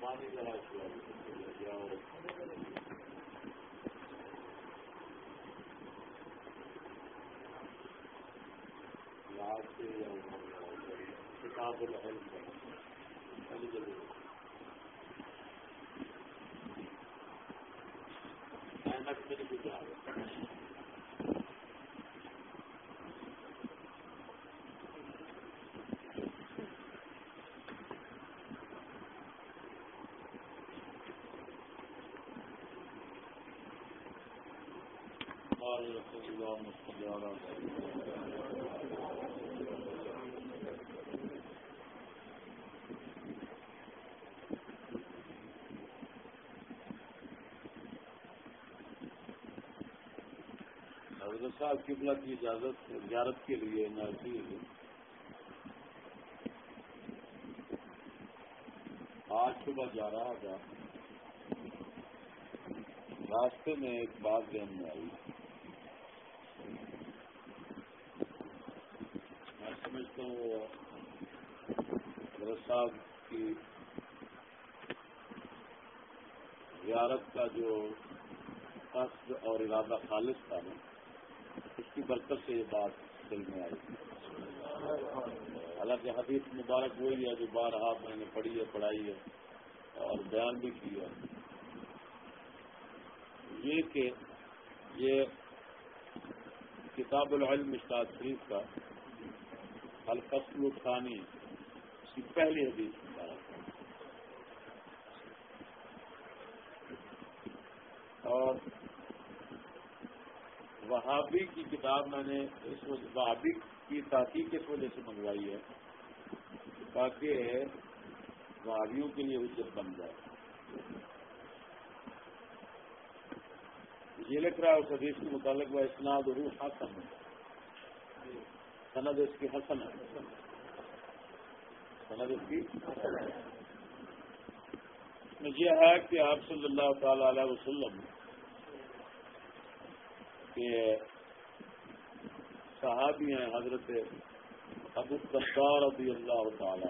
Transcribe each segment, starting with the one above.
پانی کا ذرا کتاب الحل صاحب قبلہ کی اجازت زیارت کے لیے نازل آج صبح جا رہا تھا۔ راستے میں ایک بات ذہن میں آئی میں سمجھتا ہوں وہ حضرت صاحب کی زیارت کا جو قصد اور ارادہ خالص تھا نا کی برکت سے یہ بات دل میں آئی۔ حالانکہ حدیث مبارک وہی ہے جو بارہ میں نے پڑھی ہے، پڑھائی ہے اور بیان بھی کیا یہ کہ یہ کتاب العلم اشتاد شریف کا الفصل الخانی کی پہلی حدیث مبارک اور وہابی کی کتاب میں نے اس وہابی کی تحقیق اس وجہ سے منگوائی ہے؟ تاکہ وہابیوں کے لیے اجت بن جائے۔ یہ لکھ رہا ہے اس حدیث کے متعلق وہ اسناد روح حسن۔ ہے سند اس کی حسن ہے۔ سند اس کی یہ ہے کہ آپ صلی اللہ تعالی علیہ وسلم صحابی ہیں حضرت ابو الطار رضی اللہ تعالی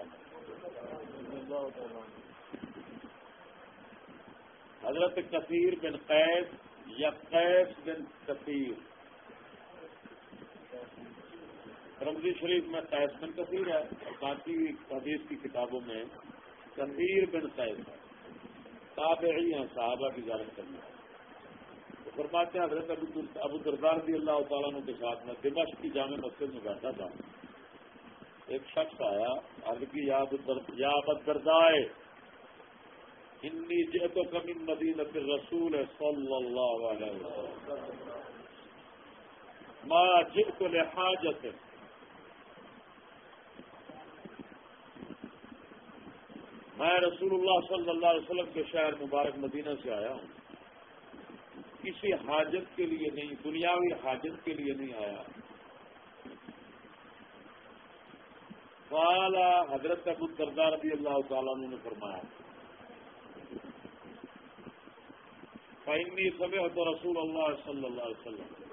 حضرت کثیر بن قیس یا قیس بن کثیر۔ رمضی شریف میں قیس بن کثیر ہے اور باقی حدیث کی کتابوں میں کثیر بن قیس ہے۔ تابعی ہیں، صحابہ کی زیارت کرنے۔ فرماتے ہیں، حضرت ابو ابو دردار رضی اللہ تعالیٰ کے ساتھ میں دمش کی جامع مسجد میں بیٹھا تھا۔ ایک شخص آیا، عرض کی یاد یا ابد دردائے انی جہت و کمی مدینہ رسول صلی اللہ علیہ وسلم۔ ما جئت لحاجت۔ میں رسول اللہ صلی اللہ علیہ وسلم کے شہر مبارک مدینہ سے آیا ہوں۔ کسی حاجت کے لیے نہیں، دنیاوی حاجت کے لیے نہیں آیا۔ والا حضرت ابو کردار رضی اللہ تعالیٰ نے فرمایا فائنی سمے تو رسول اللہ صلی اللہ علیہ وسلم۔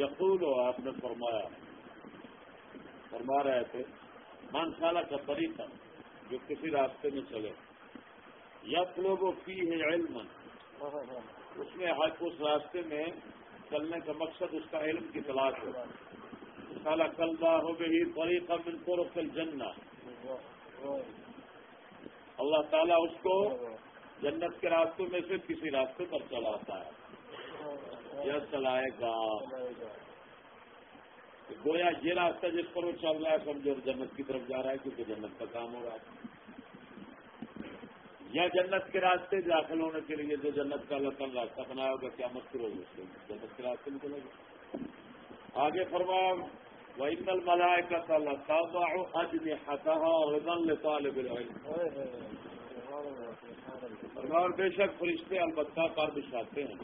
یقول ہو آپ نے فرمایا، فرما رہے تھے، مانسالہ کا طریقہ جو کسی راستے میں چلے۔ یا لوگوں کی ہے علم اس میں اس راستے میں چلنے کا مقصد اس کا علم کی تلاش ہوگا سالہ کلبا ہو گئی طریقہ من کو کل جننا اللہ تعالیٰ اس کو جنت کے راستوں میں سے کسی راستے پر چلاتا ہے۔ یہ چلائے گا۔ گویا یہ راستہ جس پر وہ چل رہا ہے، سمجھو جنت کی طرف جا رہا ہے کیونکہ جنت کا کام ہو رہا ہے۔ یا جنت کے راستے داخل ہونے کے لیے جو جنت کا اللہ راستہ بنایا ہوگا کیا مت کرو گے اس جنت کے راستے نکلے گا۔ آگے فرما وہی کل ملائے کا تعلق حج میں ہاتھا اور اور بے شک فرشتے البتہ کار بچھاتے ہیں۔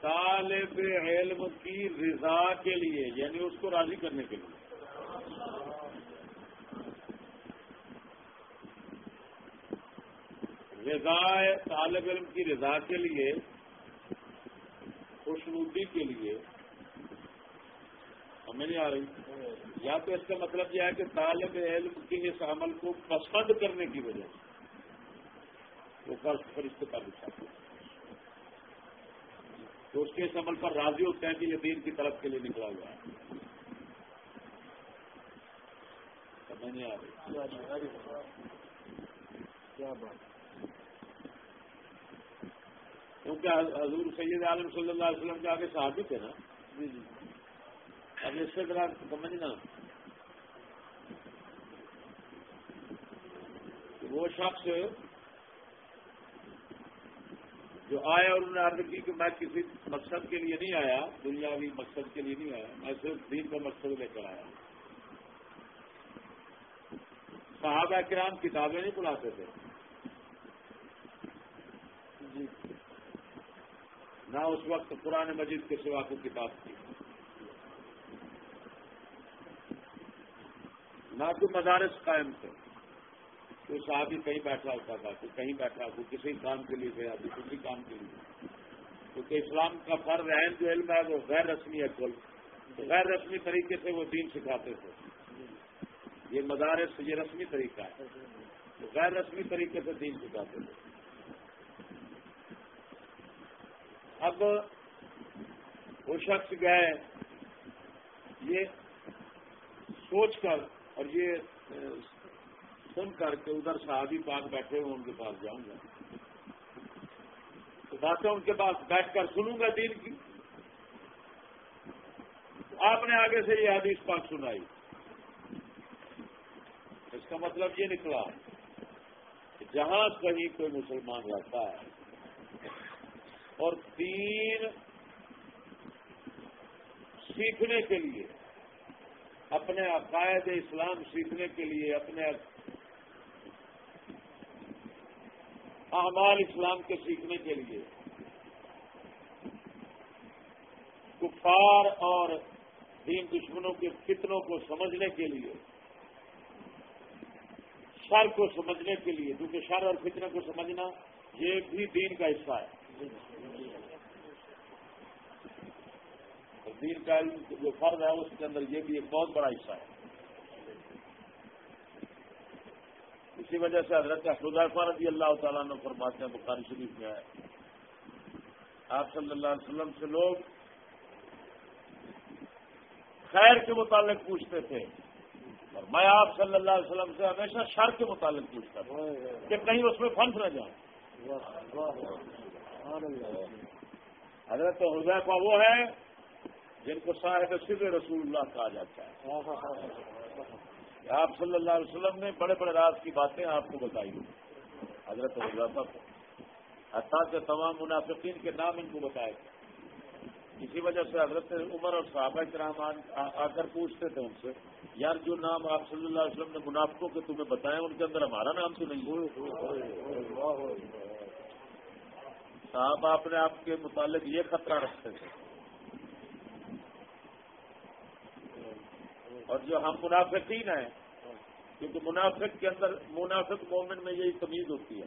طالب علم کی رضا کے لیے یعنی اس کو راضی کرنے کے لیے۔ رضا طالب علم کی رضا کے لیے خوشنودی کے لیے۔ ہمیں نہیں آ رہی؟ یا تو اس کا مطلب یہ ہے کہ طالب علم کے اس عمل کو پسند کرنے کی وجہ سے۔ وہ فرض فرشتے پر بچھاتے ہیں تو اس کے اس عمل پر راضی ہوتے ہیں کہ یہ دین کی طرف کے لیے نکلا ہوا ہے۔ سمجھ نہیں آ رہی؟ کیا بات کیونکہ حضور سید عالم صلی اللہ علیہ وسلم کے آگے صحابی تھے نا؟ جی جی۔ اب اس سے ذرا سمجھنا وہ شخص جو آیا اور انہوں نے عرض کی کہ میں کسی مقصد کے لیے نہیں آیا دنیاوی مقصد کے لیے نہیں آیا میں صرف دین کا مقصد لے کر آیا۔ صحابہ کرام کتابیں نہیں پڑھاتے تھے۔ جی۔ نہ اس وقت پرانے مجید کے سوا کو کتاب تھی۔ نہ کوئی مدارس قائم تھے۔ کوئی صاحب ہی کہیں بیٹھا ہوتا تھا، کوئی کہیں بیٹھا، کوئی کسی کام کے لیے گیا، کوئی کسی کام کے لیے۔ کیونکہ اسلام کا فرض اہم جو علم ہے وہ غیر رسمی ہے، کل۔ غیر رسمی طریقے سے وہ دین سکھاتے تھے۔ یہ مدارس، یہ رسمی طریقہ ہے۔ غیر رسمی طریقے سے دین سکھاتے تھے۔ اب وہ شخص گئے یہ سوچ کر اور یہ، سن کر کے ادھر صحابی پاس بیٹھے ہوئے، ان کے پاس جاؤں گا۔ تو باتیں ان کے پاس بیٹھ کر سنوں گا دین کی۔ آپ نے آگے سے یہ حدیث پاک سنائی۔ اس کا مطلب یہ نکلا کہ جہاں کہیں کوئی مسلمان رہتا ہے اور تین سیکھنے کے لیے، اپنے عقائد اسلام سیکھنے کے لیے، اپنے اعمال اسلام کے سیکھنے کے لیے۔ کفار اور دین دشمنوں کے فتنوں کو سمجھنے کے لیے، شر کو سمجھنے کے لیے، کیونکہ شر اور فتنے کو سمجھنا یہ بھی دین کا حصہ ہے۔ دین کا جو فرض ہے اس کے اندر یہ بھی ایک بہت بڑا حصہ ہے۔ اسی وجہ سے حضرت حضیفہ رضی اللہ تعالیٰ نے فرماتے ہیں، بخاری شریف میں ہے آپ صلی اللہ علیہ وسلم سے لوگ خیر کے متعلق پوچھتے تھے۔ اور میں آپ صلی اللہ علیہ وسلم سے ہمیشہ شر کے متعلق پوچھتا تھا کہ کہیں اس میں پھنس نہ جائیں حضرت حضیفہ وہ ہے جن کو صاحب سر رسول اللہ کہا جاتا ہے آپ صلی اللہ علیہ وسلم نے بڑے بڑے راز کی باتیں آپ کو بتائی حضرت حضیفہ کو حتیٰ کے تمام منافقین کے نام ان کو بتائے تھے اسی وجہ سے حضرت عمر اور صحابہ کرام آ کر پوچھتے تھے ان سے یار جو نام آپ صلی اللہ علیہ وسلم نے منافقوں کے تمہیں بتایا ان کے اندر ہمارا نام تو نہیں صاحب آپ نے آپ کے متعلق یہ خطرہ رکھتے تھے۔ اور جو ہم منافقین ہیں، کیونکہ منافق کے اندر، منافق مومن میں یہی تمیز ہوتی ہے۔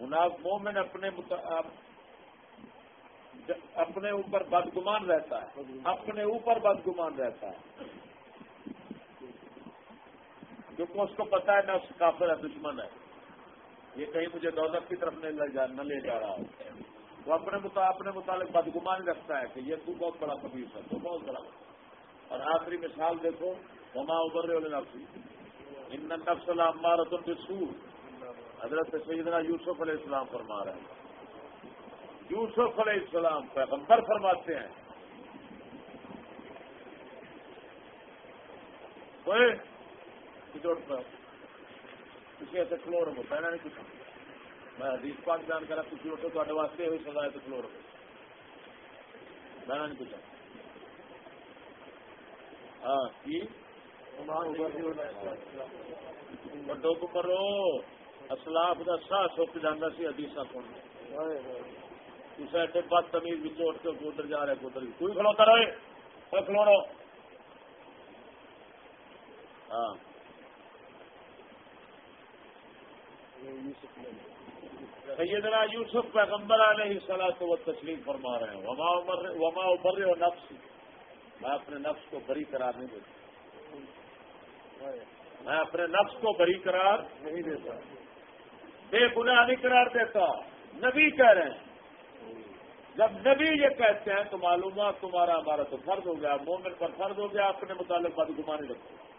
منافق مومن اپنے اپنے اوپر بدگمان رہتا ہے۔ اپنے اوپر بدگمان رہتا ہے۔ کیونکہ اس کو پتا ہے نہ اس کافر ہے، دشمن ہے۔ یہ کہیں مجھے دولت کی طرف نہ لے جا رہا ہو وہ اپنے اپنے متعلق بدگمان رکھتا ہے کہ یہ تو بہت بڑا کبیر ہے، تو بہت بڑا۔ اور آخری مثال دیکھو، وما ابر نفسی ان نفس عمارت السور حضرت سیدنا یوسف علیہ السلام فرما رہے ہیں۔ یوسف علیہ السلام پیغمبر فرماتے ہیں۔ کسی ایسے کلو رکھو پہنا میں ہاں کی کو کرو اسلاف کا سا سک جانا سی حدیث سن کسی بد تمیز اٹھ کے ادھر جا رہے ادھر کوئی کھلوتا رہے کھلو ہاں سیدنا یوسف پیغمبر علیہ سلا تو وہ تسلیم فرما رہے ہیں، وما عمر وما عمر و نفس میں اپنے نفس کو بری قرار نہیں دیتا۔ میں اپنے نفس کو بری قرار نہیں دیتا۔ بے گناہ نہیں قرار دیتا۔ نبی کہہ رہے ہیں۔ جب نبی یہ کہتے ہیں تو معلومات تمہارا ہمارا تو فرد ہو گیا، مومن پر فرد ہو گیا، اپنے متعلق بد گمانی رکھو۔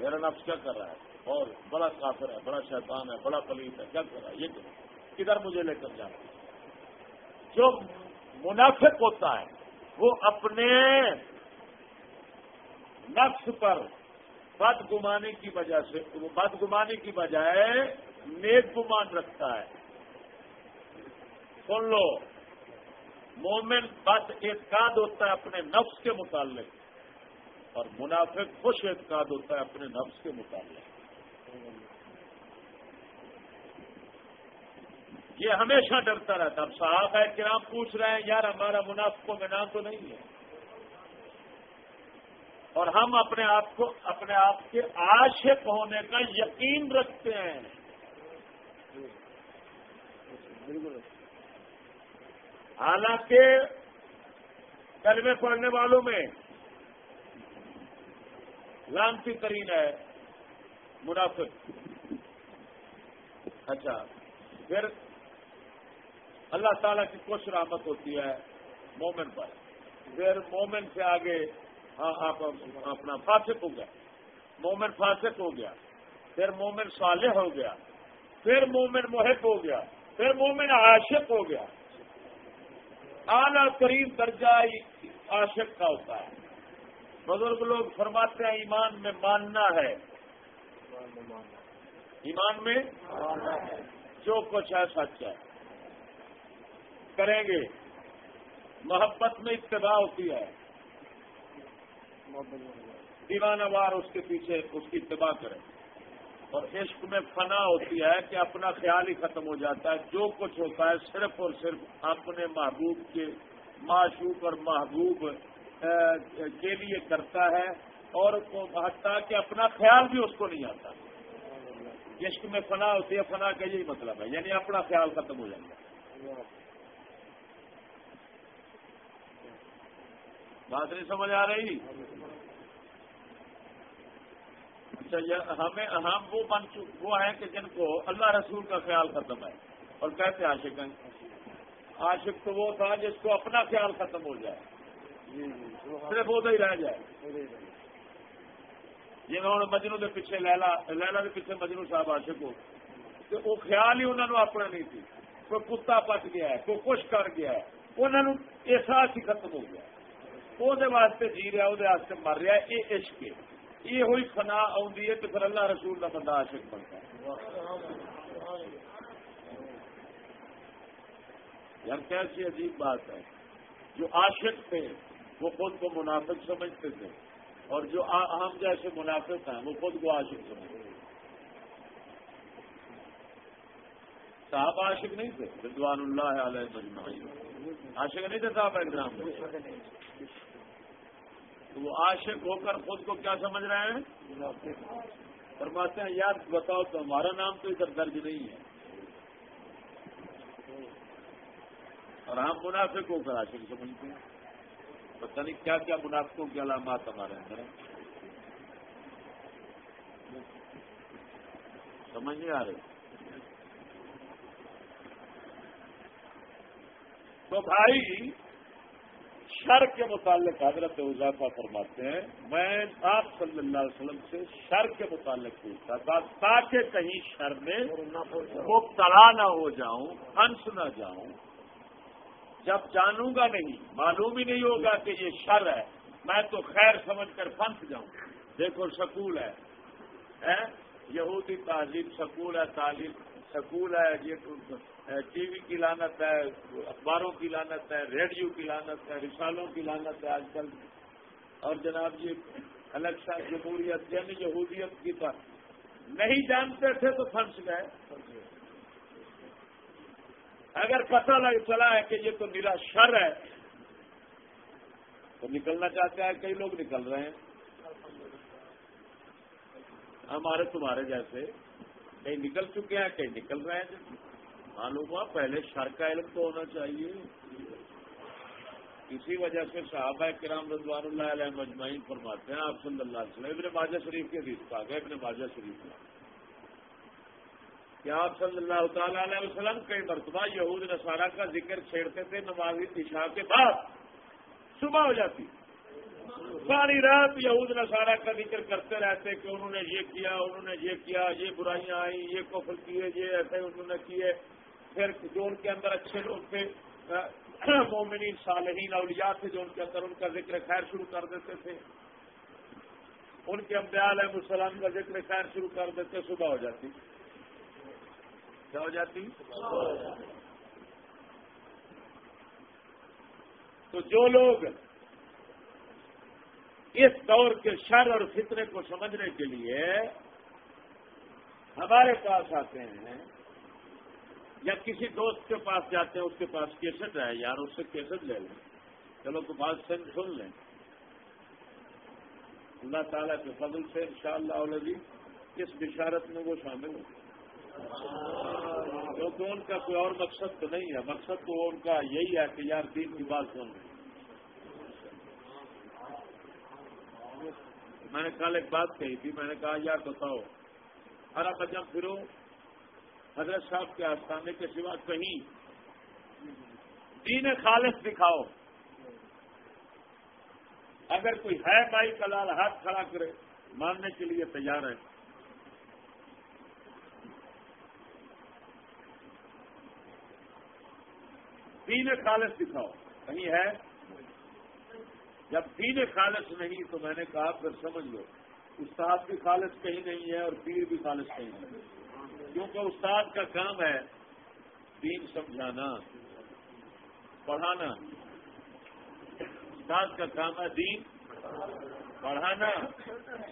میرا نفس کیا کر رہا ہے؟ اور بڑا کافر ہے، بڑا شیطان ہے، بڑا پلیس ہے، کیا کر رہا ہے؟ یہ کرو کدھر مجھے لے کر جانا؟ جو منافق ہوتا ہے، وہ اپنے نفس پر بد گمانے کی وجہ سے بد گمانے کی بجائے نیک گمان رکھتا ہے۔ سن لو، مومن بد اعتقاد ہوتا ہے اپنے نفس کے متعلق۔ اور منافق خوش اعتقاد ہوتا ہے اپنے نفس کے متعلق یہ ہمیشہ ڈرتا رہتا اب صاحب ہے کہ آپ پوچھ رہے ہیں، یار ہمارا منافقوں میں نام تو نہیں ہے۔ اور ہم اپنے آپ کو، اپنے آپ کے عاشق ہونے کا یقین رکھتے ہیں۔ بالکل حالانکہ کلمے پڑھنے والوں میں لانتی ترین ہے۔ منافق۔ اچھا پھر اللہ تعالیٰ کی کچھ رحمت ہوتی ہے مومن پر۔ پھر مومن سے آگے ہاں آپ اپنا فاسق ہو گیا مومن فاسق ہو گیا۔ پھر مومن صالح ہو گیا۔ پھر مومن محب ہو گیا۔ پھر مومن عاشق ہو گیا۔ اعلیٰ ترین درجہ عاشق کا ہوتا ہے۔ بزرگ لوگ فرماتے ہیں ایمان میں ماننا ہے۔ ایمان میں جو کچھ ہے سچ ہے۔ کریں گے۔ محبت میں ابتدا ہوتی ہے۔ دیوانہ وار اس کے پیچھے اس کی اتباع کریں۔ اور عشق میں فنا ہوتی ہے کہ اپنا خیال ہی ختم ہو جاتا ہے۔ جو کچھ ہوتا ہے صرف اور صرف اپنے محبوب کے معشوق اور محبوب کے لیے کرتا ہے اور حتیٰ کہ اپنا خیال بھی اس کو نہیں آتا۔ عشق میں فنا ہوتی ہے فنا کا یہی مطلب ہے یعنی اپنا خیال ختم ہو جاتا ہے۔ بات نہیں سمجھ آ رہی؟ اچھا ہمیں، ہم وہ بن وہ ہیں کہ جن کو اللہ رسول کا خیال ختم ہے۔ اور کیسے عاشق ہیں عاشق تو وہ تھا جس کو اپنا خیال ختم ہو جائے۔ صرف وہ ہی رہ جائے۔ جنہوں نے مجنو کے پیچھے لیلا لیلا کے پیچھے مجنو صاحب عاشق ہو۔ تو وہ خیال ہی انہوں اپنا نہیں تھی کوئی کتا پٹ گیا ہے، کوئی کچھ کر گیا ہے۔ انہوں نے احساس ہی ختم ہو گیا۔ وہ واسطے جی رہا وہ مر رہا ہے یہ عشق ہے۔ یہ ہوئی فنا آئی ہے تو پھر اللہ رسول کا بندہ عاشق بنتا ہے۔ یار کیسی عجیب بات ہے۔ جو عاشق تھے وہ خود کو منافق سمجھتے تھے۔ اور جو ہم جیسے منافق ہیں، وہ خود کو عاشق سمجھتے تھے۔ صاحب عاشق نہیں تھے ردوان اللہ علیہ عاشق نہیں تھے صاحب ایگزام تو وہ عاشق ہو کر خود کو کیا سمجھ رہے ہیں؟ فرماتے ہیں، یار بتاؤ تو ہمارا نام تو ادھر درج نہیں ہے۔ اور ہم منافق ہو کر عاشق سمجھتے ہیں۔ پتہ نہیں کیا کیا منافقوں کی علامات ہمارے اندر ہیں۔ سمجھ نہیں آ رہی۔ تو بھائی شر کے متعلق حضرت اضافہ فرماتے ہیں میں آپ صلی اللہ علیہ وسلم سے شر کے متعلق پوچھتا تھا تاکہ کہیں شر میں مبتلا نہ ہو جاؤں ہنس نہ جاؤں جب جانوں گا نہیں، معلوم ہی نہیں ہوگا کہ یہ شر ہے۔ میں تو خیر سمجھ کر پھنس جاؤں۔ دیکھو سکول ہے۔ یہودی تہذیب سکول ہے، تعلیم سکول ہے، یہ ٹی وی کی لانت ہے، اخباروں کی لانت ہے، ریڈیو کی لانت ہے، رسالوں کی لانت ہے آج کل۔ اور جناب جی، یہ الیکشن جمہوریت یعنی یہودیت کی طرح۔ نہیں جانتے تھے تو پھنس گئے۔ اگر پتہ لگ چلا ہے کہ یہ تو میرا شر ہے، تو نکلنا چاہتے ہیں، کئی لوگ نکل رہے ہیں۔ ہمارے تمہارے جیسے کہیں نکل چکے ہیں کہیں نکل رہے ہیں۔ معلوم ہوا، پہلے شر کا علم تو ہونا چاہیے۔ اسی وجہ سے صحابہ کرام رضوان اللہ علیہ مجمعین فرماتے ہیں، آپ صلی اللہ علیہ وسلم، ابن ماجہ شریف کے حدیث کا گئے ابن ماجہ شریف۔ کا کہ آپ صلی اللہ تعالی علیہ وسلم کئی مرتبہ یہود نصارہ کا ذکر چھیڑتے تھے نمازی عشاء کے بعد۔ صبح ہو جاتی۔ ساری رات یہود نصارہ کا ذکر کرتے رہتے کہ انہوں نے یہ کیا، انہوں نے یہ کیا، یہ برائیاں آئیں، یہ کفر کیے، یہ ایسے انہوں نے کیے۔ پھر جو ان کے اندر اچھے لوگ تھے، مومنین صالحین، اولیاء تھے جو ان کے اندر ان کا ذکر خیر شروع کر دیتے تھے۔ ان کے امبیال علیہ السلام کا ذکر خیر شروع کر دیتے، صبح ہو جاتی۔ کیا ہو جاتی تو جو لوگ اس دور کے شر اور فطرے کو سمجھنے کے لیے ہمارے پاس آتے ہیں یا کسی دوست کے پاس جاتے ہیں، اس کے پاس کیسٹ ہے، یار اس سے کیسٹ لے لیں۔ چلو، تو بات سن لیں۔ اللہ تعالیٰ کے فضل سے ان شاء اللہ اس بشارت میں وہ شامل ہو۔ کیونکہ ان کا کوئی اور مقصد تو نہیں ہے، مقصد تو ان کا یہی ہے کہ یار دین کی بات سن لیں۔ میں نے کل ایک بات کہی تھی، میں نے کہا، یار بتاؤ، ہر بجم پھرو حضرت صاحب کے آستانے کے سوا کہیں، دین خالص دکھاؤ۔ اگر کوئی ہے بھائی کلال، ہاتھ کھڑا کرے، ماننے کے لیے تیار ہے۔ دین خالص دکھاؤ۔ کہیں ہے؟ جب دین خالص نہیں تو میں نے کہا پھر سمجھ لو، استاد بھی خالص کہیں نہیں ہے اور پیر بھی خالص کہیں نہیں ہے۔ کیونکہ استاد کا کام ہے دین سمجھانا، پڑھانا۔ استاد کا کام ہے دین پڑھانا۔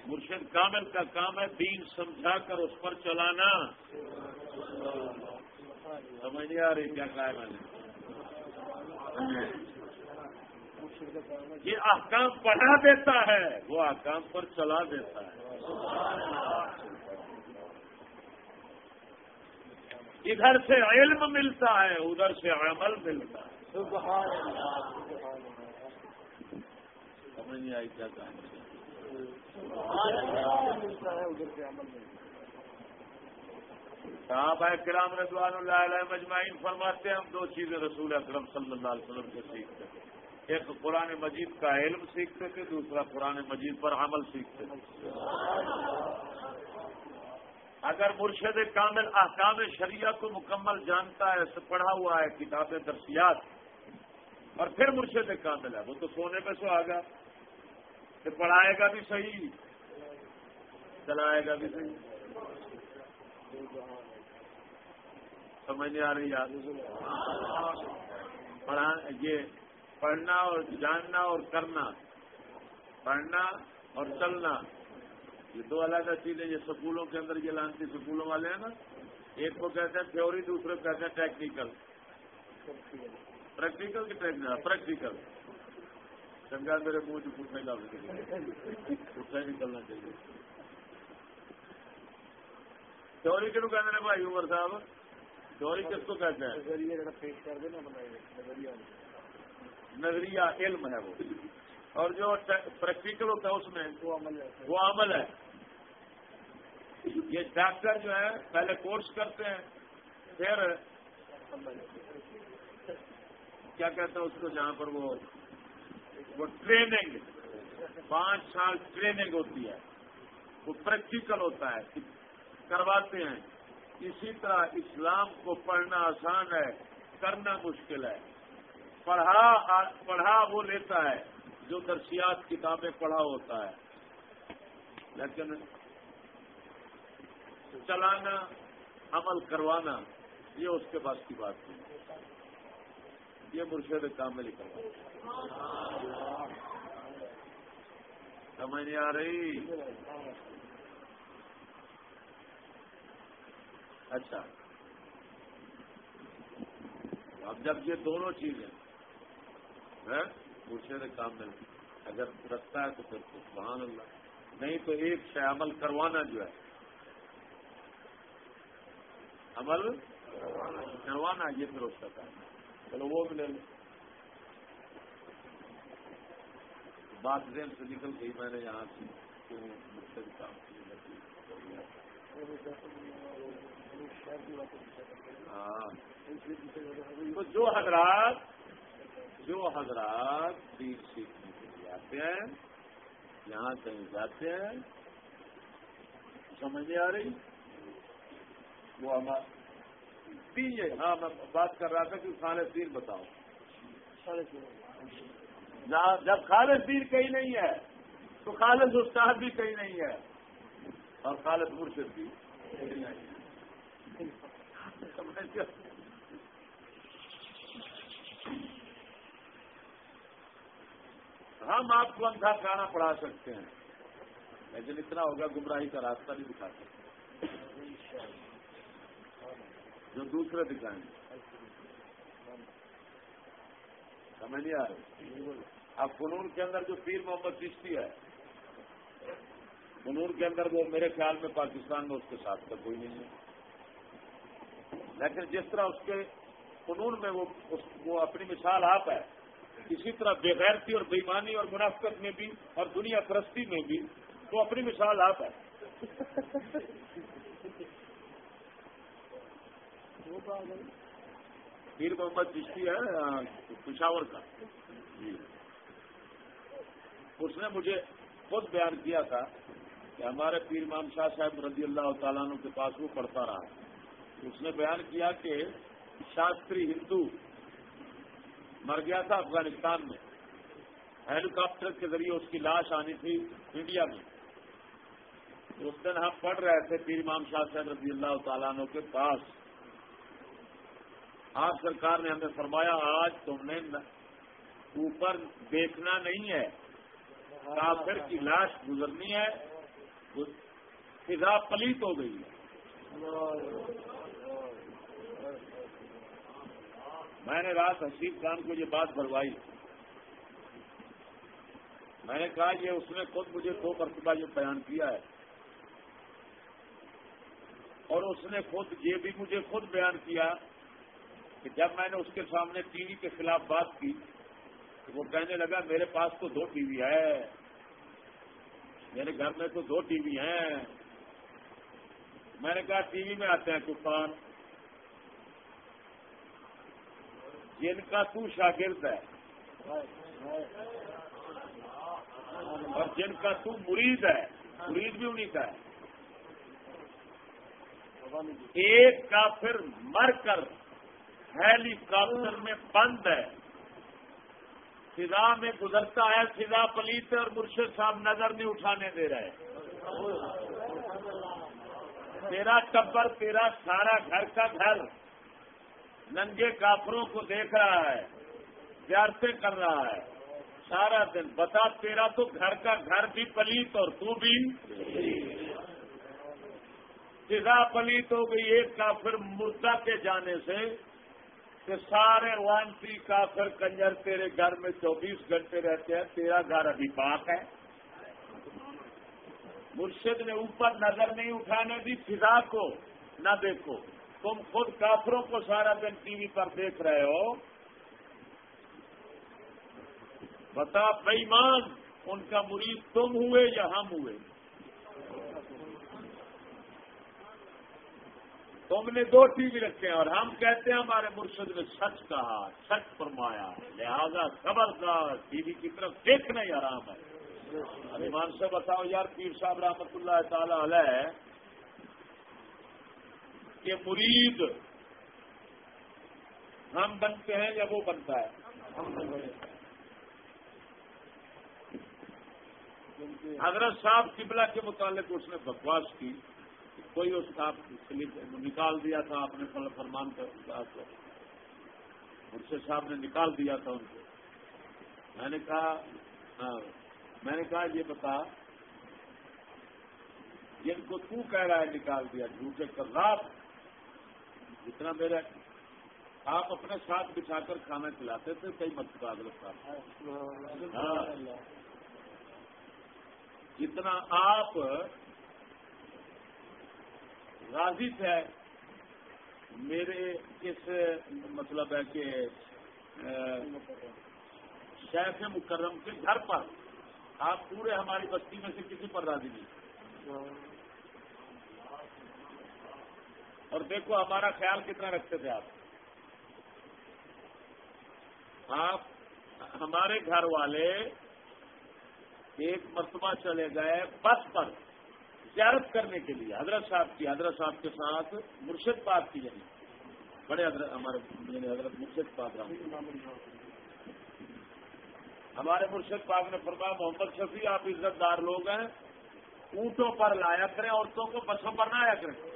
مرشد کامل کا کام ہے دین سمجھا کر اس پر چلانا۔ سمجھ نہیں آ رہی کیا کہا ہے میں نے؟ یہ احکام پڑھا دیتا ہے وہ احکام پر چلا دیتا ہے ادھر سے علم ملتا ہے ادھر سے عمل ملتا ہے سمجھ نہیں آئی کیا ملتا ہے ادھر سے عمل ملتا ہے صاحب کرام رضوان اللہ علیہ مجمعین فرماتے ہیں، ہم دو چیزیں رسول اکرم صلی اللہ علیہ وسلم سے سیکھتے ہیں۔ ایک قرآن مجید کا علم سیکھتے تھے، دوسرا قرآن مجید پر عمل سیکھتے تھے۔ اگر مرشد کامل احکام شریعہ کو مکمل جانتا ہے پڑھا ہوا ہے، کتاب درسیات۔ اور پھر مرشد کامل ہے، وہ تو سونے پہ سو آگا۔ پھر پڑھائے گا بھی صحیح۔ چلائے گا بھی صحیح۔ سمجھ نہیں آ رہی یاد پڑھا یہ پڑھنا اور جاننا اور کرنا، پڑھنا اور چلنا، یہ دو الگ چیزیں یہ سکولوں کے اندر یہ لانتی سکولوں والے ہیں نا، ایک کو کہتے ہیں تھیوری دوسرے کو کہتے ہیں ٹیکنیکل پریکٹیکل کی ٹیکنیکل پریکٹیکل چنگا میرے منہ سے پوچھنے کا پوچھنا نکلنا چاہیے۔ تھیوری کے کہتے ہیں بھائی عمر صاحب؟ تھیوری کس کو کہتے ہیں؟ نظریہ علم ہے وہ۔ اور جو پریکٹیکل ہوتا ہے اس میں وہ عمل ہے۔ یہ ڈاکٹر جو ہے پہلے کورس کرتے ہیں پھر کیا کہتے ہیں اس کو جہاں پر وہ وہ ٹریننگ پانچ سال ٹریننگ ہوتی ہے۔ وہ پریکٹیکل ہوتا ہے۔ کرواتے ہیں۔ اسی طرح اسلام کو پڑھنا آسان ہے، کرنا مشکل ہے۔ پڑھا پڑھا وہ لیتا ہے جو درسیات کتابیں پڑھا ہوتا ہے۔ لیکن چلانا، عمل کروانا، یہ اس کے پاس کی بات نہیں۔ یہ مرشد کام میں کروا سمجھ نہیں آ رہی؟ اچھا۔ اب جب یہ دونوں چیزیں مرشد کام میں اگر رکھتا ہے تو پھر سبحان اللہ۔ نہیں تو ایک سے عمل کروانا جو ہے۔ عمل کروانا، یہ پھر اس کا کام چلو وہ بھی لے لو بات ذہن سے نکل گئی، میں نے یہاں سے کام ہاں ہاں۔ تو جو حضرات جو حضرات دین سیکھنے کے لیے آتے ہیں، یہاں کہیں جاتے ہیں، سمجھ نہیں آ رہی؟ وہ ہمارے ہاں میں بات کر رہا تھا کہ خالد دین بتاؤ جب خالد دین کہیں نہیں ہے، تو خالد استاد بھی کہیں نہیں ہے۔ اور خالد مرشد بھی نہیں ہم آپ کو اندھا کھانا پڑھا سکتے ہیں۔ لیکن اتنا ہوگا گمراہی کا راستہ نہیں دکھا سکتے جو دوسرے دکھائیں۔ سمجھ نہیں آ رہی۔ اب فنون کے اندر جو پیر محمد چشتی ہے، فنون کے اندر وہ میرے خیال میں پاکستان میں اس کے ساتھ کا کوئی نہیں ہے۔ لیکن جس طرح اس کے فنون میں وہ اپنی مثال آپ ہے، اسی طرح بےغیرتی اور بےمانی اور منافقت میں بھی اور دنیا پرستی میں بھی تو اپنی مثال آپ ہے۔ پیر محمد چشتی ہے پشاور کا۔ جی۔ اس نے مجھے خود بیان کیا تھا کہ ہمارے پیر امام شاہ صاحب رضی اللہ تعالیٰ عنہ کے پاس وہ پڑھتا رہا۔ اس نے بیان کیا کہ شاستری ہندو مر گیا تھا افغانستان میں۔ ہیلی کاپٹر کے ذریعے اس کی لاش آنی تھی انڈیا میں۔ اس دن ہم پڑھ رہے تھے پیر امام شاہ صاحب رضی اللہ تعالیٰ عنہ کے پاس۔ آپ سرکار نے ہمیں فرمایا، آج تم نے اوپر دیکھنا نہیں ہے۔ کافر کی لاش گزرنی ہے۔ فضا پلیت ہو گئی ہے۔ میں نے رات حسیب خان کو یہ بات بھروائی میں نے کہا یہ اس نے خود مجھے دو مرتبہ یہ بیان کیا ہے۔ اور اس نے خود یہ بھی مجھے خود بیان کیا کہ جب میں نے اس کے سامنے ٹی وی کے خلاف بات کی تو وہ کہنے لگا، میرے پاس تو دو ٹی وی ہے۔ میرے گھر میں تو دو ٹی وی ہیں۔ میں نے کہا، ٹی وی میں آتے ہیں طوفان۔ جن کا تو شاگرد ہے اور جن کا تو مرید ہے، مرید بھی انہیں کا ہے۔ ایک کا پھر مر کر ہیلی کاپٹر میں بند ہے۔ فضا میں گزرتا ہے فضا پلیت اور مرشد صاحب نظر نہیں اٹھانے دے رہے۔ تیرا ٹبر، تیرا سارا گھر کا گھر۔ ننگے کافروں کو دیکھ رہا ہے پیار سے کر رہا ہے۔ سارا دن بتا، تیرا تو گھر کا گھر بھی پلیت اور تو بھی۔ فضا پلیت ہو گئی ایک کافر مردہ کے جانے سے کہ سارے وانسی کافر کنجر تیرے گھر میں چوبیس گھنٹے رہتے ہیں، تیرا گھر ابھی پاک ہے۔ مرشد نے اوپر نظر نہیں اٹھانے دی، فضا کو نہ دیکھو۔ تم خود کافروں کو سارا دن ٹی وی پر دیکھ رہے ہو۔ بتا بےمان ان کا مریض تم ہوئے یا ہم ہوئے؟ تم نے دو ٹی وی رکھے ہیں اور ہم کہتے ہیں ہمارے مرشد نے سچ کہا، سچ فرمایا۔ لہذا خبردار، ٹی وی کی طرف دیکھنا ہی آرام ہے۔ ایمان سے بتاؤ، یار پیر صاحب رحمۃ اللہ تعالی علیہ کہ مرید ہم بنتے ہیں یا وہ بنتا ہے؟ حضرت صاحب قبلہ کے متعلق اس نے بکواس کی کوئی اس کا نکال دیا تھا اپنے فرمان کا مرشد صاحب نے نکال دیا تھا ان کو۔ میں نے کہا ہاں، میں نے کہا، یہ بتا، جن کو تو کہہ رہا ہے نکال دیا، جھوٹے کردار جتنا میرے آپ اپنے ساتھ بچھا کر کھانا کھلاتے تھے، کئی مرتبہ صاحب۔ ہاں۔ جتنا آپ راضی تھے، میرے اس مطلب ہے کہ شیخ مکرم کے گھر پر آپ پورے ہماری بستی میں سے کسی پر راضی نہیں۔ اور دیکھو ہمارا خیال کتنا رکھتے تھے آپ۔ آپ، ہمارے گھر والے ایک مرتبہ چلے گئے بس پر زیارت کرنے کے لیے۔ حضرت صاحب کی، حضرت صاحب کے ساتھ مرشد پاک کی یعنی۔ بڑے حضرت، ہمارے یعنی حضرت مرشد پاک ہمارے مرشد پاک نے فرمایا، محمد شفیع، آپ عزت دار لوگ ہیں، اونٹوں پر لایا کریں، عورتوں کو بسوں پر نہ آیا کریں۔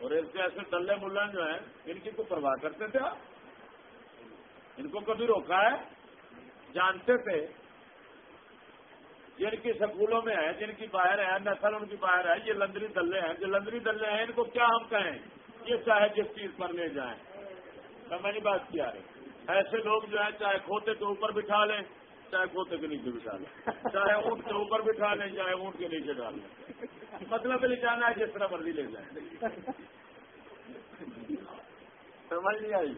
اور ایسے ایسے ڈلے ملا جو ہیں، ان کی تو پرواہ کرتے تھے آپ؟ ان کو کبھی روکا ہے؟ جانتے تھے۔ جن کی سکولوں میں ہے جن کی باہر ہے نسل ان کی باہر ہے، یہ لندری دلے ہیں۔ جو لندری دلے ہیں، ان کو کیا ہم کہیں؟ یہ چاہے جس چیز پر لے جائیں۔ سمجھ بات کیا ہے ایسے لوگ جو ہے چاہے کھوتے کے اوپر بٹھا لیں۔ چاہے کھوتے کے نیچے بٹھا لیں چاہے اونٹ کے اوپر بٹھا لیں چاہے اونٹ کے نیچے ڈال لیں مطلب لے جانا ہے جس طرح مرضی لے جائیں سمجھ نہیں آئی؟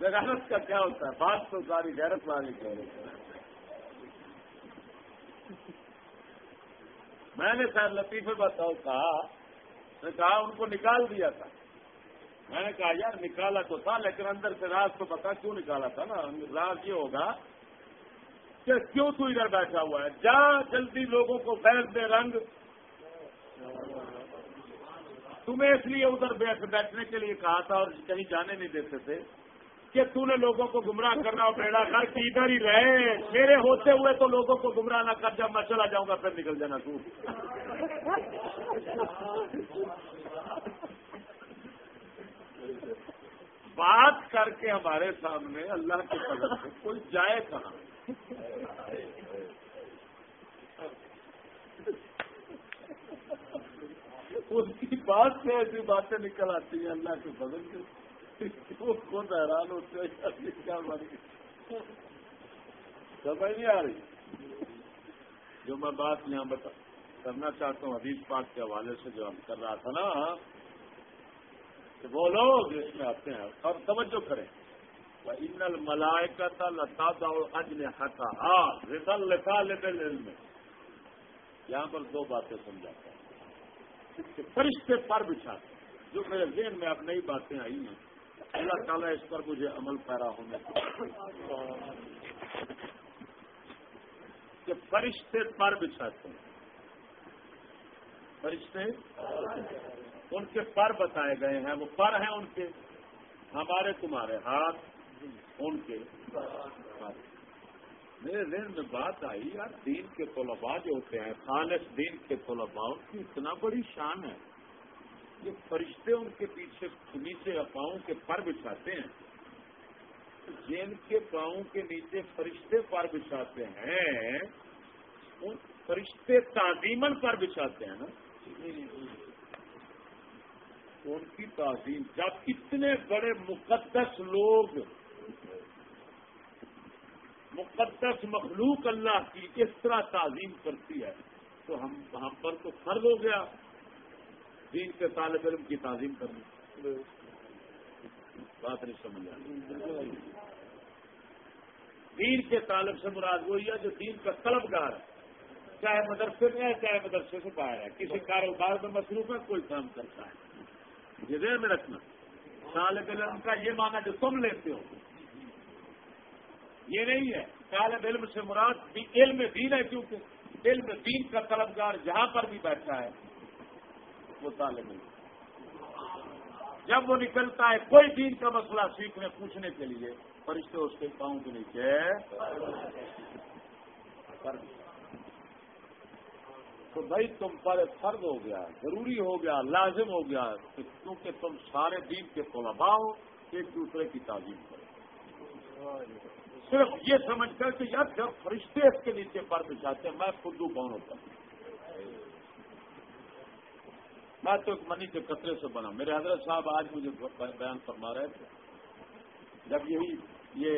غیرت کا کیا ہوتا ہے؟ بات تو ساری غیرت والی کہہ رہے میں نے سر لطیفے بتاؤ، کہا، میں کہا، ان کو نکال دیا تھا۔ میں نے کہا، یار نکالا تو تھا، لیکن اندر سے راز تو پتا کیوں نکالا تھا نا؟ راز یہ ہوگا کہ کیوں تو ادھر بیٹھا ہوا ہے؟ جا جلدی لوگوں کو فیض دے رنگ۔ تمہیں اس لیے ادھر بیٹھنے کے لیے کہا تھا اور کہیں جانے نہیں دیتے تھے کہ تو نے لوگوں کو گمراہ کرنا اور بیڑا کر کے ادھر ہی رہے۔ میرے ہوتے ہوئے تو لوگوں کو گمراہ نہ کر جب میں چلا جاؤں گا، پھر نکل جانا تو۔ بات کر کے ہمارے سامنے اللہ کے قدر سے کوئی جائے کہاں؟ اس کی بات سے ایسی باتیں نکل آتی ہیں اللہ کے بدل کے۔ خود حیران ہوتے ہیں کیا سمجھ نہیں آ رہی۔ جو میں بات یہاں بتا کرنا چاہتا ہوں، حدیث پاک کے حوالے سے جو ہم کر رہا تھا نا کہ وہ لوگ اس میں آتے ہیں۔ اور توجہ کریں۔ ان الملائے کا تھا لتا اور اج ہاں رسل لکھا میں۔ یہاں پر دو باتیں سمجھاتا ہوں۔ کہ فرشتے پر بچھاتے ہیں۔ جو میرے ذہن میں اب نئی باتیں آئی ہیں۔ اللہ تعالیٰ اس پر مجھے عمل پیرا ہونے کہ فرشتے پر بچھاتے ہیں۔ فرشتے؟ ان کے پر بتائے گئے ہیں، وہ پر ہیں ان کے۔ ہمارے تمہارے ہاتھ، ان کے۔ میرے ذہن میں بات آئی، یار، دین کے طلباء جو ہوتے ہیں، خالص دین کے طلباء، ان کی اتنا بڑی شان ہے۔ یہ فرشتے ان کے پیچھے نیچے پاؤں کے پر بچھاتے ہیں۔ جن کے پاؤں کے نیچے فرشتے پر بچھاتے ہیں، ان فرشتے تعظیمن پر بچھاتے ہیں نا۔ ان کی تعظیم۔ جب اتنے بڑے مقدس لوگ، مقدس مخلوق اللہ کی اس طرح تعظیم کرتی ہے، تو ہم ہم پر تو فرض ہو گیا۔ دین کے طالب علم کی تعظیم کرنی۔ بات نہیں سمجھ آئی دین کے طالب سے مراد وہی ہے جو دین کا طلبگار ہے۔ چاہے مدرسے میں ہے، چاہے مدرسے سے باہر ہے۔ کسی کاروبار میں مصروف ہے، کوئی کام کرتا ہے۔ یہ میں رکھنا۔ طالب علم کا یہ مانا جو تم لیتے ہو۔ یہ نہیں ہے۔ طالب علم سے مراد علم دین ہے کیونکہ علم دین کا طلبگار جہاں پر بھی بیٹھا ہے، وہ طالب علم۔ جب وہ نکلتا ہے کوئی دین کا مسئلہ سیکھنے، پوچھنے کے لیے، فرشتے اس کے پاؤں کے نیچے۔ تو بھائی تم پر فرض ہو گیا، ضروری ہو گیا، لازم ہو گیا، کیونکہ تم سارے دین کے طلباء ہو، ایک دوسرے کی تعلیم کرو۔ صرف یہ سمجھ کر کہ یار جب فرشتے اس کے نیچے پر بچھاتے ہیں، میں خود کون ہوتا؟ ہوں میں تو ایک منی کے قطرے سے بنا۔ میرے حضرت صاحب آج مجھے بیان فرما رہے تھے۔ جب یہی، یہ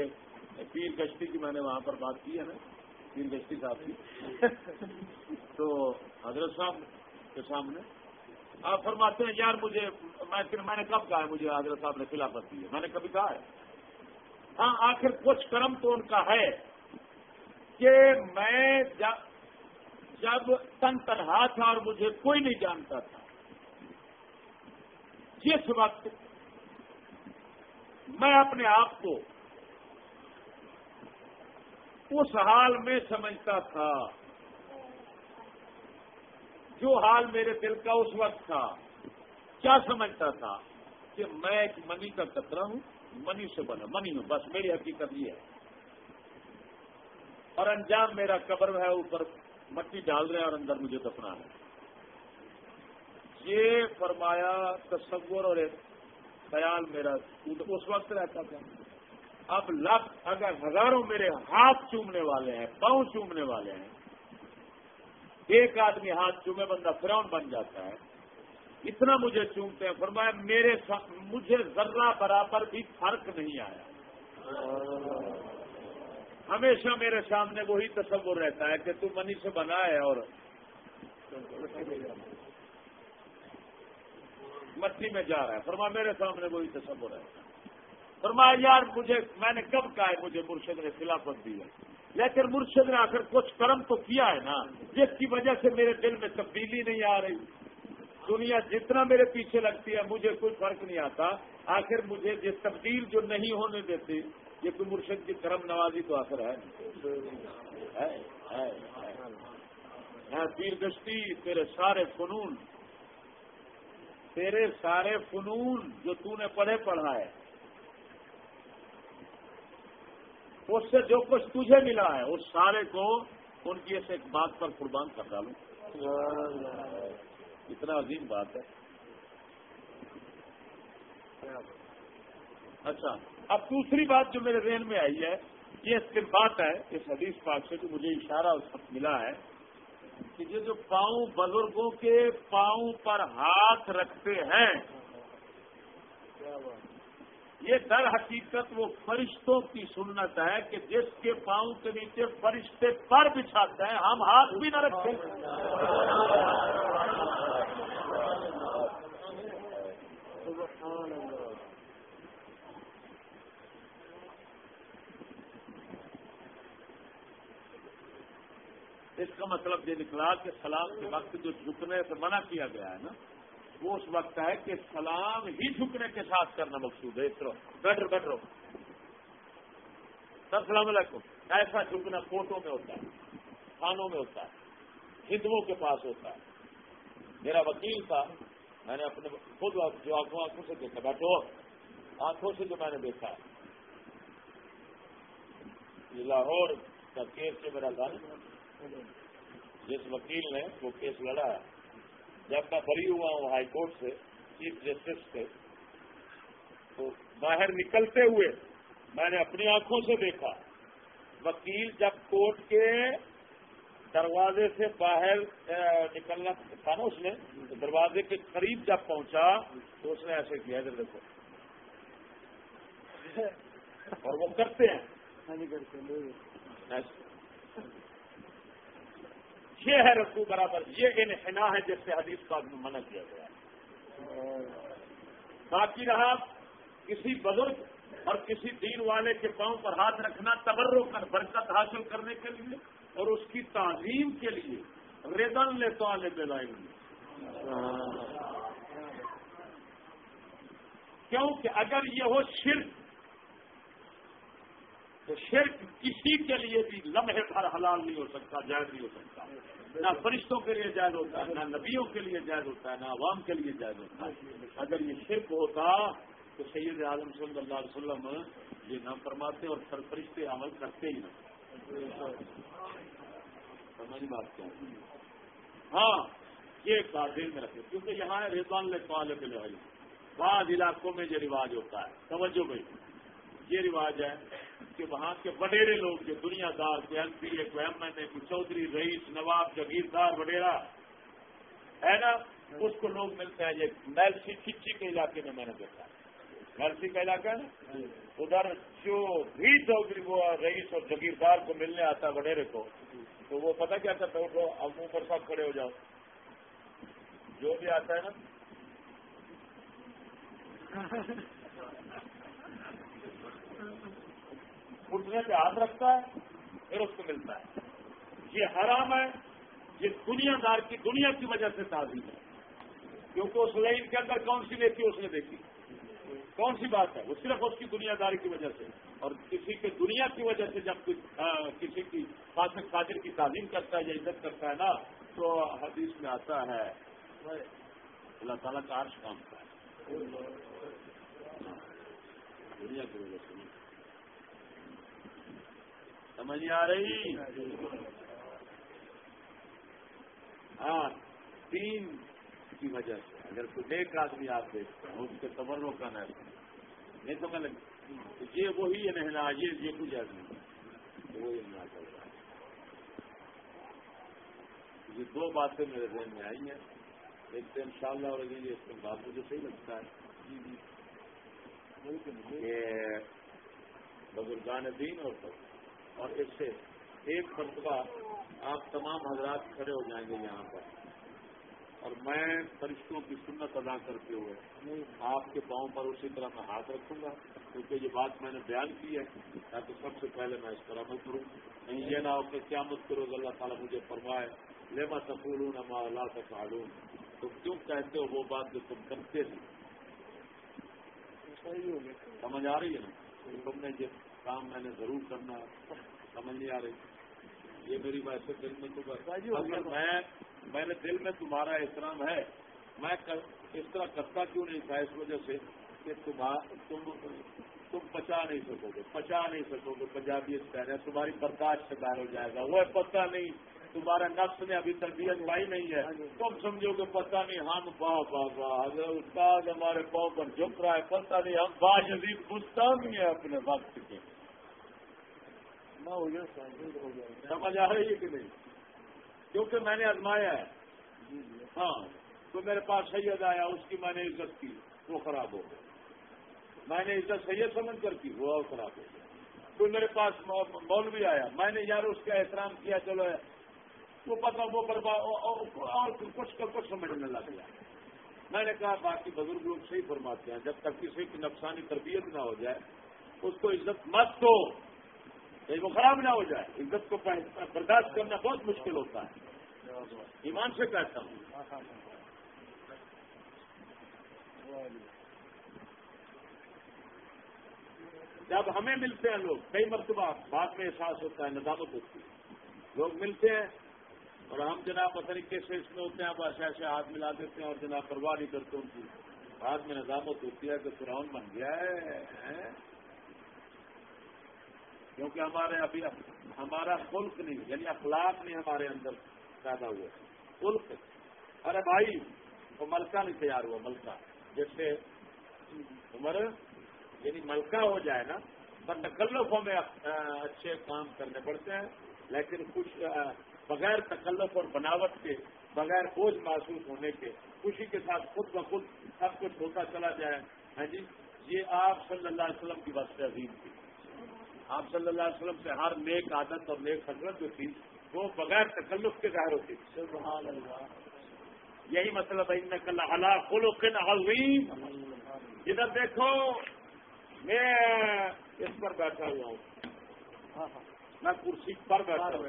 پیر کشتی کی میں نے وہاں پر بات کی ہے نا تین صاحب کی۔ تو حضرت صاحب کے سامنے۔ آپ فرماتے ہیں، یار مجھے، میں نے کب کہا ہے، مجھے حضرت صاحب نے خلافت دی ہے۔ میں نے کبھی کہا ہے۔ ہاں آخر کچھ کرم تو ان کا ہے کہ میں جب تن تنہا تھا اور مجھے کوئی نہیں جانتا تھا۔ جس وقت میں اپنے آپ کو اس حال میں سمجھتا تھا جو حال میرے دل کا اس وقت تھا۔ کیا سمجھتا تھا کہ میں ایک منی کا کترا ہوں؟ منی سے بنا، منی ہوں بس میری حقیقت یہ ہے۔ اور انجام میرا قبر ہے، اوپر مٹی ڈال رہے ہیں اور اندر مجھے دفنا ہے یہ فرمایا، تصور اور خیال میرا، اس وقت رہتا تھا۔ اب لاکھ اگر ہزاروں میرے ہاتھ چومنے والے ہیں، پاؤں چومنے والے ہیں، ایک آدمی ہاتھ چومے بندہ فراؤن بن جاتا ہے، اتنا مجھے چومتے ہیں، فرمایا میرے مجھے ذرہ برابر بھی فرق نہیں آیا۔ ہمیشہ میرے سامنے وہی تصور رہتا ہے کہ تو منی سے بنا ہے اور مٹی میں جا رہا ہے۔ فرما میرے سامنے وہی تصور ہے۔ فرمایا، یار، مجھے، میں نے کب کہا ہے، مجھے مرشد نے خلافت دی ہے? لیکن مرشد نے آخر کچھ کرم تو کیا ہے نا؟ جس کی وجہ سے میرے دل میں تبدیلی نہیں آ رہی۔ دنیا جتنا میرے پیچھے لگتی ہے، مجھے کوئی فرق نہیں آتا۔ آخر مجھے یہ تبدیل جو نہیں ہونے دیتی، یہ کوئی مرشد کی کرم نوازی تو آخر ہے۔ پیر گشتی تیرے سارے فنون، تیرے سارے فنون جو تو نے پڑھے، پڑھا ہے۔ اس سے جو کچھ تجھے ملا ہے، اس سارے کو ان کی ایسے ایک بات پر قربان کر ڈالوں اتنا عظیم بات ہے۔ اچھا اب دوسری بات جو میرے ذہن میں آئی ہے، یہ اس بات ہے، اس حدیث پاک سے جو مجھے اشارہ اس وقت ملا ہے کہ یہ جو پاؤں بزرگوں کے پاؤں پر ہاتھ رکھتے ہیں یہ در حقیقت وہ فرشتوں کی سنت ہے کہ جس کے پاؤں کے نیچے فرشتے پر بچھاتے ہیں، ہم ہاتھ بھی نہ رکھیں۔ اس کا مطلب یہ نکلا کہ سلام کے وقت جو جھکنے سے منع کیا گیا ہے نا وہ اس وقت ہے کہ سلام ہی جھکنے کے ساتھ کرنا مقصود ہے۔ اس طرح بیٹر بیٹر سر السلام علیکم۔ ایسا جھکنا فوٹو میں ہوتا ہے تھانوں میں ہوتا ہے ہندوؤں کے پاس ہوتا ہے۔ میرا وکیل تھا، میں نے اپنے خود جو آنکھوں آنکھوں سے دیکھا۔ بیٹھو، آنکھوں سے جو میں نے دیکھا۔ یہ لاہور کا کیس جو میرا تھا جس وکیل نے وہ کیس لڑا ہے۔ جب میں بری ہوا ہوں ہائی کورٹ سے، چیف جسٹس سے، تو باہر نکلتے ہوئے میں نے اپنی آنکھوں سے دیکھا، وکیل جب کورٹ کے دروازے سے باہر نکلنا تھا نا اس نے دروازے کے قریب جب پہنچا، تو اس نے ایسے کیا، ادھر دیکھو۔ اور وہ کرتے ہیں۔ ہاں جی، ہاں یہ ہے رسو برابر، یہ انحنا ہے جس سے حدیث پاک میں منع کیا گیا ہے۔ باقی رہا، کسی بزرگ اور کسی دین والے کے پاؤں پر ہاتھ رکھنا تبرو کر برکت حاصل کرنے کے لیے اور اس کی تعظیم کے لیے ریدن لے تو آنے پہ لائیں گے کیونکہ اگر یہ ہو شرک تو شرک کسی کے لیے بھی لمحے پر حلال نہیں ہو سکتا، جائز نہیں ہو سکتا۔ نہ فرشتوں کے لیے جائز ہوتا ہے نہ نبیوں کے لیے جائز ہوتا ہے نہ عوام کے لیے جائز ہوتا۔ ہے اگر یہ شرک ہوتا تو سید اعظم صلی اللہ علیہ وسلم یہ نہ فرماتے اور سر فرشتے عمل کرتے ہی نہ سمجھ بات کیا؟ ہاں یہ ایک بات دل میں رکھے کیونکہ یہاں ریزوان والے کے بعض علاقوں میں یہ رواج ہوتا ہے، توجہ بھائی۔ یہ رواج ہے کہ وہاں کے وڈیرے لوگ جو دنیا دار کوئی ایم پی اے کوئی ایم این اے چودھری، رئیس، نواب جگیردار وڈیرا ہے نا؟ اس کو لوگ ملتے ہیں، یہ میل سی کھچی کے علاقے میں میں نے دیکھا۔ مرسی کا علاقہ ہے نا؟ ادھر جو بھی چودھری، وہ رئیس اور جگیردار کو ملنے آتا ہے وڈیرے کو، تو وہ پتہ کیا کرتا ہے؟ اٹھو اب منہ پر سب کھڑے ہو جاؤ۔ جو بھی آتا ہے نا؟ اٹھنے پہ ہاتھ رکھتا ہے پھر اس کو ملتا ہے۔ یہ حرام ہے، یہ دنیا دار کی دنیا کی وجہ سے تعظیم ہے۔ کیونکہ اس لائن کے اندر کون سی لیتی اس نے دیکھی؟ کون سی بات ہے؟ وہ صرف اس کی دنیا داری کی وجہ سے۔ اور کسی کے دنیا کی وجہ سے جب کسی کی فاسق فاضر کی تعلیم کرتا ہے یا عزت کرتا ہے نا، تو حدیث میں آتا ہے، اللہ تعالیٰ کا عرش کام کا ہے۔ دنیا کی وجہ سے۔ سمجھ آ رہی؟ ہاں تین کی وجہ سے، اگر کوئی ایک آدمی آپ دیکھتے ہیں اس کے تبروں کا نہ نہیں تو میں یہ وہی ہے نہیں نا یہ یہ کچھ آدمی وہی نہ چل رہا ہے۔ یہ دو باتیں میرے ذہن میں آئی ہیں۔ ایک تو ان شاء اللہ اور اس کے بات مجھے صحیح لگتا ہے۔ یہ بزرگان دین اور اور اس سے ایک مرتبہ آپ تمام حضرات کھڑے ہو جائیں گے یہاں پر۔ اور میں فرشتوں کی سنت ادا کرتے ہوئے آپ کے پاؤں پر اسی طرح میں ہاتھ رکھوں گا کیونکہ یہ بات میں نے بیان کی ہے۔ تاکہ سب سے پہلے میں اس پر عمل کروں۔ کہیں یہ نہ ہو کہ کیا مت کرو گا اللہ تعالیٰ مجھے فرمائے لیما ہوں نہ اللہ کا ساڑوں تو کیوں کہتے ہو وہ بات جو تم کرتے تھے؟ سمجھ آ رہی ہے نا؟ تم نے یہ کام میں نے ضرور کرنا ہے۔ سمجھ نہیں آ رہی۔ یہ میری ویسے دل میں تو میں میں نے دل میں تمہارا احترام ہے۔ میں اس طرح کرتا کیوں نہیں تھا؟ اس وجہ سے کہ تم تم پچا نہیں سکو گے پچا نہیں سکو گے پنجابی کہہ رہے ہیں تمہاری برداشت سے باہر ہو جائے گا۔ وہ پتہ نہیں تمہارا نفس نے ابھی تربیت لائی نہیں ہے۔ تم سمجھو گے پتہ نہیں ہم باہ باہ اگر استاد ہمارے پاؤں پر جھک رہا ہے پتہ نہیں ہم باج عظیم گستاخی ہیں اپنے وقت کے۔ سمجھ آ رہی ہے کہ نہیں؟ کیونکہ میں نے آزمایا ہے۔ ہاں تو میرے پاس سید آیا اس کی میں نے عزت کی وہ خراب ہو گئی میں نے عزت سید سمجھ کر کی وہ اور خراب ہو گیا۔ کوئی میرے پاس مول بھی آیا۔ میں نے یار اس کا احترام کیا چلو۔ وہ پتا وہ برباد اور کچھ کر کچھ سمجھنے لگ گیا۔ میں نے کہا باقی بزرگ لوگ صحیح فرماتے ہیں جب تک کسی کی نقصانی تربیت نہ ہو جائے اس کو عزت مت دو۔ وہ خراب نہ ہو جائے۔ عزت کو برداشت کرنا بہت مشکل ہوتا ہے۔ ایمان سے کہتا ہوں جب ہمیں ملتے ہیں لوگ، کئی مرتبہ بعد میں احساس ہوتا ہے، ندامت ہوتی ہے۔ لوگ ملتے ہیں اور ہم جناب طریقے سے اس میں ہوتے ہیں بس ایسے ہاتھ ملا دیتے ہیں اور جناب پرواہ نہیں کرتے ان کی۔ بعد میں ندامت ہوتی ہے کہ فرعون بن گیا ہے کیونکہ ہمارے ابھی ہمارا ملک نہیں یعنی اخلاق نہیں ہمارے اندر پیدا ہوا ملک، ارے بھائی، وہ ملکہ نہیں تیار ہوا، ملکہ۔ جیسے عمر یعنی ملکہ ہو جائے نا تکلفوں میں اچھے کام کرنے پڑتے ہیں، لیکن کچھ بغیر تکلف اور بناوٹ کے، بغیر بوجھ محسوس ہونے کے، خوشی کے ساتھ خود بخود سب کچھ ہوتا چلا جائے۔ ہاں جی یہ آپ صلی اللہ علیہ وسلم کی بات عظیم تھی۔ آپ صلی اللہ علیہ وسلم سے ہر نیک عادت اور نیک حضرت جو تھی وہ بغیر تکلف کے ظاہر ہوتی۔ یہی مطلب ہے ان کل خلوقن عظیم۔ ادھر دیکھو میں اس پر بیٹھا ہوا ہوں۔ میں کرسی پر بیٹھا ہوا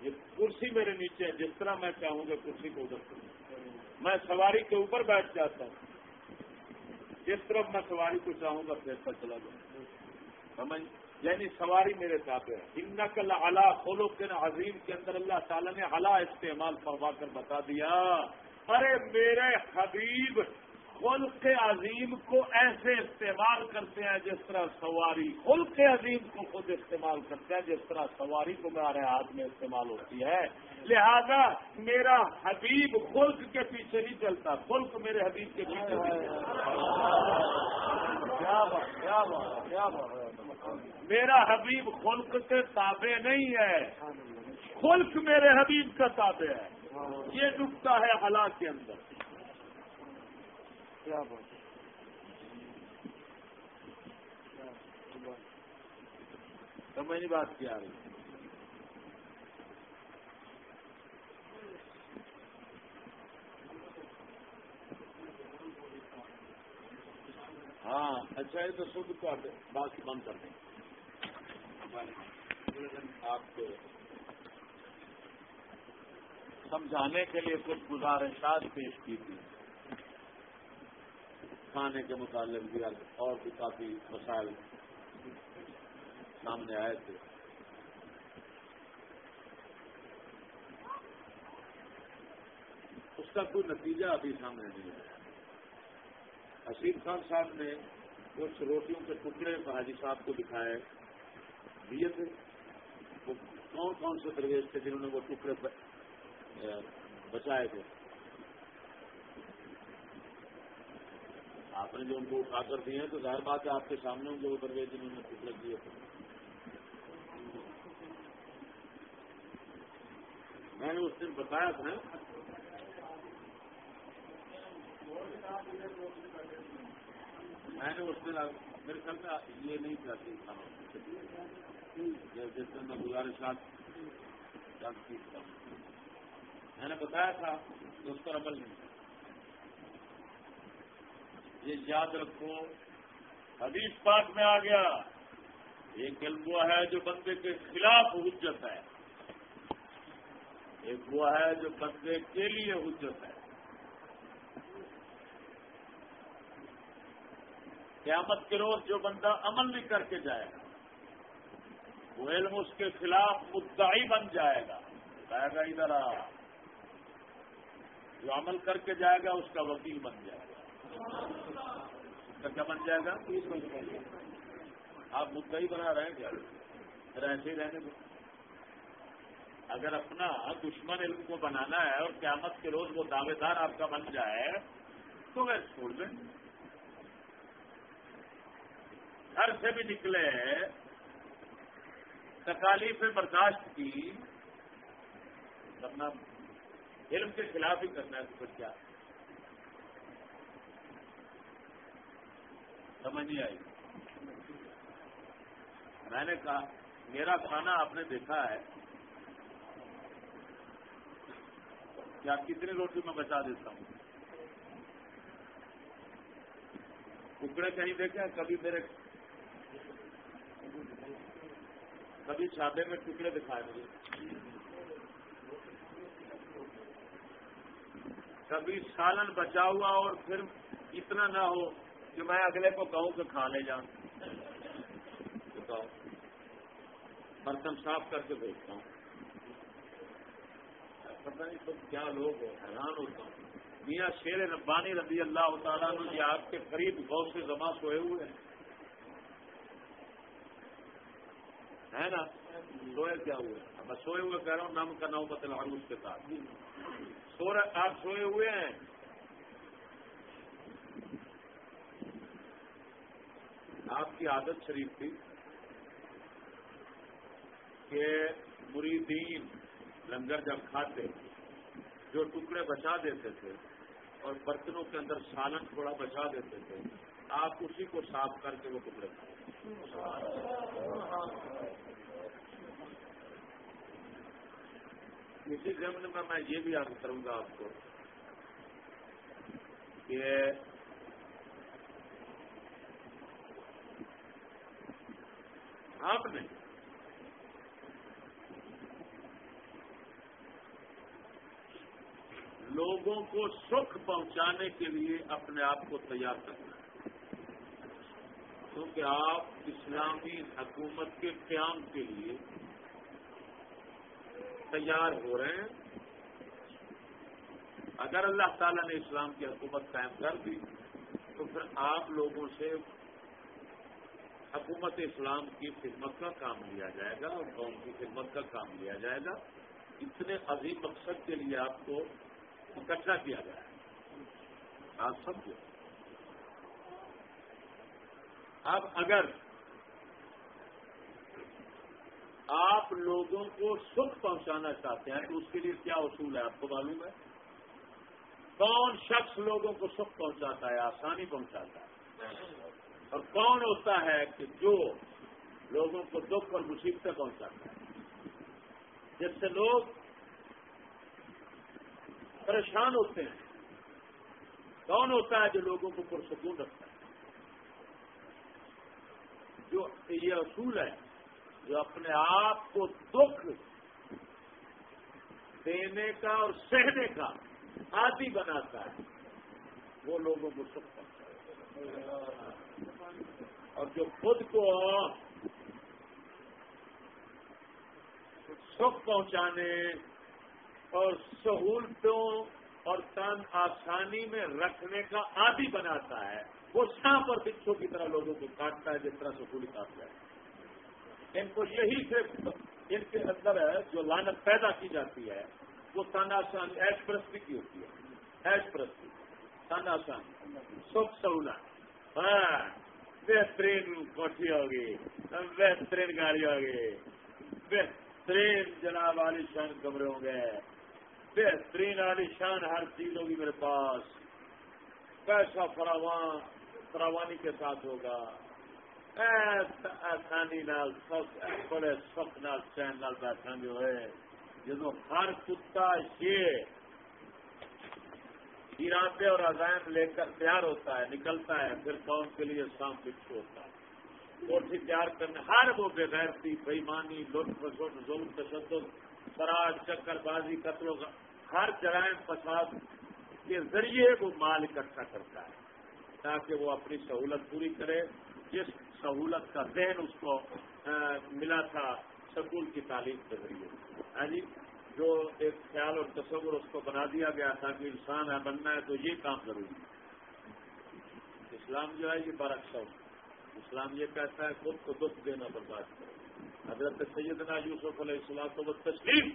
یہ کرسی میرے نیچے ہے جس طرح میں چاہوں گا کرسی کو ادھر میں سواری کے اوپر بیٹھ جاتا ہوں۔ جس طرح میں سواری کو چاہوں گا پھر پر چلا جاؤں سمجھ یعنی سواری میرے ساتھ ہے۔ ان نقل اللہ خلوق کے عظیم کے اندر اللہ تعالیٰ نے اللہ استعمال فرما کر بتا دیا۔ ارے میرے حبیب، خلق عظیم کو ایسے استعمال کرتے ہیں جس طرح سواری، خلق عظیم کو خود استعمال کرتے ہیں جس طرح سواری کو میرے ہاتھ میں استعمال ہوتی ہے۔ لہذا میرا حبیب خلق کے پیچھے نہیں چلتا خلق میرے حبیب کے پیچھے نہیں چلتا۔ میرا حبیب خلق کے تابع نہیں ہے۔ خلق میرے حبیب کا تابع ہے۔ یہ ڈبتا ہے حالات کے اندر۔ سمجھ بات کیا رہی۔ ہاں اچھا یہ تو سب کو بات بند کر دیں۔ آپ کو سمجھانے کے لیے کچھ گزارشات پیش کی تھی۔ کھانے کے متعلق بھی اور بھی کافی مسائل سامنے آئے تھے۔ اس کا کوئی نتیجہ ابھی سامنے نہیں آیا حسین خان صاحب نے کچھ روٹیوں کے ٹکڑے حاجی صاحب کو دکھائے، دیے تھے۔ وہ کون کون سے درویش تھے جنہوں نے وہ ٹکڑے بچائے تھے؟ آپ نے جو ان کو اٹھا کر دیے ہیں تو ظاہر بات ہے آپ کے سامنے ہوں گے وہ درویش جنہوں نے ٹکڑے دیے تھے۔ میں نے اس دن بتایا تھا میں نے اس دن میرے خیال میں یہ نہیں چاہتی جس دن میں گزارشات میں نے بتایا تھا کہ اس پر عمل نہیں۔ یہ یاد رکھو، حدیث پاک میں آ گیا، ایک علم وہ ہے جو بندے کے خلاف حجت ہے۔ ایک وہ ہے جو بندے کے لیے حجت ہے۔ قیامت کے روز جو بندہ عمل نہیں کر کے جائے گا، وہ علم اس کے خلاف مدعی بن جائے گا جائے گا ادھر آ، جو عمل کر کے جائے گا اس کا وکیل بن جائے گا۔ اس کا کیا بن جائے گا؟ آپ مدعی بنا رہے ہیں کیا؟ پھر ایسے ہی رہنے دو۔ اگر اپنا دشمن علم کو بنانا ہے اور قیامت کے روز وہ دعوے دار آپ کا بن جائے، تو وہ چھوڑ دیں گھر سے بھی نکلے، تکالیف برداشت کی، اپنا علم کے خلاف ہی کرنا ہے تو کیا؟ سمجھ نہیں آئی۔ میں نے کہا، میرا کھانا آپ نے دیکھا ہے کہ آپ کتنی روٹی میں بچا دیتا ہوں؟ ٹکڑے کہیں دیکھے کبھی میرے کبھی چھاپے میں ٹکڑے دکھائے مجھے۔ کبھی سالن بچا ہوا اور پھر اتنا نہ ہو کہ میں اگلے کو کہوں کہ کھا لے جاؤں برتن صاف کر کے بھیجتا ہوں۔ پتہ نہیں تو کیا لوگ ہو، حیران ہوتا ہوں۔ میاں شیر ربانی رضی اللہ تعالیٰ نے جی آپ کے قریب بہت سے جمع سوئے ہوئے ہیں۔ ہے نا؟ سوئے کیا ہوئے؟ میں سوئے ہوئے کہہ رہا ہوں نام کا نام بتلا اس کے ساتھ۔ سو رہے آپ سوئے ہوئے ہیں؟ آپ کی عادت شریف تھی کہ مریدین لنگر جب کھاتے، جو ٹکڑے بچا دیتے تھے اور برتنوں کے اندر سالن تھوڑا بچا دیتے تھے، آپ اسی کو صاف کر کے وہ ٹکڑے کھاتے۔ اسی زمین میں میں یہ بھی یاد کروں گا آپ کو کہ آپ نے لوگوں کو سکھ پہنچانے کے لیے اپنے آپ کو تیار کرنا کیونکہ آپ اسلامی حکومت کے قیام کے لیے تیار ہو رہے ہیں۔ اگر اللہ تعالیٰ نے اسلام کی حکومت قائم کر دی، تو پھر آپ لوگوں سے حکومت اسلام کی خدمت کا کام لیا جائے گا اور قوم کی خدمت کا کام لیا جائے گا۔ اتنے عظیم مقصد کے لیے آپ کو اکٹھا کیا گیا ہے۔ آپ سمجھو اب اگر آپ لوگوں کو سکھ پہنچانا چاہتے ہیں تو اس کے لیے کیا اصول ہے؟ آپ کو معلوم ہے؟ کون شخص لوگوں کو سکھ پہنچاتا ہے، آسانی پہنچاتا ہے؟ اور کون ہوتا ہے کہ جو لوگوں کو دکھ اور مصیبتیں پہنچاتا ہے؟ جس سے لوگ پریشان ہوتے ہیں۔ کون ہوتا ہے جو لوگوں کو پرسکون رکھتا ہے؟ جو یہ اصول ہے جو اپنے آپ کو دکھ دینے کا اور سہنے کا عادی بناتا ہے، وہ لوگوں کو سکھ پہنچتا ہے اور جو خود کو سکھ پہنچانے اور سہولتوں اور تن آسانی میں رکھنے کا عادی بناتا ہے وہ سانپ اور بچوں کی طرح لوگوں کو کاٹتا ہے، جس طرح سکولی کاٹتا ہے۔ ان کو یہی سے ان کے اندر جو لانت پیدا کی جاتی ہے، وہ تن آسان ایش پرستی کی ہوتی ہے۔ ایش پرستی تن آسان سکھ سہولت ہاں بہترین کوٹھی ہوگی بہترین گاڑی ہوگی بہترین جناب عالی شان کمرے ہوں گے۔ بہترین عالی شان ہر چیز ہوگی میرے پاس۔ پیسہ فراوان فراوانی کے ساتھ ہوگا۔ آسانی نال بڑے سخت نال، چین نال بیٹھا جو ہے جب ہر کتا یہ ارادے اور عزائم لے کر تیار ہوتا ہے، نکلتا ہے، پھر قوم کے لیے شام پچھو ہوتا ہے۔ کوٹھی تیار کرنے، ہر وہ بےغیرتی بےمانی لطف ظلم، تشدد فراج چکر بازی قتلوں کا ہر جرائم، فساد کے ذریعے وہ مال اکٹھا کرتا ہے۔ تاکہ وہ اپنی سہولت پوری کرے، جس سہولت کا ذہن اس کو ملا تھا سکول کی تعلیم کے ذریعے۔ ہاں جی جو ایک خیال اور تصور اس کو بنا دیا گیا تھا کہ انسان ہے، بننا ہے، تو یہ کام ضروری اسلام جو ہے، یہ برعکس اچھا اسلام یہ کہتا ہے، خود کو دکھ دینا برداشت کرو۔ حضرت سیدنا یوسف علیہ السلام کو تسلیم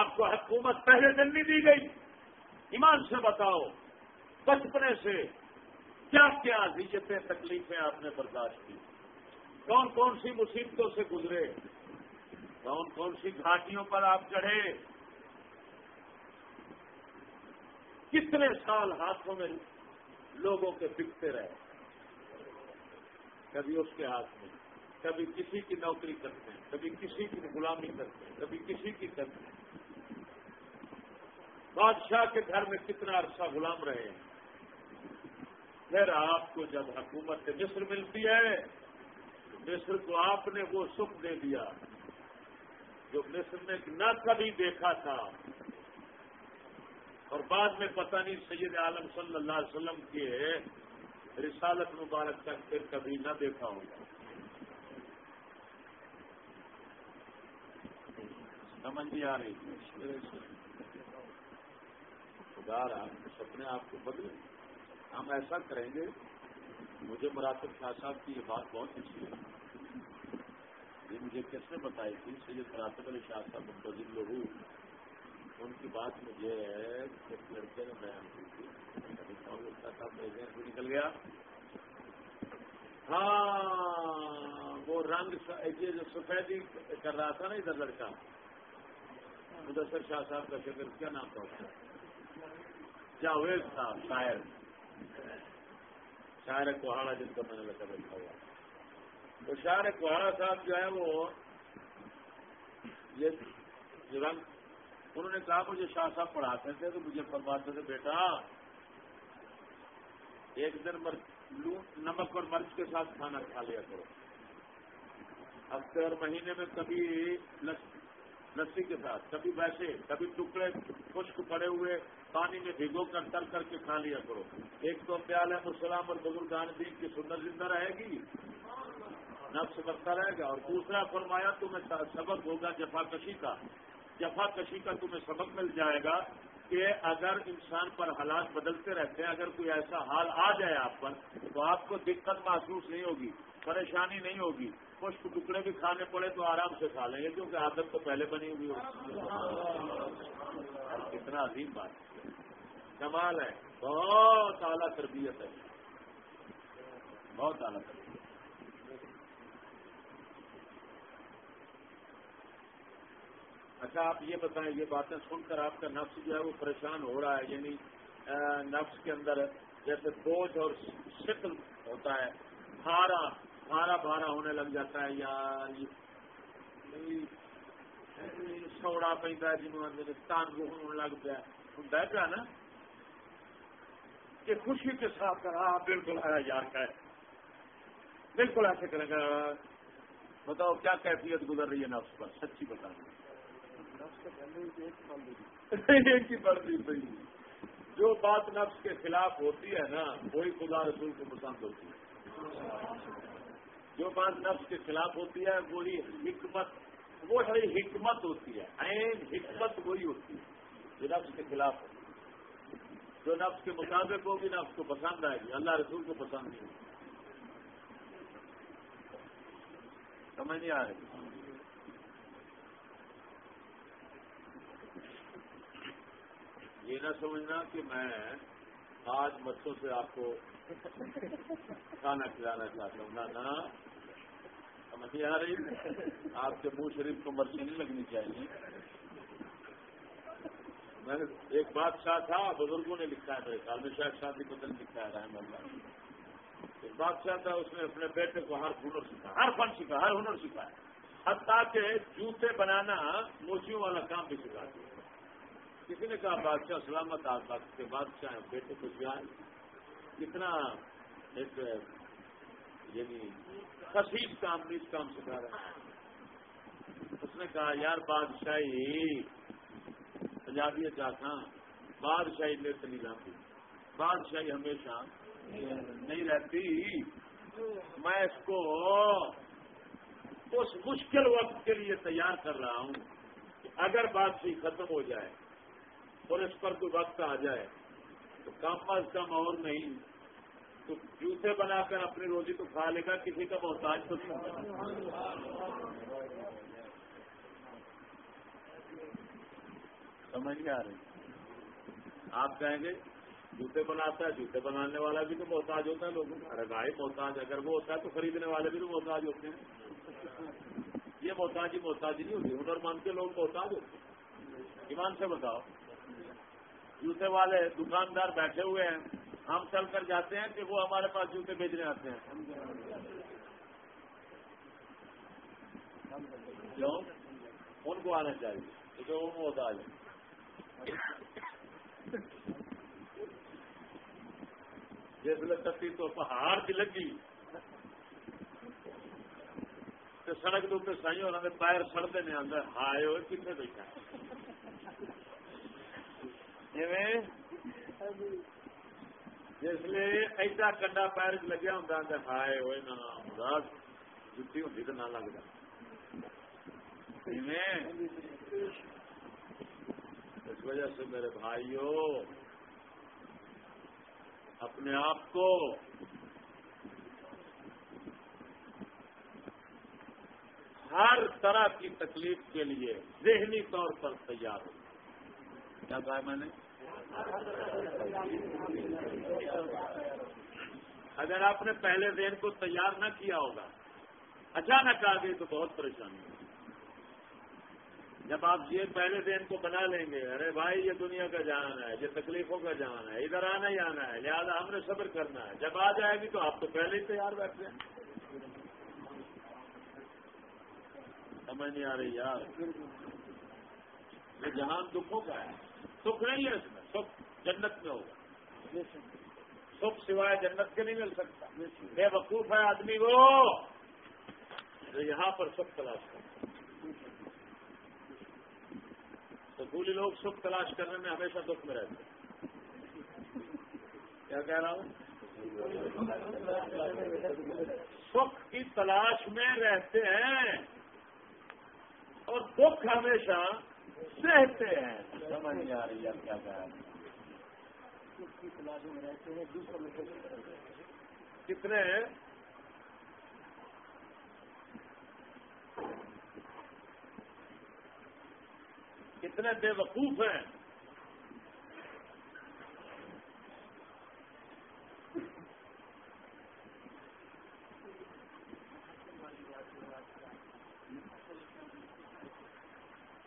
آپ کو حکومت پہلے دن نہیں دی گئی۔ ایمان سے بتاؤ، بچپنے سے کیا کیا عزیتیں تکلیفیں آپ نے برداشت کی؟ کون کون سی مصیبتوں سے گزرے؟ کون کون سی گھاٹیوں پر آپ چڑھے؟ کتنے سال ہاتھوں میں لوگوں کے بکتے رہے؟ کبھی اس کے ہاتھ میں، کبھی کسی کی نوکری کرتے ہیں، کبھی کسی کی غلامی کرتے ہیں، کبھی کسی کی کرتے ہیں۔ بادشاہ کے گھر میں کتنا عرصہ غلام رہے ہیں؟ پھر آپ کو جب حکومت مصر ملتی ہے مصر کو آپ نے وہ سکھ دے دیا جو مصر نے نہ کبھی دیکھا تھا۔ اور بعد میں پتہ نہیں سید عالم صلی اللہ علیہ وسلم کے رسالت مبارک تک پھر کبھی نہ دیکھا ہوگا۔ سمجھ نہیں آ رہی۔ خدا رہا سپنے آپ کو بدلے۔ ہم ایسا کریں گے، مجھے مراتب شاہ صاحب کی یہ بات بہت اچھی ہے یہ مجھے کس نے بتائی تھی؟ سید مراتب علی شاہ صاحب متضر لوگ۔ ان کی بات مجھے ایک لڑکے نے بیان کی تھی۔ نکل گیا۔ ہاں وہ رنگ یہ جو سفیدی کر رہا تھا نا ادھر لڑکا۔ مدثر شاہ صاحب کا شکر، کیا نام تھا جاوید صاحب، شاعر۔ شاعر کوہاڑا جن کا میں نے لگا بیٹھا ہوا۔ تو شاعر کوہاڑا صاحب جو ہے وہ یہ رنگ، انہوں نے کہا مجھے شاہ صاحب پڑھاتے تھے تو مجھے فرماتے تھے، بیٹا، ایک دن نمک اور مرچ کے ساتھ کھانا کھا لیا کرو۔ ہفتے اور مہینے میں کبھی لسی کے ساتھ، کبھی ویسے کبھی ٹکڑے، خشک پڑے ہوئے، پانی میں بھگو کر تر کر کے کھا لیا کرو۔ ایک تو پیال السلام اور بزرگان دین کی سندر زندہ رہے گی۔ نفس بڑھتا رہے گا۔ اور دوسرا فرمایا، تمہیں سبق ہوگا جفا کشی کا۔ جفا کشی کا تمہیں سبق مل جائے گا کہ اگر انسان پر حالات بدلتے رہتے ہیں، اگر کوئی ایسا حال آ جائے آپ پر، تو آپ کو دقت محسوس نہیں ہوگی، پریشانی نہیں ہوگی۔ خشک ٹکڑے بھی کھانے پڑے تو آرام سے کھا لیں گے، کیونکہ عادت تو پہلے بنی ہوئی ہوگی کتنا عظیم بات کمال ہے۔ بہت اعلیٰ تربیت ہے۔ بہت اعلیٰ تربیت اچھا آپ یہ بتائیں، یہ باتیں سن کر آپ کا نفس جو ہے وہ پریشان ہو رہا ہے یعنی نفس کے اندر جیسے بوجھ اور شکل ہوتا ہے ہارا بھارا بھارا ہونے لگ جاتا ہے یار سوڑا پہ جنوب تان ہونے لگ پیا ہوں پیا نا۔ کہ خوشی کے ساتھ کرا بالکل آیا یار کا بالکل ایسے کرے گا بتاؤ کیا کیفیت گزر رہی ہے نفس پر؟ سچی بتا ایک ہی صحیح جو بات نفس کے خلاف ہوتی ہے نا وہی خدا رسول کو پسند ہوتی ہے۔ جو بات نفس کے خلاف ہوتی ہے، وہی حکمت، وہ ساری حکمت ہوتی ہے۔ این حکمت وہی ہوتی ہے جو نفس کے خلاف ہوتی ہے جو نفس کے مطابق ہوگی، نفس کو پسند آئے گی۔ اللہ رسول کو پسند نہیں ہوگی۔ سمجھ نہیں آ رہی۔ یہ نہ سمجھنا کہ میں آج بچوں سے آپ کو کھانا کھلانا چاہتا ہوں، نہ سمجھ آ رہی؟ آپ کے منہ شریف کو مرضی نہیں لگنی چاہیے۔ میں نے ایک بادشاہ تھا، بزرگوں نے لکھا ہے میرے خیال میں شاید شادی بدل لکھا ہے، رحم اللہ۔ ایک بادشاہ تھا، اس نے اپنے بیٹے کو ہر ہنر سیکھا ہر فن سیکھا ہر ہنر سیکھا حتیٰ کہ جوتے بنانا موچیوں والا کام بھی سکھا دیا کسی نے کہا، بادشاہ سلامت آپ کے بادشاہ بیٹے کو جان کتنا ایک یعنی خصیص کام نیچ کام سکھا رہا ہے۔ اس نے کہا، یار بادشاہی پنجابی چاہتا بادشاہی لے چلی جاتی بادشاہی ہمیشہ نہیں رہتی۔ میں اس کو اس مشکل وقت کے لیے تیار کر رہا ہوں کہ اگر بادشاہی ختم ہو جائے اور اس پر کوئی وقت آ جائے تو کم از کم اور نہیں، تو جوتے بنا کر اپنی روزی تو کھا لے گا، کسی کا محتاج تو نہیں سمجھ نہیں آ رہی۔ آپ کہیں گے، جوتے بناتا ہے، جوتے بنانے والا بھی تو محتاج ہوتا ہے، لوگوں ارے بھائی محتاج، اگر وہ ہوتا ہے تو خریدنے والے بھی تو محتاج ہوتے ہیں۔ یہ محتاجی محتاجی نہیں ہوتی، ہنر مان کے لوگ محتاج ہوتے ہیں۔ ایمان سے بتاؤ۔ جوتے والے دکاندار بیٹھے ہوئے ہیں، ہم چل کر جاتے ہیں کہ وہ ہمارے پاس جوتے بیچنے آتے ہیں۔ کیوں؟ ان کو آنا چاہیے تو وہ محتاج ہے۔ جس تتی تو پہاڑ کی لگی۔ تو سڑک کے اتنے سائی ہونا پیر سڑتے نہیں آتے ہائے ہوئے کتنے بیٹھا جس لیے ایسا کنڈا پیر چ لگیا ہوں ہائے ہوئے نہ جتی ہوں تو نہ لگتا اس وجہ سے میرے بھائیوں اپنے آپ کو ہر طرح کی تکلیف کے لیے ذہنی طور پر تیار ہو। کیا کہا میں نے؟ اگر آپ نے پہلے دن کو تیار نہ کیا ہوگا، اچانک آ گئی تو بہت پریشانی ہوگی۔ جب آپ یہ پہلے دن کو بنا لیں گے، ارے بھائی، یہ دنیا کا جان ہے، یہ تکلیفوں کا جان ہے، ادھر آنا ہی آنا ہے، لہٰذا ہم نے صبر کرنا ہے۔ جب آ جائے گی تو آپ تو پہلے ہی تیار بیٹھتے ہیں۔ سمجھ نہیں آ رہی یار۔ یہ جہان دکھوں کا ہے۔ سکھ نہیں ہے اس میں۔ سکھ جنت میں ہوگا۔ سکھ سوائے جنت کے نہیں مل سکتا۔ بے وقوف ہے آدمی وہ جو یہاں پر سکھ تلاش کرتا سکولی لوگ سکھ تلاش کرنے میں ہمیشہ دکھ میں رہتے ہیں۔ کیا کہہ رہا ہوں؟ سکھ کی تلاش میں رہتے ہیں اور دکھ ہمیشہ سہتے ہیں۔ سمجھ نہیں آ رہی ہے کیا ہوں کتنے کتنے بے وقوف ہیں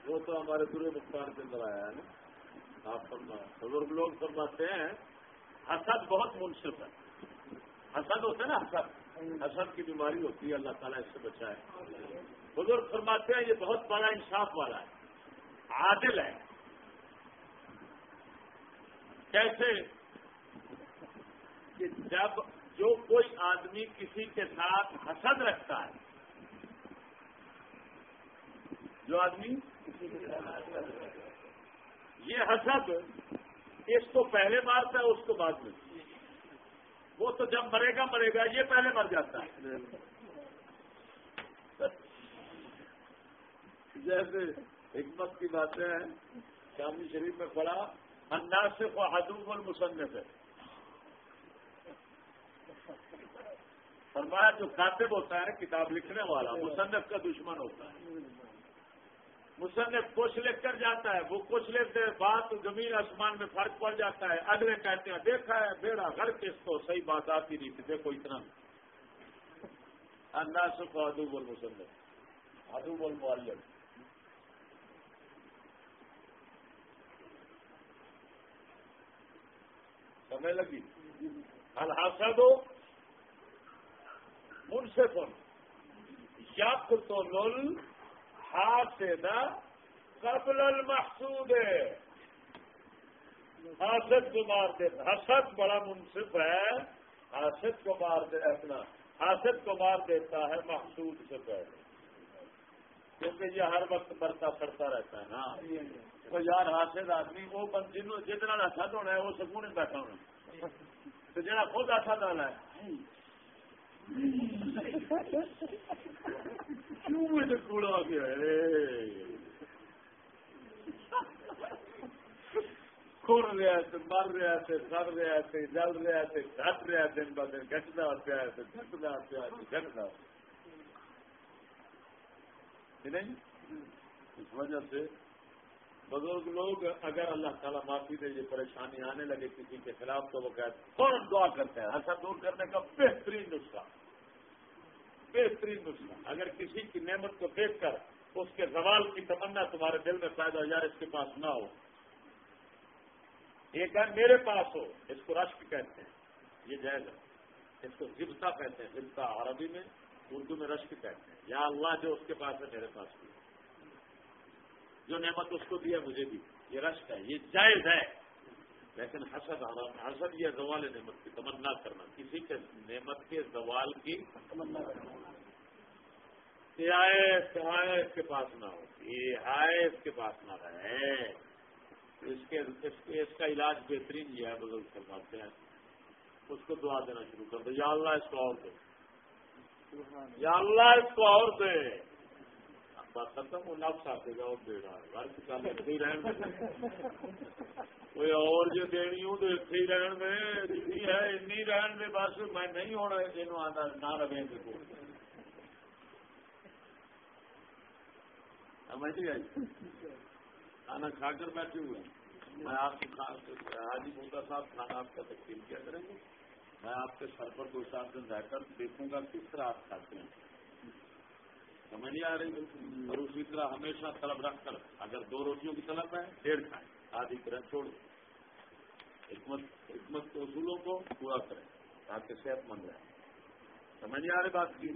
وہ تو ہمارے پورے مختار کے اندر آیا ہے نا؟ آپ فرما بزرگ لوگ فرماتے ہیں، حسد بہت منصف ہے۔ حسد ہوتا ہے نا حسد؟ حسد کی بیماری ہوتی ہے، اللہ تعالیٰ اس سے بچائے۔ بزرگ فرماتے ہیں، یہ بہت بڑا انصاف والا ہے۔ عادل ہے۔ کیسے؟ کہ جب جو کوئی آدمی کسی کے ساتھ حسد رکھتا ہے، جو آدمی یہ حسد اس کو پہلے مارتا ہے، اس کو بعد میں۔ وہ تو جب مرے گا مرے گا، یہ پہلے مر جاتا ہے۔ جیسے حکمت کی باتیں ہیں، شامی شریف میں پڑا انداز سے کو حدوب اور مصنف ہے۔ فرمایا جو کاتب ہوتا ہے، کتاب لکھنے والا، مصنف کا دشمن ہوتا ہے۔ مصنف کچھ لکھ کر جاتا ہے، وہ کچھ لکھتے بات زمین آسمان میں فرق پڑ جاتا ہے۔ اگلے کہتے ہیں، دیکھا ہے، بیڑا گھر کس کو صحیح بات آتی نہیں تھی۔ دیکھو اتنا۔ ہاں، انداز کو ادوب المصنف ادوب المعلم سمے لگی؟ الحاصل دو منصف۔ یا تو لول حاسد قبل المحسود حاسد کو مار دیتا حسد بڑا منصف ہے۔ حاسد کو مار دے اپنا۔ حاسد کو مار دیتا ہے محسود سے پہلے۔ کیونکہ یہ ہر وقت بڑھتا سڑتا رہتا ہے نا۔ تو یار حاسد آدمی، وہ جن جتنا حسد ہونا ہے، وہ سکون بیٹھا ہونا تو جہاں خود حسد آنا ہے۔ کیوں مجھے کوڑا گیا کھڑ رہا تھے مر رہا تھے سڑ رہا تھے جل رہا تھے گھٹ رہا دن ب دن گھٹنا پیا گھٹنا پیا گھٹنا نہیں؟ اس وجہ سے بزرگ لوگ اگر اللہ تعالیٰ معافی دے، یہ پریشانی آنے لگے کسی کے خلاف تو وہ کہتے فوراً دعا کرتے ہیں، حسد دور کرنے کا بہترین نسخہ۔ بہترین نسخہ۔ اگر کسی کی نعمت کو دیکھ کر اس کے زوال کی تمنا تمہارے دل میں پیدا ہو یار، اس کے پاس نہ ہو۔ ایک ہے میرے پاس ہو، اس کو رشک کہتے ہیں۔ یہ جائز ہے۔ اس کو زبتا کہتے ہیں زبتا عربی میں اردو میں رشک کہتے ہیں۔ یا اللہ جو اس کے پاس ہے، میرے پاس بھی جو نعمت اس کو دیا مجھے بھی۔ یہ رشک ہے، یہ جائز ہے۔ لیکن حسد حرام حسد یہ زوال نعمت کی تمنا کرنا کسی کے نعمت کے زوال کی تمنا کرنا۔ اس کے پاس نہ ہو یہ اس کے پاس نہ رہے۔ اس کے اس کا علاج بہترین یہ ہے بزرگ فرماتے ہیں۔ اس کو دعا دینا شروع کر دو یا اللہ اس کو اور دے۔ یا اللہ اس کو اور دے۔ ختم وہ نفس آتے گا اور دے رہا ہے کوئی اور جو دینی ہوں تو اتنے ہی رہن میں جی ہے رہن میں بس میں نہیں ہونا یہ آتا نہ رہے کو۔ سمجھ گئی کھانا کھا کر بیٹھے ہوئے میں آپ کو حاجی موتا صاحب، کھانا آپ کا تقسیم کیا کریں گے؟ میں آپ کے سر پر دو چار دن رہ کر دیکھوں گا کس طرح آپ کھاتے ہیں۔ سمجھ نہیں آ رہی اور اسی طرح ہمیشہ طلب رکھ کر اگر دو روٹیوں کی طلب ہے ڈیڑھ کھائیں۔ آدھی کریں چھوڑ حکمت حکمت کے اصولوں کو پورا کریں تاکہ صحت مند رہے۔ سمجھ نہیں آ رہی بات کی؟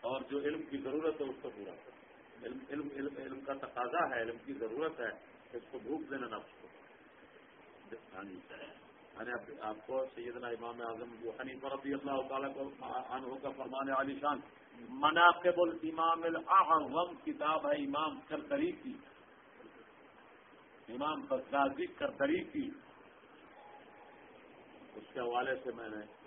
اور جو علم کی ضرورت ہے اس کو پورا کریں۔ علم علم علم علم کا تقاضا ہے، علم کی ضرورت ہے، اس کو بھوک دینا نفس کو میں نے آپ کو سیدنا امام اعظم جو حنیف رضی اللہ تعالیٰ کو عنہ کا فرمان علی شان مناقب الامام الاعظم کتاب ہے امام کرتری کی امام بغدادی کرتری کی اس کے حوالے سے میں نے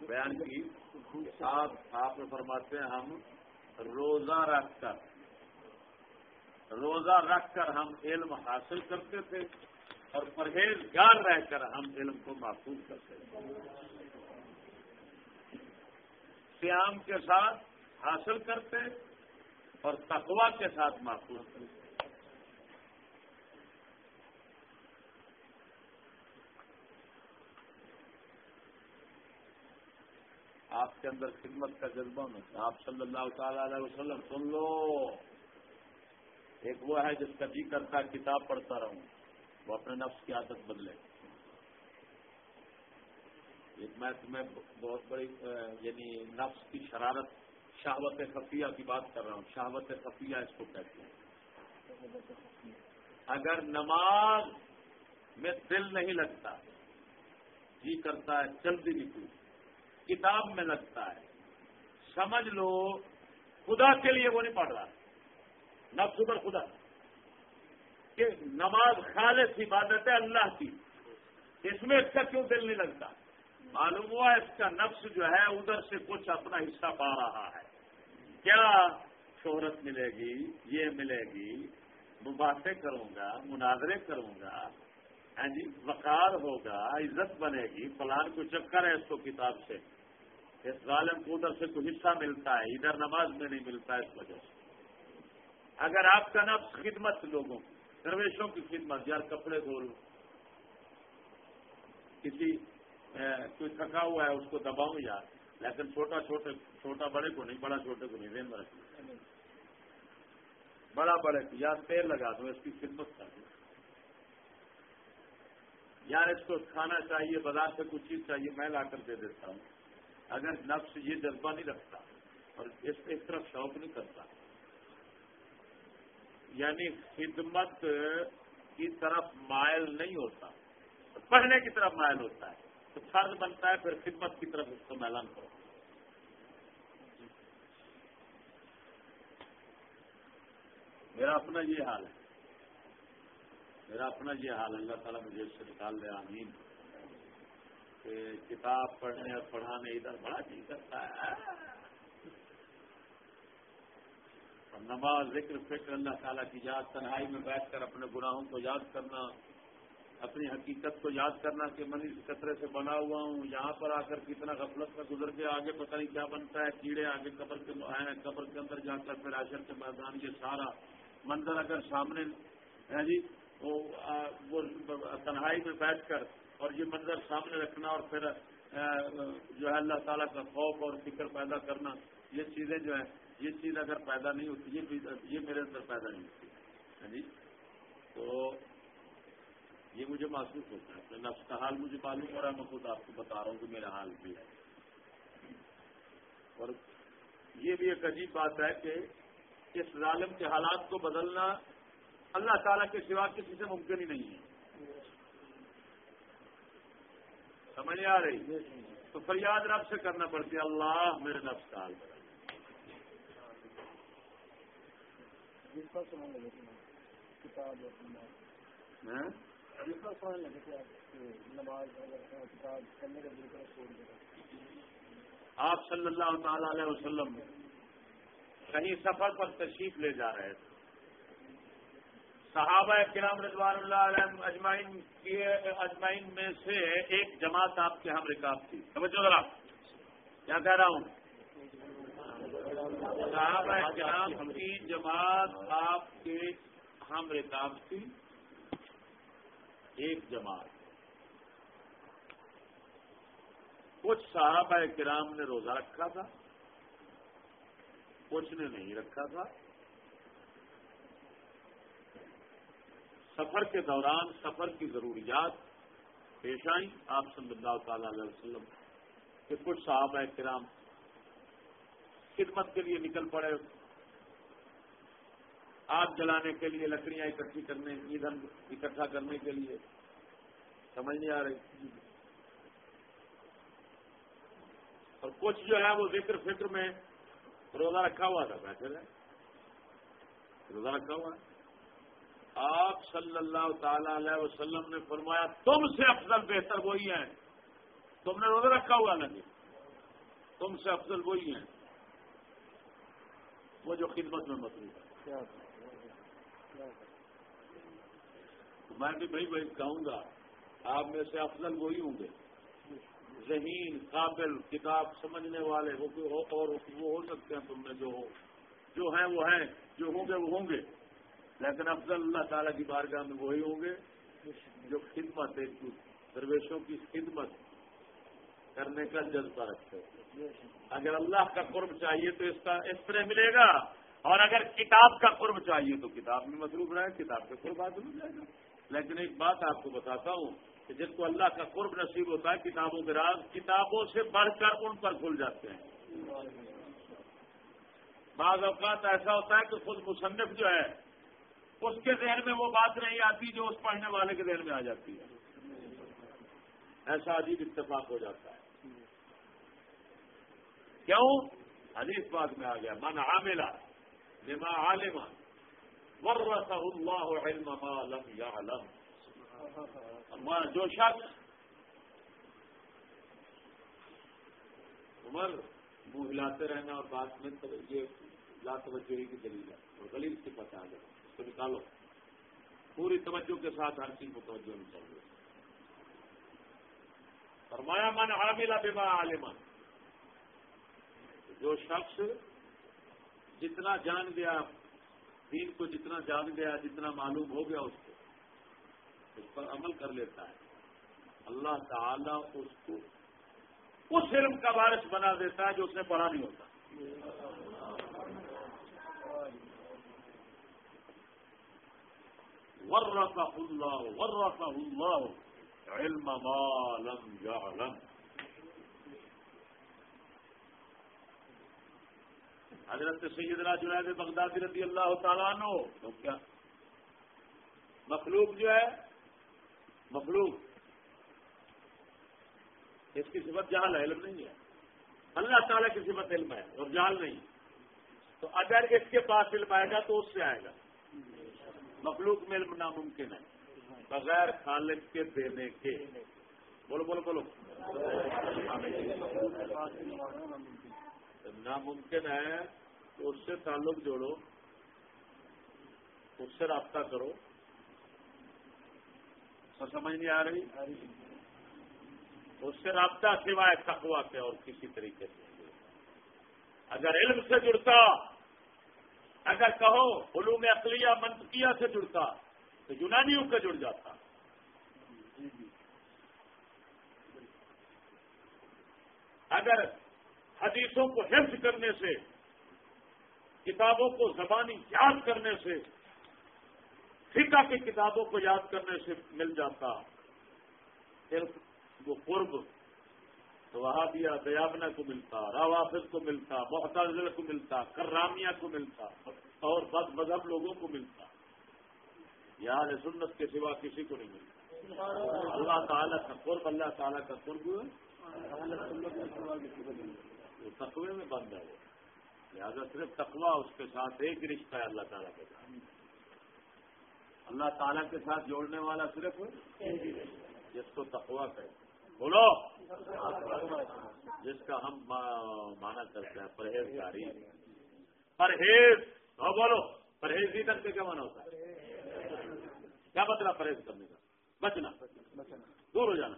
بیان کی آپ آپ فرماتے ہیں ہم روزہ رکھ کر، روزہ رکھ کر ہم علم حاصل کرتے تھے۔ اور پرہیزگار رہ کر ہم علم کو محفوظ کرتے تھے سیام کے ساتھ حاصل کرتے اور تقوا کے ساتھ محفوظ کرتے آپ کے اندر خدمت کا جذبہ میں آپ صلی اللہ تعالی علیہ وسلم، سن لو۔ ایک وہ ہے جس کا جی کرتا کتاب پڑھتا رہوں۔ وہ اپنے نفس کی عادت بدلے۔ ایک میں تمہیں بہت بڑی یعنی نفس کی شرارت، شہوت خفیہ کی بات کر رہا ہوں۔ شہوت خفیہ اس کو کہتے ہیں۔ اگر نماز میں دل نہیں لگتا جی کرتا ہے، جلدی نکلو، کتاب میں لگتا ہے، سمجھ لو، خدا کے لیے وہ نہیں پڑھ رہا۔ نفس پر خدا۔ کہ نماز خالص عبادت ہے اللہ کی۔ اس میں اس کا کیوں دل نہیں لگتا؟ معلوم ہوا اس کا نفس جو ہے ادھر سے کچھ اپنا حصہ پا رہا ہے۔ کیا شہرت ملے گی؟ یہ ملے گی۔ باتیں کروں گا، مناظرے کروں گا۔ ہاں جی وقار ہوگا، عزت بنے گی۔ فلان کو چکر ہے اس کو کتاب سے۔ اس ظالم کو ادھر سے کوئی حصہ ملتا ہے، ادھر نماز میں نہیں ملتا ہے اس وجہ سے۔ اگر آپ کا نفس خدمت لوگوں درویشوں کی خدمت، یار کپڑے دھو لو۔ کسی کوئی تھکا ہوا ہے، اس کو دباؤں یا لیکن چھوٹا، چھوٹے، چھوٹا بڑے کو نہیں، بڑا چھوٹے کو نہیں دین میں بڑا، بڑے کو یا تیل لگا دو، اس کی خدمت کر دو۔ یار، اس کو کھانا چاہیے، بازار سے کچھ چیز چاہیے، میں لا کر دے دیتا ہوں۔ اگر نفس یہ جذبہ نہیں رکھتا اور اس ایک طرف شوق نہیں کرتا یعنی خدمت کی طرف مائل نہیں ہوتا، پڑھنے کی طرف مائل ہوتا ہے۔ تو فرض بنتا ہے پھر خدمت کی طرف اس کو میلان کرو۔ میرا اپنا یہ حال ہے۔ میرا اپنا یہ حال ہے۔ اللہ تعالیٰ مجھے اس سے نکال دے، آمین۔ کہ کتاب پڑھنے اور پڑھانے ادھر بڑا جی کرتا ہے۔ اور نماز، ذکر، فکر، اللہ تعالیٰ کی یاد، تنہائی میں بیٹھ کر اپنے گناہوں کو یاد کرنا، اپنی حقیقت کو یاد کرنا کہ میں اس خطرے سے بنا ہوا ہوں، یہاں پر آ کر کتنا غفلت کا گزر کے آگے پتہ نہیں کیا بنتا ہے، کیڑے آگے قبر کے ہیں، قبر کے اندر جا کر پھر عشر کے میدان یہ سارا منظر اگر سامنے ہے جی وہ تنہائی میں بیٹھ کر اور یہ منظر سامنے رکھنا اور پھر جو ہے اللہ تعالیٰ کا خوف اور فکر پیدا کرنا، یہ چیزیں جو ہیں یہ چیز اگر پیدا نہیں ہوتی، یہ میرے اندر پیدا نہیں ہوتی۔ ہے جی؟ تو یہ مجھے محسوس ہوتا ہے۔ اپنے نفس کا حال مجھے معلوم ہو رہا ہے، میں خود آپ کو بتا رہا ہوں کہ میرا حال بھی ہے۔ اور یہ بھی ایک عجیب بات ہے کہ اس ظالم کے حالات کو بدلنا اللہ تعالیٰ کے سوا کسی سے ممکن ہی نہیں ہے۔ سمجھ آ رہی؟ تو فریاد رب سے کرنا پڑتی ہے، اللہ میرے نفس کا حال۔ ہاں؟ آپ صلی اللہ تعالی علیہ وسلم کہیں سفر پر تشریف لے جا رہے تھے۔ صحابہ کرام رضوان اللہ علیہ اجمائن کی اجمائن میں سے ایک جماعت آپ کے ہم رکاب تھی۔ سمجھو ذرا کیا کہہ رہا ہوں؟ صحابہ کرام کی جماعت آپ کے ہم رکاب تھی ایک جماعت کچھ صحابہ کرام نے روزہ رکھا تھا، کچھ نے نہیں رکھا تھا۔ سفر کے دوران سفر کی ضروریات پیش آئیں۔ آپ صلی اللہ تعالی علیہ وسلم کہ کچھ صحابہ کرام خدمت کے لیے نکل پڑے۔ آگ جلانے کے لیے، لکڑیاں اکٹھی کرنے، ایندھن اکٹھا کرنے کے لیے۔ سمجھ نہیں آ رہی۔ اور کچھ جو ہے وہ ذکر فکر میں روزہ رکھا ہوا تھا، بیٹھے رہے۔ روزہ رکھا ہوا۔ ہے آپ صلی اللہ تعالی علیہ وسلم نے فرمایا، تم سے افضل بہتر وہی ہیں۔ تم نے روزہ رکھا ہوا نہیں تم سے افضل وہی ہیں۔ وہ جو خدمت میں مصروف ہے۔ میں بھی بھائی بھائی کہوں گا، آپ میں سے افضل وہی ہوں گے۔ ذہین، قابل، کتاب سمجھنے والے، وہ اور وہ ہو سکتے ہیں تم میں جو ہو۔ جو ہیں وہ ہیں، جو ہوں گے وہ ہوں گے۔ لیکن افضل اللہ تعالیٰ کی بارگاہ میں وہی ہوں گے جو خدمت ایک درویشوں کی خدمت۔ کرنے کا جذبہ رکھتے اگر اللہ کا قرب چاہیے تو اس کا اس طرح ملے گا۔ اور اگر کتاب کا قرب چاہیے تو کتاب میں مصروف رہے، کتاب کا قرب حاصل ہو جائے گا۔ لیکن ایک بات آپ کو بتاتا ہوں کہ جن کو اللہ کا قرب نصیب ہوتا ہے، کتابوں کے راز کتابوں سے بڑھ کر ان پر کھل جاتے ہیں۔ بعض اوقات ایسا ہوتا ہے کہ خود مصنف جو ہے، اس کے ذہن میں وہ بات نہیں آتی جو اس پڑھنے والے کے ذہن میں آ جاتی ہے۔ ایسا عجیب اتفاق ہو جاتا ہے۔ کیوں؟ حدیث بات میں آ گیا، من عاملہ لما عالما ورث اللہ علم ما لم يعلم. جو شخص عمر منہ ہلاتے رہنا اور بات میں یہ لا توجہ کی دلیل ہے، اور غلیب سے پتا آ جائے اس کو نکالو۔ پوری توجہ کے ساتھ ہر چیز کو توجہ نہیں چاہیے۔ فرمایا، من عاملہ بما عالما جو شخص جتنا جان گیا، دین کو جتنا جان گیا، جتنا معلوم ہو گیا اس کو، اس پر عمل کر لیتا ہے۔ اللہ تعالی اس کو اس علم کا وارث بنا دیتا ہے جو اس نے پڑھا نہیں ہوتا۔ ورثہ اللہ ورثہ اللہ علم ما لم يعلم۔ حضرت سیدنا جنید بغدادی رضی اللہ تعالیٰ عنہ، تو کیا؟ مخلوق جو ہے، مخلوق۔ اس کی صفت جہل ہے علم نہیں ہے۔ اللہ تعالیٰ کی صفت علم ہے اور جہل نہیں۔ تو اگر اس کے پاس علم آئے گا تو اس سے آئے گا۔ مخلوق میں علم ناممکن ہے۔ بغیر خالق کے دینے کے۔ بولو بولو بولو۔ ناممکن ہے تو اس سے تعلق جوڑو، اس سے رابطہ کرو۔ سمجھ نہیں آ رہی؟ اس سے رابطہ سوائے تقوا کے اور کسی طریقے سے اگر علم سے جڑتا، اگر کہو علوم اقلیہ منطقیہ سے جڑتا، تو یونانیوں کا جڑ جاتا۔ اگر حدیثوں کو حفظ کرنے سے، کتابوں کو زبانی یاد کرنے سے، فقہ کی کتابوں کو یاد کرنے سے مل جاتا۔ پھر وہ قرب تو دیابنا کو ملتا روافظ کو ملتا محتاج کو ملتا، کرامیہ کو ملتا، اور بد مذہب لوگوں کو ملتا۔ یار سنت کے سوا کسی کو نہیں ملتا۔ اللہ تعالیٰ کا قرب، اللہ تعالیٰ کا قرب۔ وہ تقوی میں بند ہے وہ۔ لہٰذا صرف تقوا اس کے ساتھ ایک رشتہ ہے اللہ تعالیٰ کے ساتھ۔ اللہ تعالیٰ کے ساتھ جوڑنے والا صرف جس کو تقوا کہ بولو۔ جس کا ہم مانا کرتے ہیں پرہیزگاری۔ پرہیز۔ ہاں بولو۔ پرہیز ہی کرتے کیا مانا ہوتا ہے؟ کیا مطلب پرہیز کرنے کا؟ بچنا۔ دور ہو جانا۔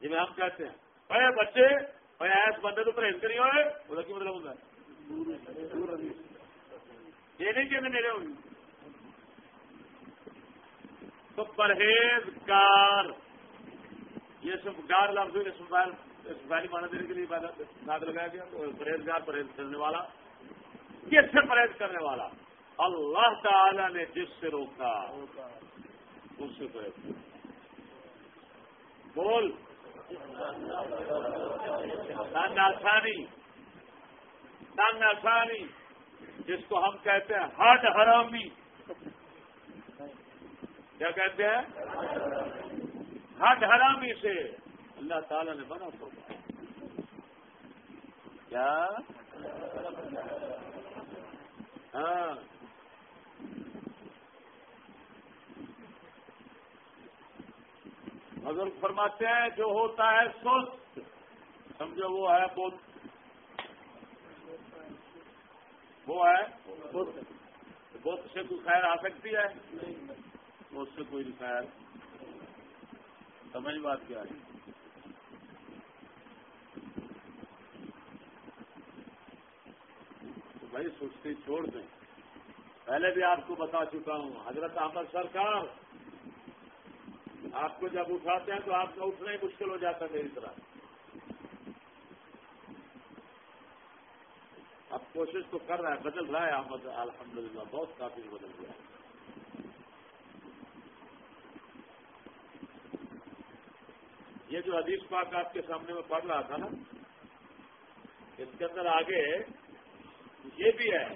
جی ہم کہتے ہیں اے بچے ایس بندے تو پرہیز کری ہوئے وہ کی مطلب ہوتا ہے یہ نہیں کہ میرے ہوئی تو پرہیزگار یہ سب گار لفظ اسماعیلی مانا دینے کے لیے ساتھ لگایا گیا پرہیزگار پرہیز کرنے والا کس سے پرہیز کرنے والا اللہ تعالی نے جس سے روکا اس سے پرہیز بول آسانی تنگ آسانی، جس کو ہم کہتے ہیں ہٹ حرامی۔ کیا کہتے ہیں؟ ہٹ حرامی سے۔ اللہ تعالی نے بنا تو کیا؟ ہاں۔ بزرگ فرماتے ہیں، جو ہوتا ہے سست۔ سمجھو، وہ ہے بہت وہ ہے بہت سے کوئی خیر آ سکتی ہے؟ اس سے کوئی خیر۔ سمجھ بات کیا ہے؟ بھائی، سستی چھوڑ دیں۔ پہلے بھی آپ کو بتا چکا ہوں، حضرت احمد سرکار آپ کو جب اٹھاتے ہیں تو آپ کا اٹھنا ہی مشکل ہو جاتا ہے میری طرح۔ اب کوشش تو کر رہا ہے، بدل رہا ہے احمد الحمد للہ بہت کافی بدل گیا ہے۔ یہ جو حدیث پاک آپ کے سامنے میں پڑھ رہا تھا نا، اس کے اندر آگے یہ بھی ہے۔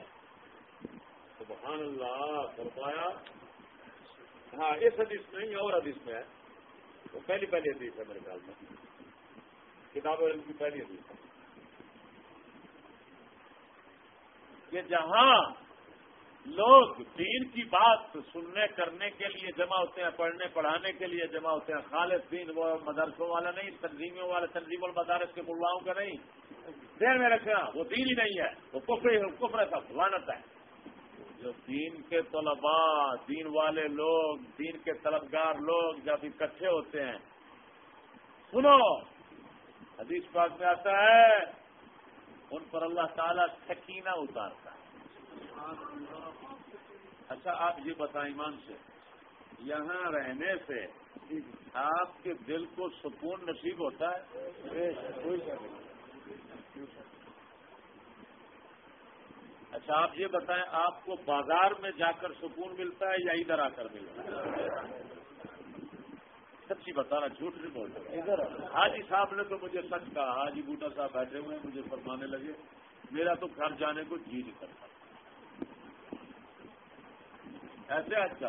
سبحان اللہ، فرمایا ہاں اس حدیث میں اور حدیث میں ہے۔ وہ پہلی پہلی حدیث ہے میرے خیال میں۔ کتاب علم کی پہلی حدیث ہے۔ کہ جہاں لوگ دین کی بات سننے، کرنے کے لیے جمع ہوتے ہیں، پڑھنے، پڑھانے کے لیے جمع ہوتے ہیں، خالص دین وہ مدرسوں والا نہیں تنظیموں والا، تنظیم المدارس کے ملاؤں کا نہیں۔ دیر میں رکھنا، وہ دین ہی نہیں ہے، وہ کفر کفر کا لانت ہے۔ جو دین کے طلباء، دین والے لوگ، دین کے طلبگار لوگ جب اکٹھے ہوتے ہیں، سنو، حدیث پاک میں آتا ہے، ان پر اللہ تعالیٰ سکینہ اتارتا ہے۔ اچھا آپ یہ بتائیں ایمان سے، یہاں رہنے سے آپ کے دل کو سکون نصیب ہوتا ہے؟ اچھا آپ یہ بتائیں آپ کو بازار میں جا کر سکون ملتا ہے یا ادھر آ کر ملتا ہے؟ سچی بتانا جھوٹ نہیں بولتا حاجی صاحب نے تو مجھے سچ کہا حاجی بوٹا صاحب بیٹھے ہوئے مجھے فرمانے لگے میرا تو گھر جانے کو جی نہیں کرتا۔ ایسے آج کا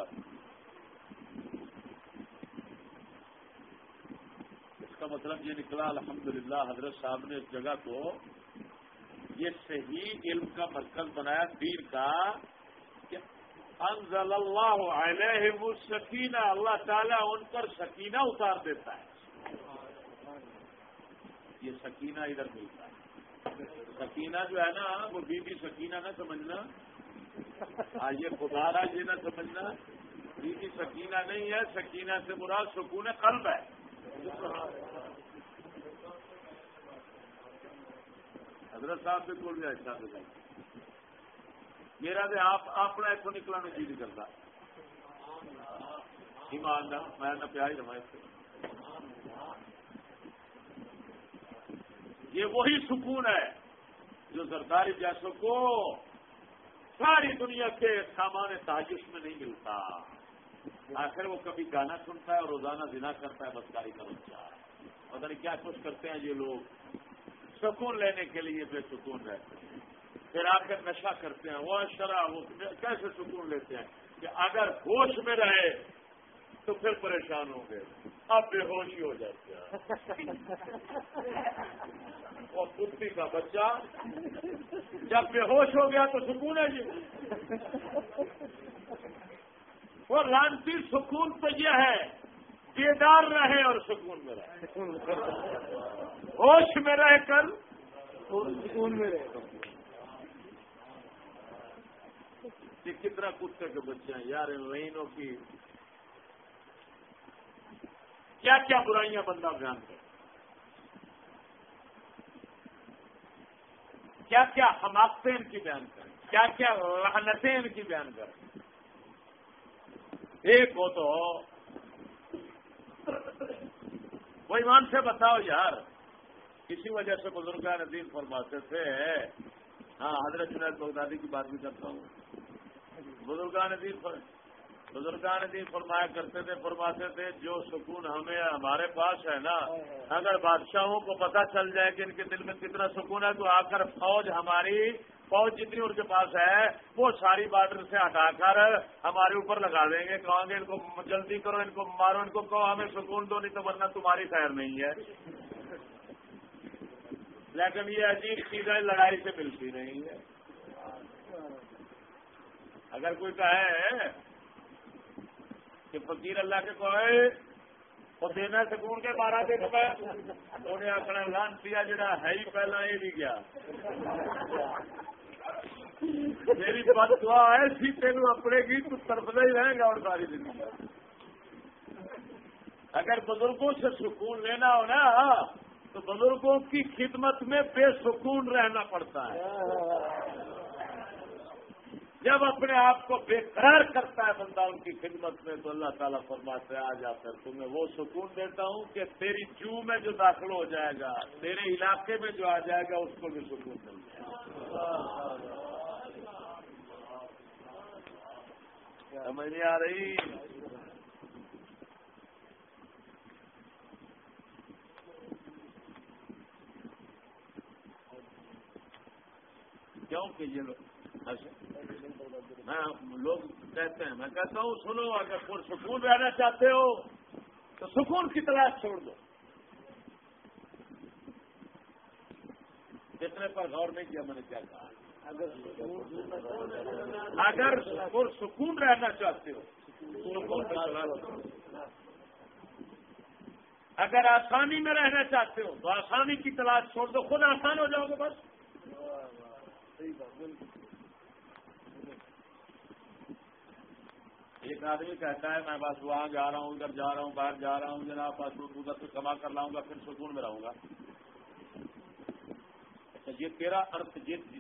اس کا مطلب یہ نکلا الحمدللہ حضرت صاحب نے اس جگہ کو یہ صحیح علم کا مرکز بنایا پیر کا کہ انزل اللہ علیہ سکینہ اللہ تعالیٰ ان پر سکینہ اتار دیتا ہے۔ یہ سکینہ ادھر ملتا ہے۔ سکینہ جو ہے نا، وہ بی بی سکینہ نہ سمجھنا۔ ہاں، یہ خدارا یہ نہ سمجھنا۔ بیوی سکینہ نہیں ہے، سکینہ سے مراد سکون قلب ہے۔ حضرت صاحب سے بول گیا اچھا میرا بھی آپ، اپنا ایسو نکلا جی نہیں کرتا۔ ایماندار میں نہ پیاری رہا یہ وہی سکون ہے جو سرداری جیسوں کو ساری دنیا کے سامان تاجش میں نہیں ملتا۔ آخر وہ کبھی گانا سنتا ہے اور روزانہ زنا کرتا ہے بدکاری کا بچہ۔ پتہ نہیں کیا کچھ کرتے ہیں یہ لوگ۔ سکون لینے کے لیے بے سکون رہتے ہیں۔ پھر آ کر نشہ کرتے ہیں وہ شرح، وہ کیسے سکون لیتے ہیں؟ کہ اگر ہوش میں رہے تو پھر پریشان ہوں گے۔ اب بے ہوش ہی ہو جاتے ہیں۔ اور کتی کا بچہ جب بے ہوش ہو گیا تو سکون ہے جی۔ وہ لانتی سکون تو یہ ہے بیدار رہے اور سکون میں رہے۔ ہوش میں رہ کر سکون میں رہے یہ کتنا کتے کے بچے ہیں یار، ان لائنوں کی کیا کیا برائیاں بندہ بیان کر کیا کیا حماقتیں ان کی بیان کریں کیا کیا لہنتیں ان کی بیان کریں ایک ہو تو وہ ایمان سے بتاؤ یار، کسی وجہ سے بزرگ ندیم فرماتے تھے ہاں حضرت جنید بغدادی کی بات بھی کرتا ہوں۔ بزرگان ندیم بزرگان دین فرمایا کرتے تھے، فرماتے تھے، جو سکون ہمیں، ہمارے پاس ہے نا، اگر بادشاہوں کو پتہ چل جائے کہ ان کے دل میں کتنا سکون ہے، تو آ کر فوج ہماری فوج جتنی ان کے پاس ہے، وہ ساری بارڈر سے ہٹا کر ہمارے اوپر لگا دیں گے۔ کہیں گے؟ ان کو جلدی کرو، ان کو مارو، ان کو کہو، ہمیں سکون دو، نہیں تو ورنہ تمہاری خیر نہیں ہے۔ لیکن یہ عجیب چیزیں لڑائی سے ملتی نہیں ہے اگر کوئی کہے کہ فقیر اللہ کے کوئے وہ دینا سکون کے بارہ دن میں انہیں اپنا لان پیا جڑا ہے ہی پہلا یہ بھی گیا میری بات دعا ہے سی تین اپنے گی تو ہی رہے گا اور ساری زندگی اگر بزرگوں سے سکون لینا ہو نا تو بزرگوں کی خدمت میں بے سکون رہنا پڑتا ہے جب اپنے آپ کو بے قرار کرتا ہے بندہ ان کی خدمت میں، تو اللہ تعالیٰ فرماتے آ جا کر تمہیں وہ سکون دیتا ہوں کہ تیری جو میں جو داخل ہو جائے گا، تیرے علاقے میں جو آ جائے گا، اس کو بھی سکون مل جائے گا۔ سمجھ نہیں آ رہی؟ کیوں کہ یہ لوگ میں لوگ کہتے ہیں، میں کہتا ہوں، سنو، اگر سکون رہنا چاہتے ہو تو سکون کی تلاش چھوڑ دو۔ اتنے پر غور نہیں کیا میں نے کیا کہا؟ اگر سکون رہنا چاہتے ہو اگر آسانی میں رہنا چاہتے ہو، تو آسانی کی تلاش چھوڑ دو۔ خود آسان ہو جاؤ گے بس۔ ایک آدمی کہتا ہے، میں بس وہاں جا رہا ہوں، ادھر جا رہا ہوں، باہر جا رہا ہوں، جناب، بس ادھر سے کما کر لاؤں گا، پھر سکون میں رہوں گا۔ اچھا، یہ تیرا ارتھ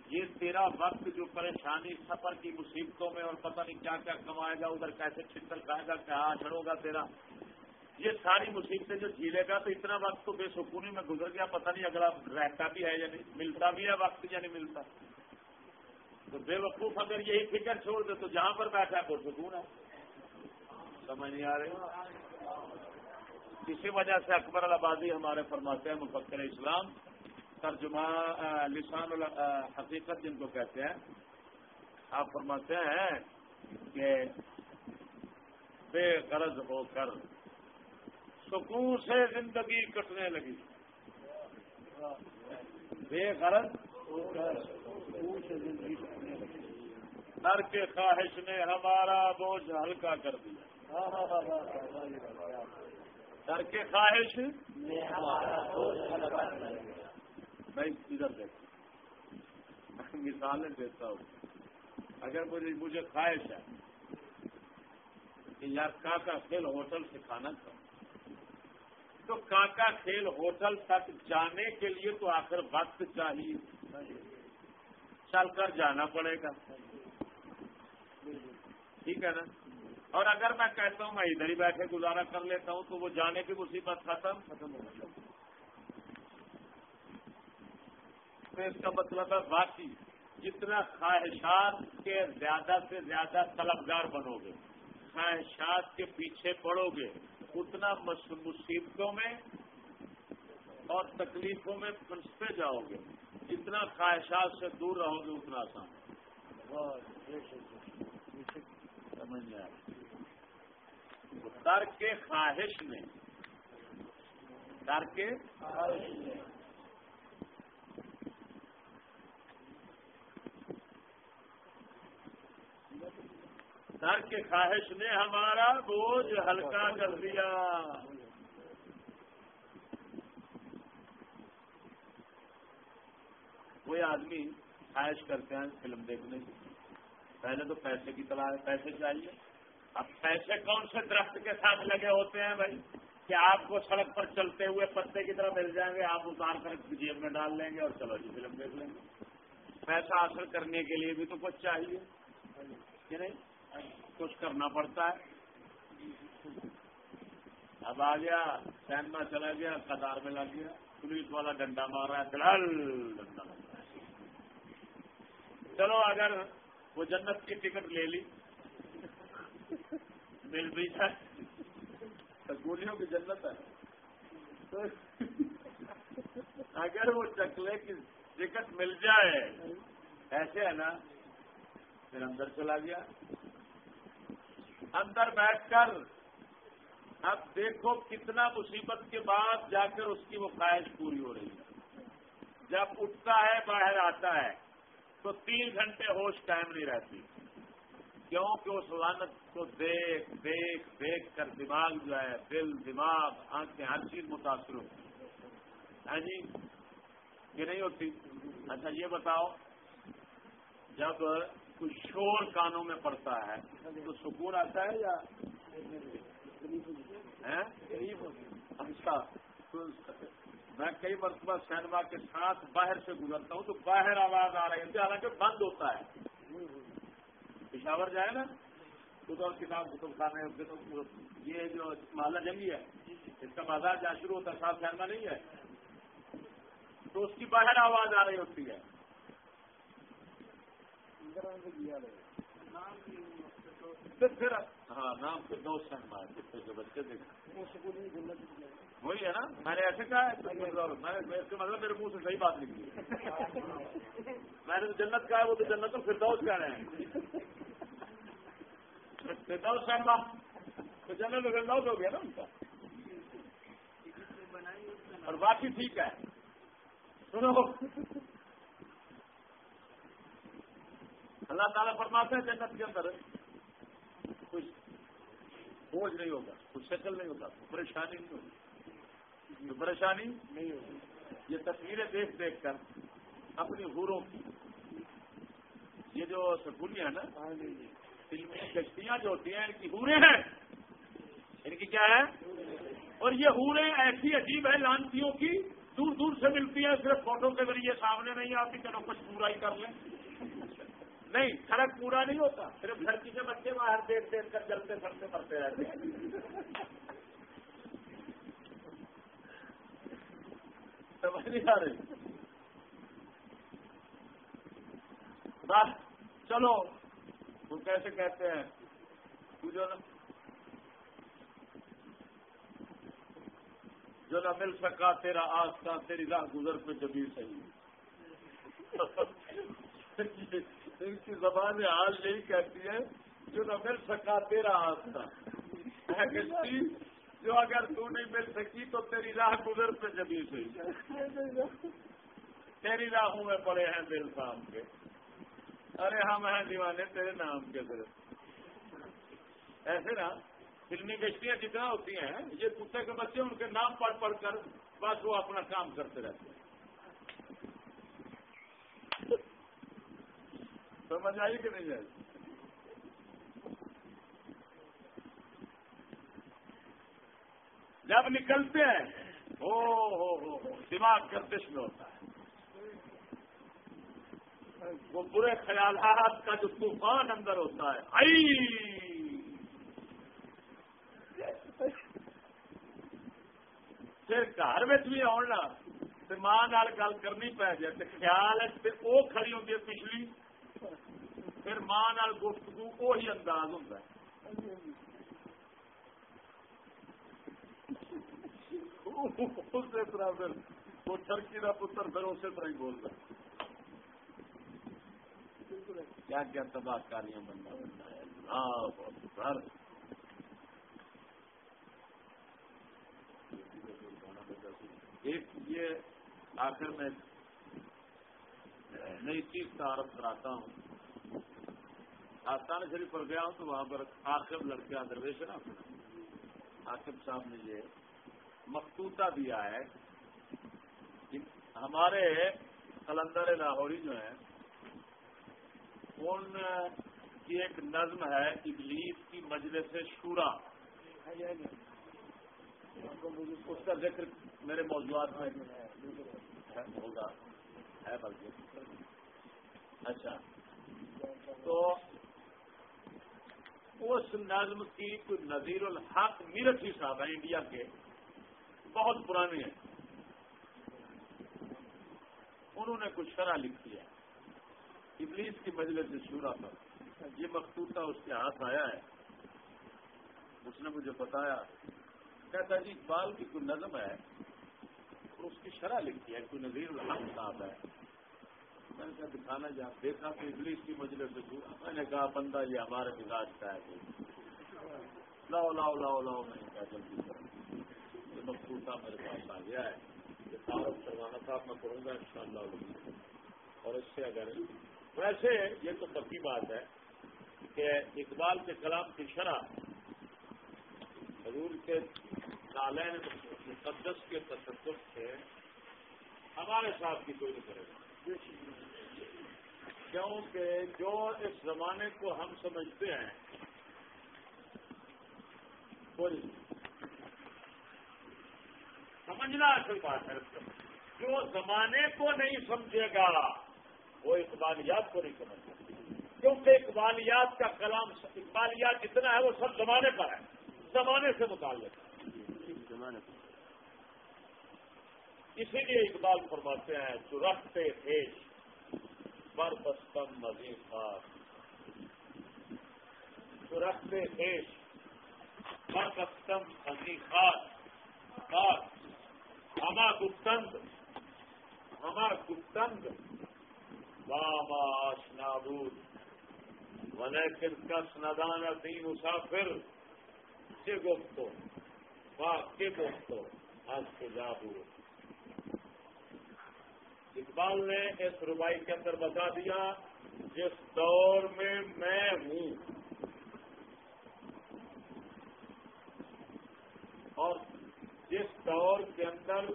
یہ تیرا وقت جو پریشانی، سفر کی مصیبتوں میں اور پتہ نہیں کیا کیا کمائے گا، ادھر کیسے چھتر کھائے گا، کیا چڑھو گا تیرا، یہ ساری مصیبتیں جو جھیلے گا، تو اتنا وقت تو بے سکونی میں گزر گیا، پتہ نہیں اگلا رہتا بھی ہے یا نہیں، ملتا بھی ہے وقت یا نہیں ملتا۔ تو بے وقوف اگر یہی فکر چھوڑ دے تو جہاں پر بیٹھا ہے وہ سکون ہے۔ سمجھ نہیں آ رہی؟ اسی وجہ سے اکبر البادی ہمارے فرماتے ہیں، مفکر اسلام، ترجمہ لسان حقیقت جن کو کہتے ہیں۔ آپ فرماتے ہیں کہ بے غرض ہو کر سکون سے زندگی کٹنے لگی۔ بے غرض در کے خواہش نے ہمارا بوجھ ہلکا کر دیا۔ در کے خواہش؟ میں ادھر دیکھ مثالیں دیتا ہوں۔ اگر مجھے مجھے خواہش ہے کہ یار کا کھیل ہوٹل سے کھانا تھا تو کاکا کھیل ہوٹل تک جانے کے لیے تو آخر وقت چاہیے۔ چل کر جانا پڑے گا۔ ٹھیک ہے نا؟ اور اگر میں کہتا ہوں میں ادھر ہی بیٹھے گزارا کر لیتا ہوں تو وہ جانے کی مصیبت ختم ختم ہو تو اس کا مطلب ہے باقی جتنا خواہشات کے زیادہ سے زیادہ طلبگار بنو گے، خواہشات کے پیچھے پڑو گے، اتنا مصیبتوں میں اور تکلیفوں میں پھنستے جاؤ گے۔ جتنا خواہشات سے دور رہو گے، اتنا آسان۔ سمجھ میں در کے خواہش میں۔ در کے در کے خواہش نے ہمارا بوجھ ہلکا کر دیا۔ کوئی آدمی خواہش کرتے ہیں فلم دیکھنے کی۔ پہلے تو پیسے کی طرح پیسے چاہیے۔ اب پیسے کون سے درخت کے ساتھ لگے ہوتے ہیں بھائی؟ کہ آپ کو سڑک پر چلتے ہوئے پتے کی طرح مل جائیں گے، آپ اتار کر جیب میں ڈال لیں گے اور چلو جی فلم دیکھ لیں گے۔ پیسہ حاصل کرنے کے لیے بھی تو کچھ چاہیے، کہ نہیں؟ کچھ کرنا پڑتا ہے۔ اب آ گیا، سینما چلا گیا، قطار میں لگ گیا، پولیس والا ڈنڈا مار رہا ہے، دلال ڈنڈا رہا ہے۔ چلو، اگر وہ جنت کی ٹکٹ لے لی مل بھی جائے۔ گولیوں کی جنت ہے۔ اگر وہ چکلے کی ٹکٹ مل جائے، ایسے ہے نا، پھر اندر چلا گیا۔ اندر بیٹھ کر اب دیکھو کتنا مصیبت کے بعد جا کر اس کی وہ خواہش پوری ہو رہی ہے۔ جب اٹھتا ہے، باہر آتا ہے، تو تین گھنٹے ہوش ٹائم نہیں رہتی۔ کیوں کہ اس لانت کو دیکھ دیکھ دیکھ کر دماغ جو ہے، دل، دماغ، آنکھیں، ہر چیز متاثر ہوتی ہے ہاں جی؟ یہ نہیں ہوتی۔ اچھا یہ بتاؤ، جب کچھ شور کانوں میں پڑتا ہے، تو سکون آتا ہے یا؟ اچھا میں کئی مرتبہ سینما کے ساتھ باہر سے گزرتا ہوں تو باہر آواز آ رہی ہے، حالانکہ بند ہوتا ہے۔ پشاور جائے نا اور کتاب کتب خانے یہ جو محلہ جنگی ہے اس کا بازار جہاں شروع ہوتا ہے صاف سینما نہیں ہے۔ تو اس کی باہر آواز آ رہی ہوتی ہے۔ پھر ہاں نام پھر دو سن مارے جو بچے دیکھے وہی ہے نا؟ میں نے ایسے کہا ہے، میں اس کا مطلب میرے منہ سے صحیح بات نکلی۔ میں نے تو جنت کہا ہے، وہ تو جنت تو فردوس کہہ رہے ہیں۔ فردوس سن تو جنت تو فردوس ہو گیا نا ان کا۔ اور باقی ٹھیک ہے۔ سنو۔ اللہ تعالیٰ فرماتے ہیں جنت کے اندر کچھ بوجھ نہیں ہوگا، کچھ شکل نہیں ہوگا، پریشانی نہیں ہوگی۔ پریشانی نہیں ہوگی۔ یہ تصویریں دیکھ دیکھ کر اپنی حوروں کی یہ جو سکولیاں ہیں نا ہاں جی، جی۔ فلمی کشتیاں جو ہوتی ہیں ان کی حوریں ہیں۔ ان کی کیا ہے؟ اور یہ حوریں ایسی عجیب ہے لانتیوں کی دور دور سے ملتی ہیں صرف فوٹو کے ذریعے سامنے نہیں آتی چلو کچھ پورا ہی کر لیں۔ نہیں سڑک پورا نہیں ہوتا صرف لڑکی کے بچے باہر دیکھ دیکھ کر جلتے سڑتے پڑتے رہتے ہیں۔ سمجھ نہیں آ رہی۔ بس چلو، وہ کیسے کہتے ہیں؟ جو نا۔ جو نہ مل سکا، تیرا آستہ تیری راہ گزر پہ جبھی صحیح۔ ان کی زبان حال یہی کہتی ہے، جو نہ مل سکا، تیرا آستہ جو اگر تو نہیں مل سکی تو تیری راہ گزر پہ جبھی صحیح تیری راہوں میں پڑے ہیں دل شام کے۔ ارے ہم ہیں دیوانے تیرے نام کے ایسے نا، فلمی کشتیاں جتنا ہوتی ہیں، یہ کتے کے بچے ان کے نام پڑھ پڑھ کر بس وہ اپنا کام کرتے رہتے ہیں۔ سمجھ آئی کہ نہیں جائے جب نکلتے ہیں، ہو ہو ہو دماغ گردش میں ہوتا ہے۔ وہ برے خیالات کا جو طوفان اندر ہوتا ہے آئی پھر گھر میں بھی آنا ماں گل کرنی پی جائے خیال ہے وہ کھڑی ہوتی ہے پچھلی۔ پھر ماں گفتگو وہی انداز ہوتا ہے۔ اسی طرح پھر وہ ٹرکی کا پتر پھر اسی طرح ہی بولتا کیا کیا تباہ کاریاں بننا بننا ہے۔ ایک یہ آخر میں نئی چیز کا عرب کراتا ہوں۔ آستان شریف پر گیا ہوں تو وہاں پر آخر لڑکے درویش نا۔ آصف صاحب نے یہ مختوطہ دیا ہے ہمارے کلندر لاہوری جو ہیں، ان کی ایک نظم ہے، ابلیس کی مجلس شورا۔ اس کا ذکر میرے موضوعات میں ہوگا ہے۔ بلکہ اچھا۔ تو اس نظم کی کوئی نذیر الحق میرٹ ہی صاحب ہیں انڈیا کے۔ بہت پرانے ہیں انہوں نے کچھ شرح لکھی ہے۔ ابلیس کی مجلس سے شورا پر یہ مختوطہ اس کے ہاتھ آیا ہے۔ اس نے مجھے بتایا، کہتا جی اقبال کی کوئی نظم ہے؟ اس کی شرح لکھی ہے، کوئی نظیر الحق صاحب ہے۔ میں نے کہا، دکھانا جی، جا دیکھا کہ انگلش کی مجلس سے میں نے کہا، بندہ یہ ہمارے مزاج کا ہے۔ لاؤ لاؤ لاؤ لاؤ، میں نے کہا، جلدی مقصوصہ میرے پاس آ گیا ہے یہ تعارف کروانا تھا میں کروں گا ان شاء اللہ اور اس سے اگر ویسے یہ تو پکی بات ہے کہ اقبال کے کلام کی شرح حضور کے سالین مقدس کے تصدق سے ہمارے ساتھ کی کوئی نہیں۔ کرے گا کیونکہ جو اس زمانے کو ہم سمجھتے ہیں، کوئی سمجھنا اصل بات ہے۔ جو زمانے کو نہیں سمجھے گا، وہ اقبالیات کو نہیں سمجھے کیونکہ اقبالیات کا کلام، اقبالیات جتنا ہے، وہ سب زمانے پر ہے۔ زمانے سے متعلق۔ اسی لیے اقبال فرماتے ہیں، جو رکھتے بر بستم مزید خاص رخت پیش کستم انی خاص خاص ہما گپتند ہما گپتند باش نابود ولیکن کس ندان تی مسافر سے گفتو؟ واہ کے گفتو؟ آج کے جابو اقبال نے اس ربائی کے اندر بتا دیا، جس دور میں میں ہوں۔ اور جس دور کے اندر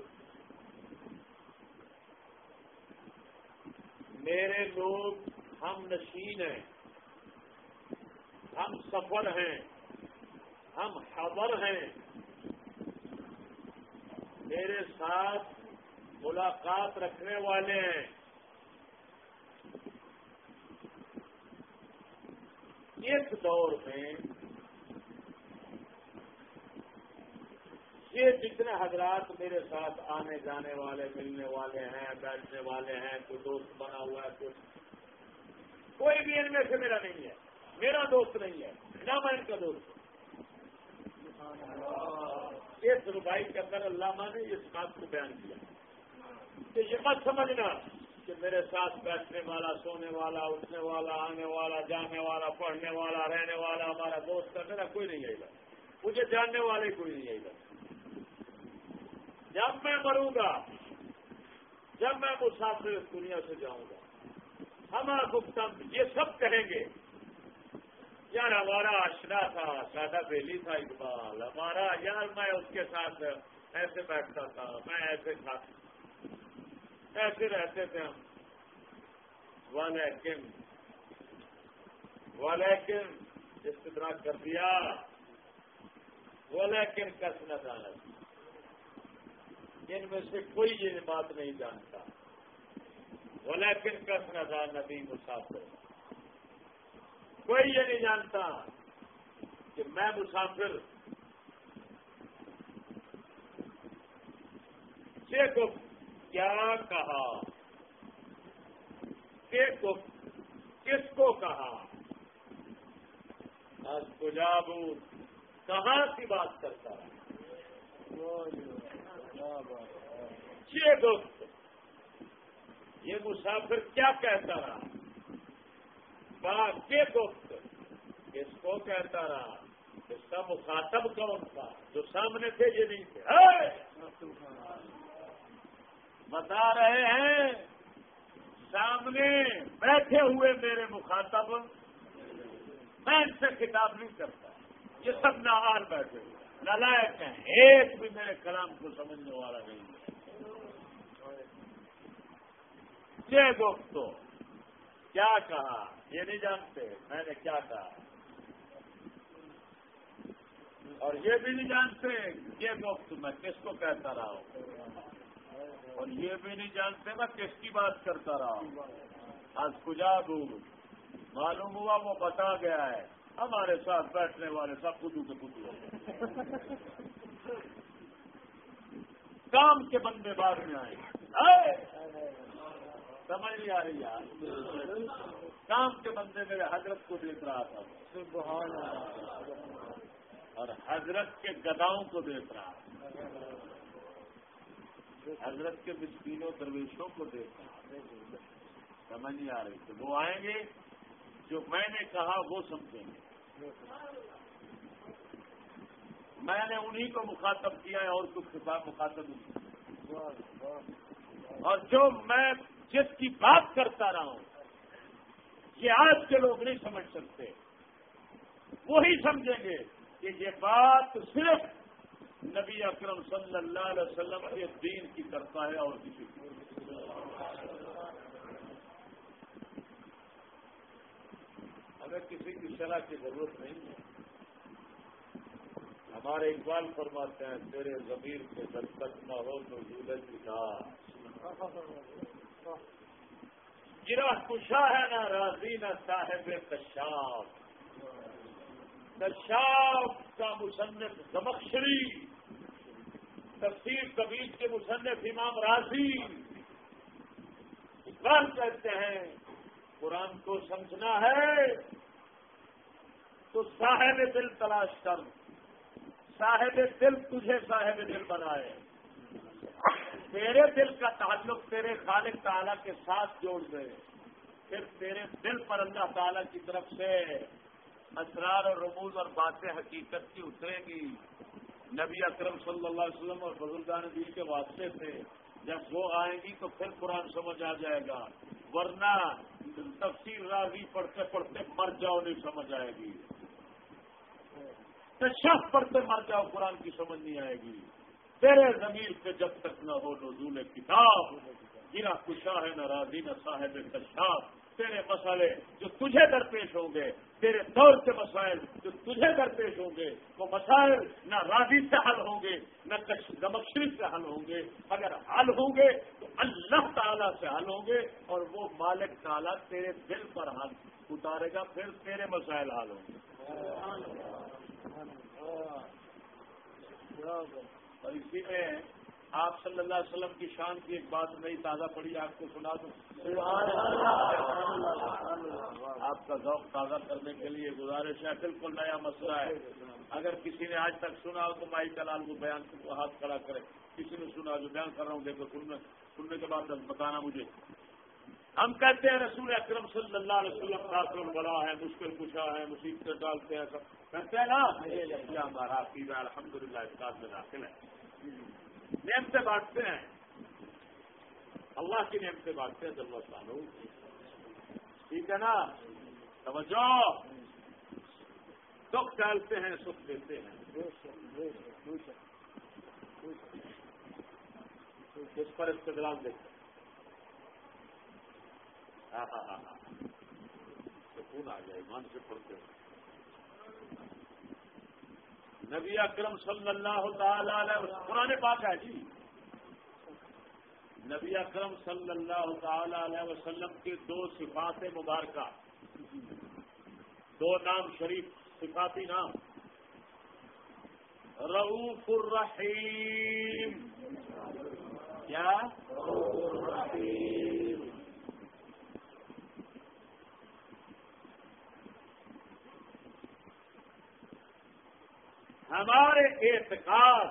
میرے لوگ ہم نشین ہیں، ہم سفر ہیں، ہم خبر ہیں، میرے ساتھ ملاقات رکھنے والے ہیں۔ ایک دور میں یہ جتنے حضرات میرے ساتھ آنے جانے والے، ملنے والے ہیں، بیٹھنے والے ہیں، کوئی دوست بنا ہوا ہے، کوئی کوئی بھی ان میں سے میرا نہیں ہے۔ میرا دوست نہیں ہے، نہ میں ان کا دوست اس ربائی کے اندر علامہ نے اس بات کو بیان کیا کہ یہ مت سمجھنا کہ میرے ساتھ بیٹھنے والا، سونے والا، اٹھنے والا، آنے والا، جانے والا، پڑھنے والا، رہنے والا، ہمارا دوست ہے، میرا کوئی نہیں آئے گا مجھے جاننے والے کوئی نہیں آئے گا جب میں مروں گا، جب میں مسافر اس دنیا سے جاؤں گا۔ ہمارا گفتم، یہ سب کہیں گے، یار ہمارا آشنا تھا، سادہ بیلی تھا اقبال۔ ہمارا یار میں اس کے ساتھ ایسے بیٹھتا تھا، میں ایسے کھاتا ایسے رہتے تھے ہم۔ ولیکن ولیکن، استدراک کر دیا۔ ولیکن کس نہ جانا ان میں سے کوئی یہ بات نہیں جانتا۔ ولیکن کس نہ نبی مسافر۔ کوئی یہ نہیں جانتا کہ میں مسافر۔ کو کیا کہا۔ کو کس کو کہا۔ آج کہاں کی بات کرتا گفت یہ مسافر کیا کہتا رہا؟ کے گفت کس کو کہتا رہا؟ اس کا مخاطب کون تھا؟ جو سامنے تھے، یہ نہیں تھے۔ بتا رہے ہیں، سامنے بیٹھے ہوئے میرے مخاطب۔ میں ان سے کتاب نہیں کرتا۔ یہ سب نہار بیٹھے ہوئے۔ نلائک ہیں۔ ایک بھی میرے کلام کو سمجھنے والا نہیں ہے۔ گفتو، کیا کہا؟ یہ نہیں جانتے، میں نے کیا کہا؟ اور یہ بھی نہیں جانتے یہ وقت میں کس کو کہتا رہا ہوں؟ اور یہ بھی نہیں جانتے، میں کس کی بات کرتا رہا ہوں؟ آج کجا دور؟ معلوم ہوا وہ بتا گیا ہے۔ ہمارے ساتھ بیٹھنے والے سب خدو کے خود کام کے بندے بعد میں آئے! سمجھ نہیں آ رہی یار۔ کام کے بندے میرے حضرت کو دیکھ رہا تھا۔ اور حضرت کے گداؤں کو دیکھ رہا تھا۔ حضرت کے مسکینوں درویشوں کو دیکھ رہا سمجھ نہیں آ رہی۔ تو وہ آئیں گے۔ جو میں نے کہا وہ سمجھیں گے۔ میں نے انہی کو مخاطب کیا ہے اور کچھ مخاطب نہیں۔ اور جو میں جس کی بات کرتا رہا ہوں، یہ آج کے لوگ نہیں سمجھ سکتے۔ وہی سمجھیں گے کہ یہ بات صرف نبی اکرم صلی اللہ علیہ وسلم کے دین کی کرتا ہے اور کسی کی۔ ہمیں کسی کی شرح کی ضرورت نہیں ہے۔ ہمارے اقبال فرماتے ہیں، تیرے ضمیر کے جب تک نہ ہو تو جولت کی گرہ کشا ہے، نہ راضی، نہ صاحب کشاف۔ کشاف کا مصنف زمکشری تفسیر کبیر کے مصنف امام راضی اقبال کہتے ہیں، قرآن کو سمجھنا ہے تو صاحب دل تلاش کر۔ صاحب دل تجھے صاحب دل بنائے۔ تیرے دل کا تعلق تیرے خالق تعالیٰ کے ساتھ جوڑ دے۔ پھر تیرے دل پر اللہ تعالیٰ کی طرف سے اسرار اور رموز اور باتیں حقیقت کی اتریں گی۔ نبی اکرم صلی اللہ علیہ وسلم اور بزرگان دین کے واسطے سے جب وہ آئیں گی تو پھر قرآن سمجھ آ جائے گا۔ ورنہ تفصیل راضی پڑھتے پڑھتے مر جاؤ، نہیں سمجھ آئے گی۔ شخص پڑھتے مر جاؤ، قرآن کی سمجھ نہیں آئے گی۔ تیرے زمین پہ جب تک نہ ہو نزول کتاب گرا کشا ہے، نہ راضی، نہ صاحب کشاف۔ تیرے مسئلے جو تجھے درپیش ہوں گے، تیرے دور کے مسائل جو تجھے درپیش ہوں گے، وہ مسائل نہ راضی سے حل ہوں گے، نہ نمکشری سے حل ہوں گے۔ اگر حل ہوں گے تو اللہ تعالیٰ سے حل ہوں گے اور وہ مالک تعالیٰ تیرے دل پر حل اتارے گا، پھر تیرے مسائل حل ہوں گے۔ اور اسی میں آپ صلی اللہ علیہ وسلم کی شان کی ایک بات نئی تازہ پڑی، آپ کو سنا دوں۔ آپ کا ذوق تازہ کرنے کے لیے گزارش ہے، بالکل نیا مسئلہ ہے۔ اگر کسی نے آج تک سنا ہو تو مائی کلال کو بیان کو ہاتھ کھڑا کرے۔ کسی نے سنا جو بیان کر رہا ہوں، دیکھو، سننے کے بعد بتانا مجھے۔ ہم کہتے ہیں رسول اکرم صلی اللہ علیہ وسلم کا بڑا ہے، مشکل کشا ہے مصیبت ڈالتے ہیں سب۔ کہتے ہیں نا ہمارا الحمد للہ اس میں داخل ہے نعمتیں بانٹتے ہیں۔ اللہ کی نعمتیں بانٹتے ہیں جب سالوں ٹھیک ہے نا؟ توجہ۔ دکھ ڈالتے ہیں، سکھ دیتے ہیں۔ اس پر استدلال دیکھتے ہاں ہاں ہاں ہاں سکون آ جائے مان سے پڑھتے ہیں۔ نبی اکرم صلی اللہ تعالی علیہ قرآن پاک ہے جی۔ نبی اکرم صلی اللہ تعالی علیہ وسلم کے دو صفات مبارکہ، دو نام شریف، صفاتی نام۔ رعوف الرحیم۔ کیا؟ ہمارے اعتقاد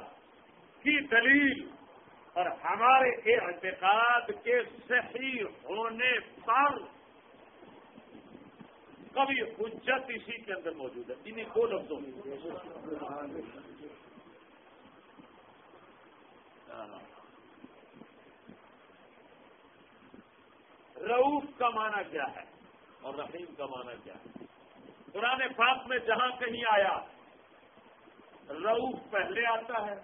کی دلیل اور ہمارے اعتقاد کے صحیح ہونے پر کبھی حجت اسی کے اندر موجود ہے۔ انہیں کو لفظوں روف کا معنی کیا ہے اور رحیم کا معنی کیا ہے؟ پرانے پاک میں جہاں کہیں آیا روف پہلے آتا ہے،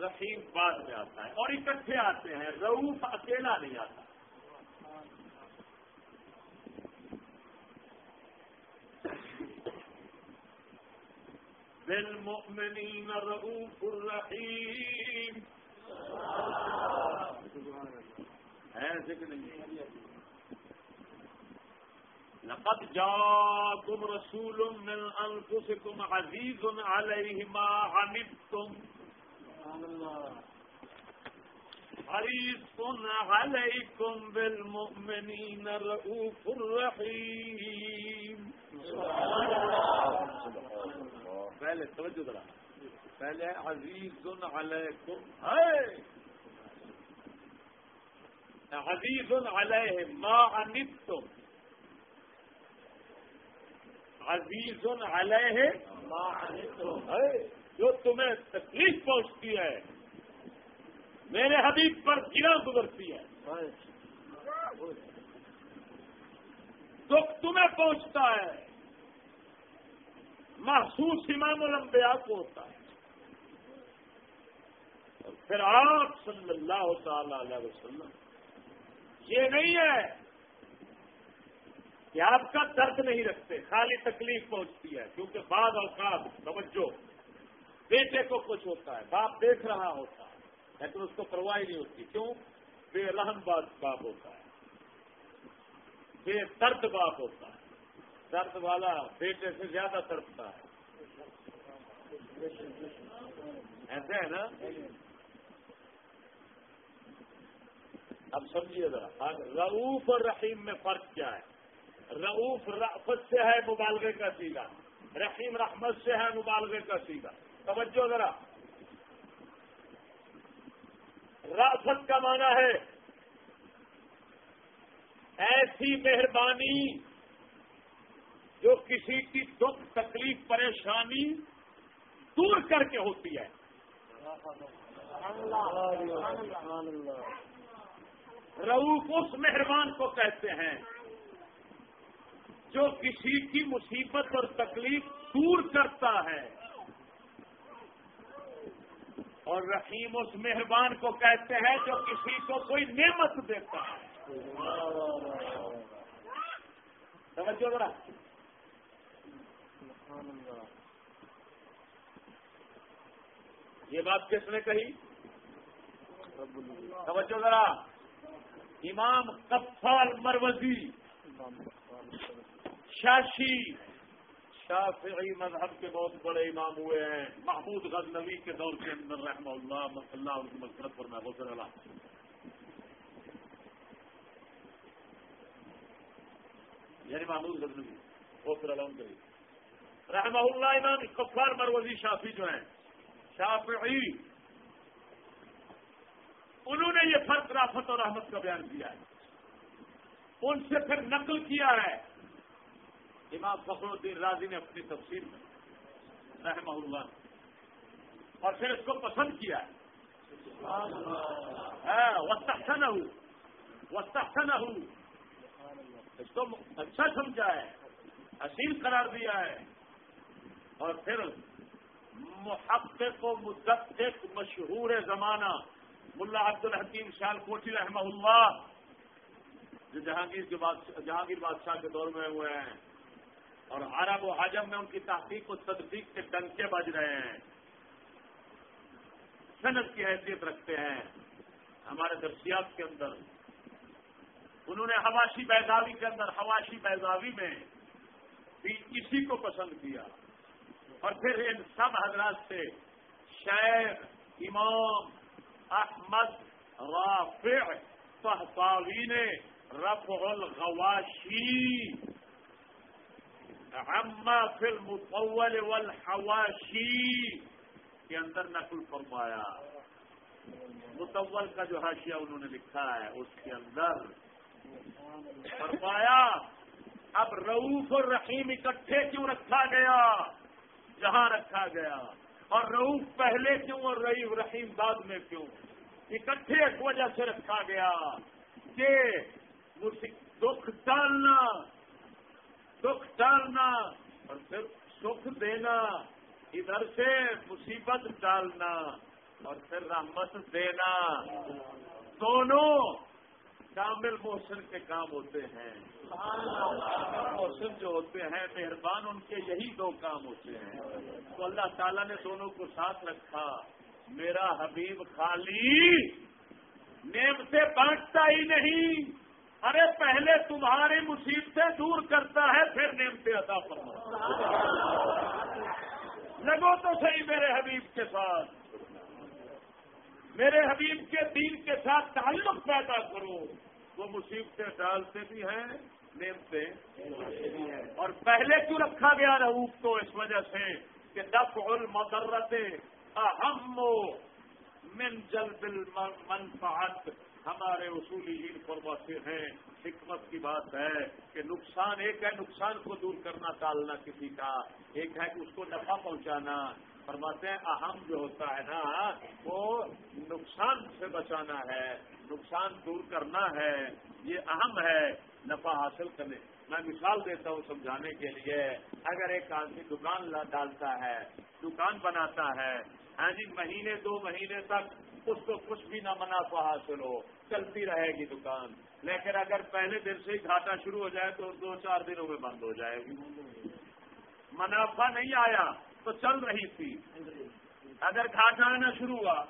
رحیم بعد میں آتا ہے، اور اکٹھے آتے ہیں روف اکیلا نہیں آتا۔ بالمؤمنین رؤوف الرحیم۔ ہے، ذکر نہیں۔ لقد جاءكم رسول من أنفسكم عزيز عليه ما عنتم حريص عليكم بالمؤمنين رؤوف رحيم. پہلے توجہ ذرا. پہلے ہے ما عنتم عزیز علیہ جو تمہیں تکلیف پہنچتی ہے، میرے حبیب پر گرا گزرتی ہے۔ دکھ تمہیں پہنچتا ہے، محسوس امام الانبیاء کو ہوتا ہے۔ پھر آپ صلی اللہ تعالی علیہ وسلم، یہ نہیں ہے کہ آپ کا درد نہیں رکھتے، خالی تکلیف پہنچتی ہے، کیونکہ بعض اوقات، توجہ، بیٹے کو کچھ ہوتا ہے، باپ دیکھ رہا ہوتا ہے، لیکن اس کو پرواہ نہیں ہوتی، کیوں؟ بے رحم بات باپ ہوتا ہے، بے درد باپ ہوتا ہے، درد والا بیٹے سے زیادہ تڑپتا ہے۔ ایسے ہے نا؟ اب سمجھیے ذرا رعوف اور رحیم میں فرق کیا ہے؟ رعوف رفت سے ہے مبالغے کا سیلا رحیم رحمت سے ہے مبالغے کا سیدھا۔ توجہ ذرا۔ راست کا معنی ہے، ایسی مہربانی جو کسی کی دکھ، تکلیف، پریشانی دور کر کے ہوتی ہے۔ روف اس مہربان کو کہتے ہیں۔ جو کسی کی مصیبت اور تکلیف دور کرتا ہے۔ اور رحیم اس مہربان کو کہتے ہیں جو کسی کو کوئی نعمت دیتا ہے۔ سمجھو ذرا۔ یہ بات کس نے کہی؟ توجہ ذرا۔ امام کفال مروزی۔ شاشی شافعی مذہب کے بہت بڑے امام ہوئے ہیں۔ محمود غزنوی کے دور کے اندر رحمہ اللہ اللہ ان کی مسرت پر میں حسن اللہ۔ یعنی محمود غزنوی، وہ پھر علام کری رحمہ اللہ امام کفار مروزی شافی جو ہیں، شافعی، انہوں نے یہ فرق رافت اور رحمت کا بیان کیا ہے۔ ان سے پھر نقل کیا ہے۔ امام فخر الدین راضی نے اپنی تفسیر میں رحمہ اللہ اور پھر اس کو پسند کیا ہے۔ وسطن ہوں وسطن ہوں اس کو اچھا سمجھا ہے حسین قرار دیا ہے۔ اور پھر محقق و مدقق مشہور زمانہ ملا عبد الحکیم شال کوٹی رحمہ اللہ جو جہانگیر کے جہانگیر بادشاہ کے دور میں ہوئے ہیں۔ اور عرب و حجم میں ان کی تحقیق و تصدیق کے ڈنکے بج رہے ہیں۔ صنعت کی حیثیت رکھتے ہیں۔ ہمارے درسیات کے اندر، انہوں نے حواشی بیداوی کے اندر، حواشی بیداوی میں بھی اسی کو پسند کیا۔ اور پھر ان سب حضرات سے شیخ، امام احمد رافع فہفاوی نے رفع الغواشی عما فی المطول والحواشی کے اندر نقل فرمایا۔ متول کا جو حاشیہ انہوں نے لکھا ہے، اس کے اندر فرمایا، اب رعوف اور رحیم اکٹھے کیوں رکھا گیا؟ جہاں رکھا گیا۔ اور رعوف پہلے کیوں اور رعیف رحیم بعد میں کیوں؟ اکٹھے اس وجہ سے رکھا گیا کہ دکھ ڈالنا دکھ ڈالنا اور پھر سکھ دینا، ادھر سے مصیبت ڈالنا اور پھر رحمت دینا۔ دونوں کامل محسن کے کام ہوتے ہیں۔ محسن جو ہوتے ہیں، مہربان ان کے یہی دو کام ہوتے ہیں۔ تو اللہ تعالیٰ نے دونوں کو ساتھ رکھا۔ میرا حبیب خالی نیم سے بانٹتا ہی نہیں۔ ارے پہلے تمہاری مصیبتیں دور کرتا ہے، پھر نیم سے عطا فرما لگو تو صحیح میرے حبیب کے ساتھ۔ میرے حبیب کے دین کے ساتھ تعلق پیدا کرو۔ وہ مصیبتیں ڈالتے بھی ہیں نیمتے اور پہلے کیوں رکھا گیا رہوف تو اس وجہ سے کہ دف المدرت اہم من جلد المنفعت۔ ہمارے اصولی فرماتے ہیں، حکمت کی بات ہے کہ نقصان ایک ہے، نقصان کو دور کرنا، ٹالنا کسی کا۔ ایک ہے کہ اس کو نفع پہنچانا۔ فرماتے ہیں، اہم جو ہوتا ہے نا، وہ نقصان سے بچانا ہے، نقصان دور کرنا ہے۔ یہ اہم ہے نفع حاصل کرنے۔ میں مثال دیتا ہوں سمجھانے کے لیے۔ اگر ایک آدمی دکان ڈالتا ہے، دکان بناتا ہے ہاں جی مہینے، دو مہینے تک اس کو کچھ بھی نہ منافع حاصل ہو چلتی رہے گی دکان۔ لیکن اگر پہلے دن سے ہی گھاٹا شروع ہو جائے تو دو چار دنوں میں بند ہو جائے گی۔ منافع نہیں آیا تو چل رہی تھی۔ اگر گھاٹا آنا شروع ہوا،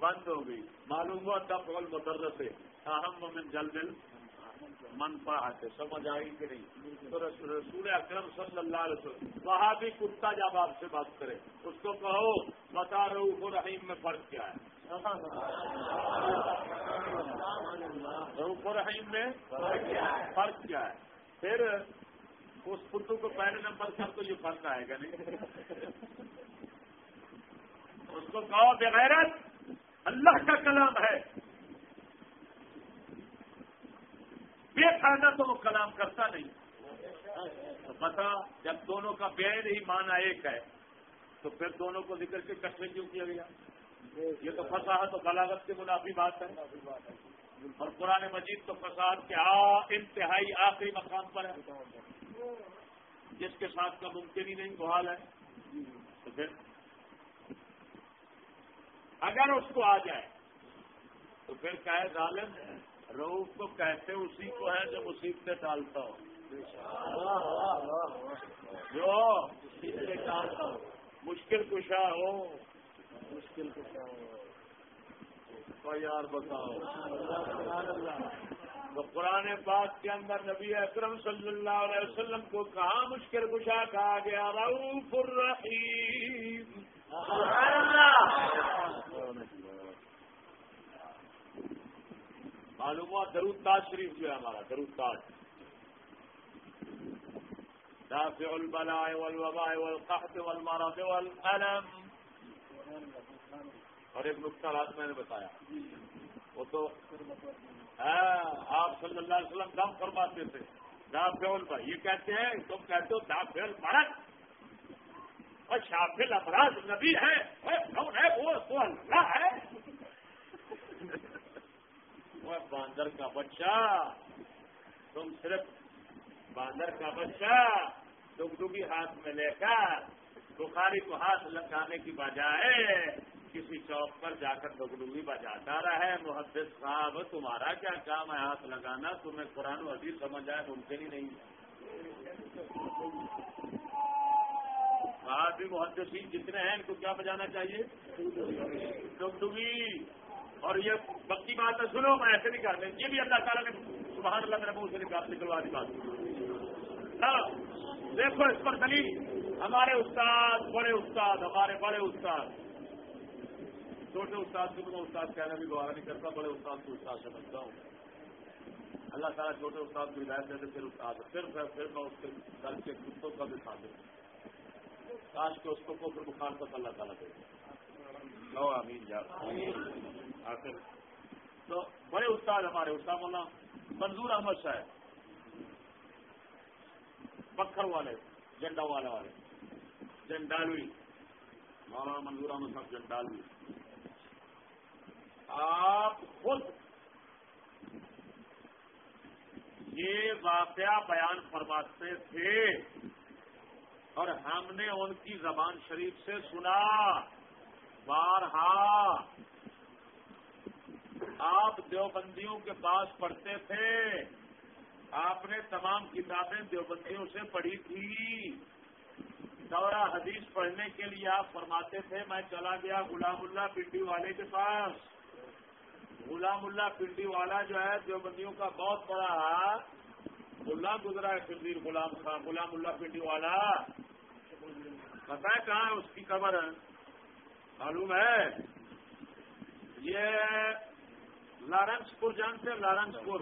بند ہو گئی۔ معلوم ہوا تب بول مدر سے اہم مومن جل دل من منفا آتے سمجھ آئی کہ نہیں؟ تو رسول اکرم صلی اللہ علیہ وسلم وہاں بھی کتا جب آپ سے بات کرے اس کو کہو بتا رہو رحیم میں فرق کیا ہے؟ روف رحیم میں فرق کیا ہے؟ پھر اس فٹو کو پہلے نمبر پر تو یہ فرق آئے گا نہیں؟ اس کو کہو، بغیرت، اللہ کا کلام ہے۔ بے کھانا تو وہ کلام کرتا نہیں۔ تو پتا جب دونوں کا بین ہی مانا ایک ہے، تو پھر دونوں کو ذکر کے کٹنے کیوں کیا گیا؟ یہ تو فصاحت تو بلاغت کے منافی بات ہے۔ اور قرآن مجید تو فساد کے انتہائی آخری مقام پر ہے۔ جس کے ساتھ کا ممکن ہی نہیں، بحال ہے۔ تو پھر اگر اس کو آ جائے، تو پھر کہے ظالم روح کو کہتے اسی کو ہے جو مصیبتیں ڈالتا ہو۔ جو ڈالتا ہو۔ مشکل کشا ہو۔ مشکل کشا ہو۔ یار بتاؤ۔ تو قرآن پاک کے اندر نبی اکرم صلی اللہ علیہ وسلم کو کہاں مشکل کشا کہا گیا؟ روف الرحیم۔ معلوم ہوا درود تاج شریف جو ہے ہمارا، درود تاج دافع البلاء والوباء والقحط والمرض والألم۔ اور ایک نقطہ رات میں نے بتایا۔ وہ تو آپ صلی اللہ علیہ وسلم دم فرماتے تھے۔ دافیول بھائی یہ کہتے ہیں، تم کہتے ہو دافیول مرد اور شافل امراض نبی ہے کون ہے؟ وہ تو اللہ ہے وہ باندر کا بچہ۔ تم صرف باندر کا بچہ ڈگ ہاتھ میں لے کر بخاری کو ہاتھ لگانے کی بجائے کسی چوک پر جا کر ڈگڈوی بجاتا رہے۔ محدث صاحب، تمہارا کیا کام ہے ہاتھ لگانا؟ تمہیں قرآن و حدیث سمجھ آئے، ممکن ہی نہیں وہاں بھی محدثین جتنے ہیں، ان کو کیا بجانا چاہیے؟ ڈگڈوی اور یہ بکی بات ہے سنو میں ایسے نہیں کرتے یہ بھی اللہ تعالیٰ نے سبحان اللہ میرے سے نکال نکلوا دی بات۔ ہاں، دیکھو اس پر دلیل۔ ہمارے استاد بڑے استاد ہمارے بڑے استاد۔ چھوٹے استاد کو میں استاد کہنا بھی گوارا نہیں کرتا بڑے استاد کو استاد سمجھتا ہوں۔ اللہ تعالیٰ چھوٹے استاد کو ہدایت دیتے پھر استاد پھر پھر میں اس کے گھر کے کتوں کا بھی ساتھ دوں آج کے اس کو پھر بخار تک اللہ تعالیٰ دے۔ لو امین جا آخر. تو بڑے استاد ہمارے، استاد مولانا منظور احمد صاحب، پکھر والے، جنڈا والے والے، جنڈالوی. مولانا منظور احمد صاحب، جنڈالوی. آپ خود یہ واقعہ بیان فرماتے تھے اور ہم نے ان کی زبان شریف سے سنا۔ بارہا، آپ دیوبندیوں کے پاس پڑھتے تھے۔ آپ نے تمام کتابیں دیوبندیوں سے پڑھی تھی۔ دورہ حدیث پڑھنے کے لیے آپ فرماتے تھے، میں چلا گیا غلام اللہ پنڈی والے کے پاس۔ غلام اللہ پنڈی والا جو ہے، دیوبندیوں کا بہت بڑا اللہ گزرا ہے فردیر غلام خان، غلام اللہ پنڈی والا۔ پتا ہے کہاں ہے؟ اس کی قبر ہے۔ معلوم ہے۔ یہ لارنس پور جانتے ہیں لارنس پور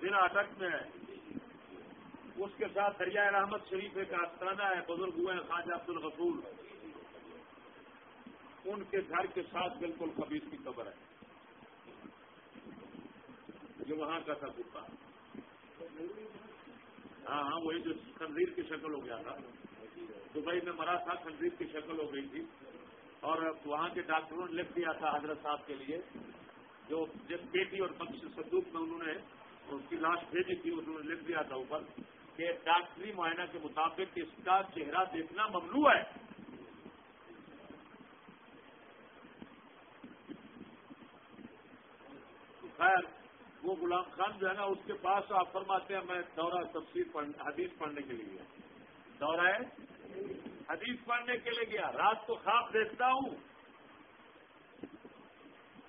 ضلع اٹک میں ہے۔ اس کے ساتھ دریائے رحمت شریف ایک آستانہ ہے، بزرگ ہوئے ہیں خواجہ عبد الغفور ان کے گھر کے ساتھ بالکل خبیز کی قبر ہے۔ جو وہاں کا تھا کتا۔ ہاں ہاں وہی جو خنزیر کی شکل ہو گیا تھا۔ دبئی میں مرا تھا خنزیر کی شکل ہو گئی تھی۔ اور وہاں کے ڈاکٹروں نے لکھ دیا تھا حضرت صاحب کے لیے، جو جب بیٹی اور بخش صدوق میں انہوں نے اس کی لاش بھیجی تھی، انہوں نے لکھ دیا تھا اوپر کہ ڈاکٹری معائنہ کے مطابق اس کا چہرہ دیکھنا ممنوع ہے۔ خیر، وہ غلام خان جو ہے نا، اس کے پاس آپ فرماتے ہیں، میں دورہ تفصیل حدیث پڑھنے کے لیے۔ دورہ ہے؟ حدیث پڑھنے کے لیے گیا۔ رات کو خواب دیکھتا ہوں۔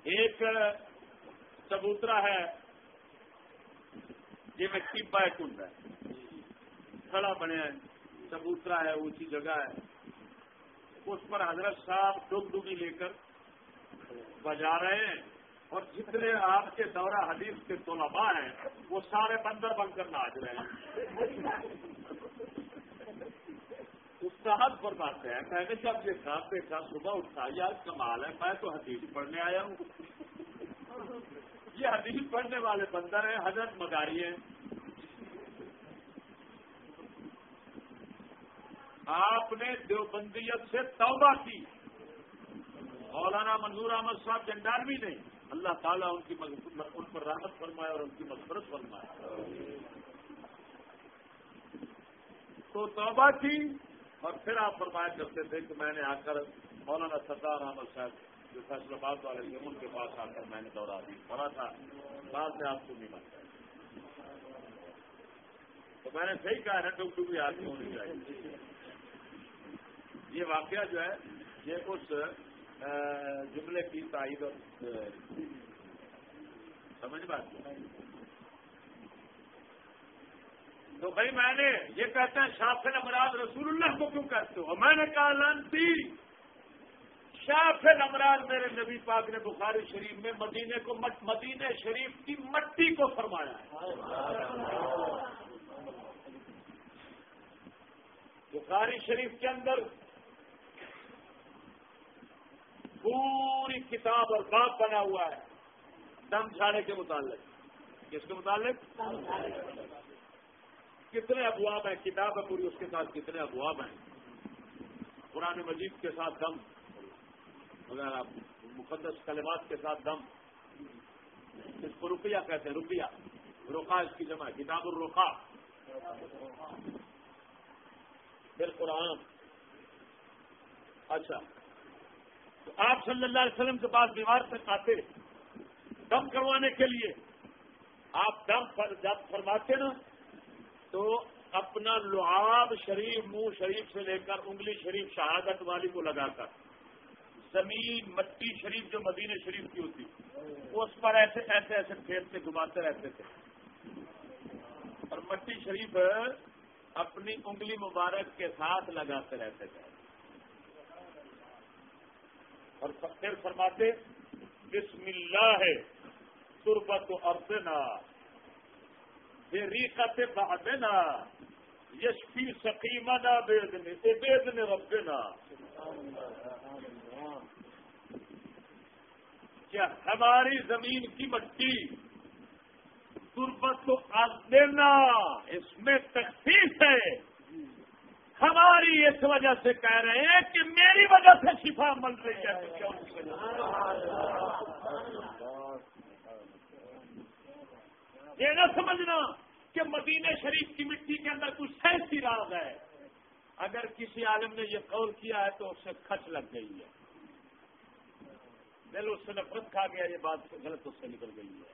ایک چبوترا ہے۔ یہ میں ٹیپا کنڈ ہے۔ کھڑا بنے ہیں۔ چبوترا ہے، اونچی جگہ ہے۔ اس پر حضرت صاحب ڈگ ڈگی لے کر بجا رہے ہیں۔ اور جتنے آپ کے دورہ حدیث کے طلباء ہیں، وہ سارے بندر بن کر ناچ رہے ہیں۔ صاحب فرماتے ہیں میں نے جب یہ کام دیکھا، صبح اٹھا، یار کمال ہے، میں تو حدیث پڑھنے آیا ہوں۔ یہ حدیث پڑھنے والے بندر ہیں، حضرت مگاری ہیں۔ آپ نے دیوبندیت سے توبہ کی۔ مولانا منظور احمد صاحب جنڈار بھی نہیں اللہ تعالیٰ ان کی ان پر رحمت فرمائے اور ان کی مغفرت فرمائے۔ تو توبہ کی۔ اور پھر آپ فرمایا کرتے تھے کہ میں نے آ کر مولانا سردار احمد صاحب جو فیصلہ باد والے تھے، ان کے پاس آ کر میں نے دورہ دی پڑھا تھا۔ بعد میں آپ کو نہیں مانتا تو میں نے صحیح کہا ہے ڈب ڈبی آدمی ہونی چاہیے۔ یہ واقعہ جو ہے، یہ اس جملے کی تائید اور سمجھ بات؟ تو بھائی میں نے یہ کہتے ہیں شاف نمراد رسول اللہ کو کیوں کہتے ہو؟ میں نے کہا لانتی شاف نمراد میرے نبی پاک نے بخاری شریف میں مدینے کو مدینے شریف کی مٹی کو فرمایا بخاری شریف کے اندر پوری کتاب اور باپ بنا ہوا ہے۔ دم جھاڑے کے متعلق۔ کس کے متعلق؟ کتنے ابواب ہیں؟ کتاب ہے پوری، اس کے ساتھ کتنے ابواب ہیں؟ قرآن مجید کے ساتھ دم۔ وغیرہ مقدس کلمات کے ساتھ دم۔ اس کو روپیہ کہتے ہیں روپیہ روکا اس کی جمع کتاب الروقا پھر قرآن۔ اچھا۔ تو آپ صلی اللہ علیہ وسلم کے پاس بیمار سے آتے، دم کروانے کے لیے، آپ دم جب فرماتے نا تو اپنا لعاب شریف، منہ شریف سے لے کر انگلی شریف، شہادت والی کو لگا کر۔ زمین، مٹی شریف جو مدینہ شریف کی ہوتی، اس پر ایسے ایسے ایسے پھیرتے گھماتے رہتے تھے۔ اور مٹی شریف اپنی انگلی مبارک کے ساتھ لگاتے رہتے تھے۔ اور پھر فرماتے، بسم اللہ ہے تربت و ابنا بے ریقت بادنا یشفی سقیمنا بیدن بیدن ربنا. کیا ہماری زمین کی مٹی تربت و ابنا اس میں تخصیص ہے۔ ہماری اس وجہ سے کہہ رہے ہیں کہ میری وجہ سے شفا مل رہی ہے۔ یہ نہ سمجھنا۔ کہ مدینہ شریف کی مٹی کے اندر کچھ سینسی راز ہے۔ اگر کسی عالم نے یہ قول کیا ہے تو اس سے کھچ لگ گئی ہے۔ دل اس سے نفرت کھا گیا، یہ بات غلط اس سے نکل گئی ہے۔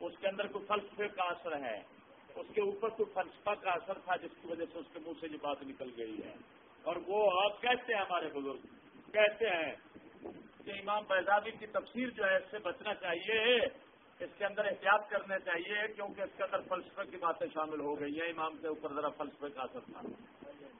اس کے اندر کوئی فلسفے کا اثر ہے۔ اس کے اوپر تو فلسفہ کا اثر تھا جس کی وجہ سے اس کے منہ سے یہ بات نکل گئی ہے۔ اور وہ آپ کہتے ہیں ہمارے بزرگ، کہتے ہیں کہ امام بیزابی کی تفسیر جو ہے اس سے بچنا چاہیے۔ اس کے اندر احتیاط کرنا چاہیے کیونکہ اس کے اندر فلسفے کی باتیں شامل ہو گئی ہیں۔ امام کے اوپر ذرا فلسفے کا اثر تھا۔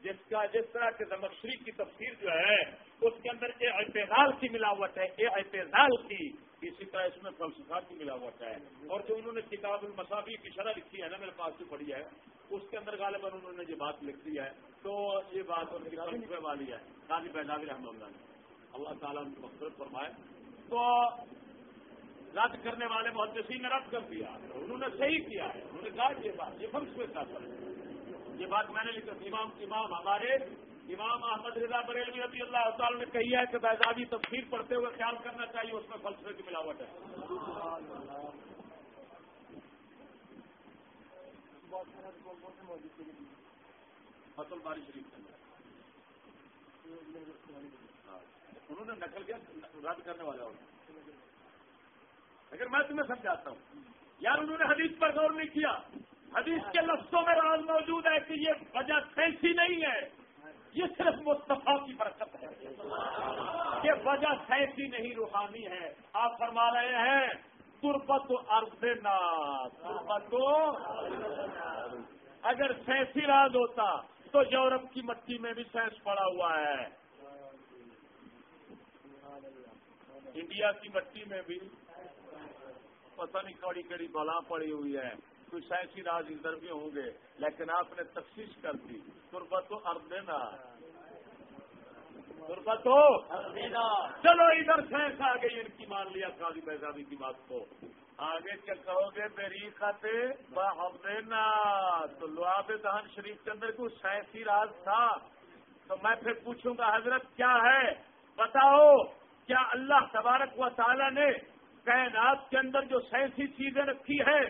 جس کا جس طرح کے زمکشری کی تفسیر جو ہے، اس کے اندر یہ اعتدال کی ملاوٹ ہے۔ یہ اعتدال کی اسی طرح اس میں فلسفہ کی ملاوٹ ہے۔ اور جو انہوں نے کتاب المسافی کی شرح لکھی ہے نا، میرے پاس جو پڑھی ہے۔ اس کے اندر غالباً انہوں نے یہ بات لکھ دی ہے۔ تو یہ بات فلسفے والی ہے۔ قاضی بیداوی رحمۃ اللہ نے۔ اللہ تعالیٰ ان کو فرمائے۔ تو رد کرنے والے محدثین نے رد کر دیا انہوں نے صحیح کیا ہے۔ انہوں نے کہا یہ بات، یہ فلسفے کا ہے یہ بات میں نے لکھا امام امام ہمارے، امام احمد رضا بریلوی رضی اللہ تعالی نے کہی ہے کہ بیزابی تفسیر پڑھتے ہوئے خیال کرنا چاہیے، اس میں فلسفے کی ملاوٹ ہے۔ فصل باری شریف انہوں نے نقل کیا، رد کرنے والا ہوگا اگر میں تمہیں سمجھاتا ہوں، یار انہوں نے حدیث پر غور نہیں کیا۔ حدیث کے لفظوں میں راز موجود ہے کہ یہ وجہ سینسی نہیں ہے۔ یہ صرف مصطفیٰ کی برکت ہے۔ یہ وجہ سینسی نہیں، روحانی ہے۔ آپ فرما رہے ہیں، تربت ارد تربت اگر سینسی راز ہوتا تو یورپ کی مٹی میں بھی سینس پڑا ہوا ہے۔ انڈیا کی مٹی میں بھی۔ پتہ نہیں کڑی کڑی بلا پڑی ہوئی ہے۔ کوئی سائنسی راز ادھر بھی ہوں گے لیکن آپ نے تفصیل کر دی۔ قربت و اردینا قربت ہو۔ چلو ادھر سائنس آ گئی ان کی مان لیا قاضی بیزابی کی بات کو۔ آگے کیا کہو گے؟ میری خاتے دینا۔ تو لواب دہن شریف کے اندر کوئی سائنسی راز تھا؟ تو میں پھر پوچھوں گا حضرت کیا ہے؟ بتاؤ کیا اللہ تبارک و تعالی نے کائنات کے اندر جو سائنسی چیزیں رکھی ہے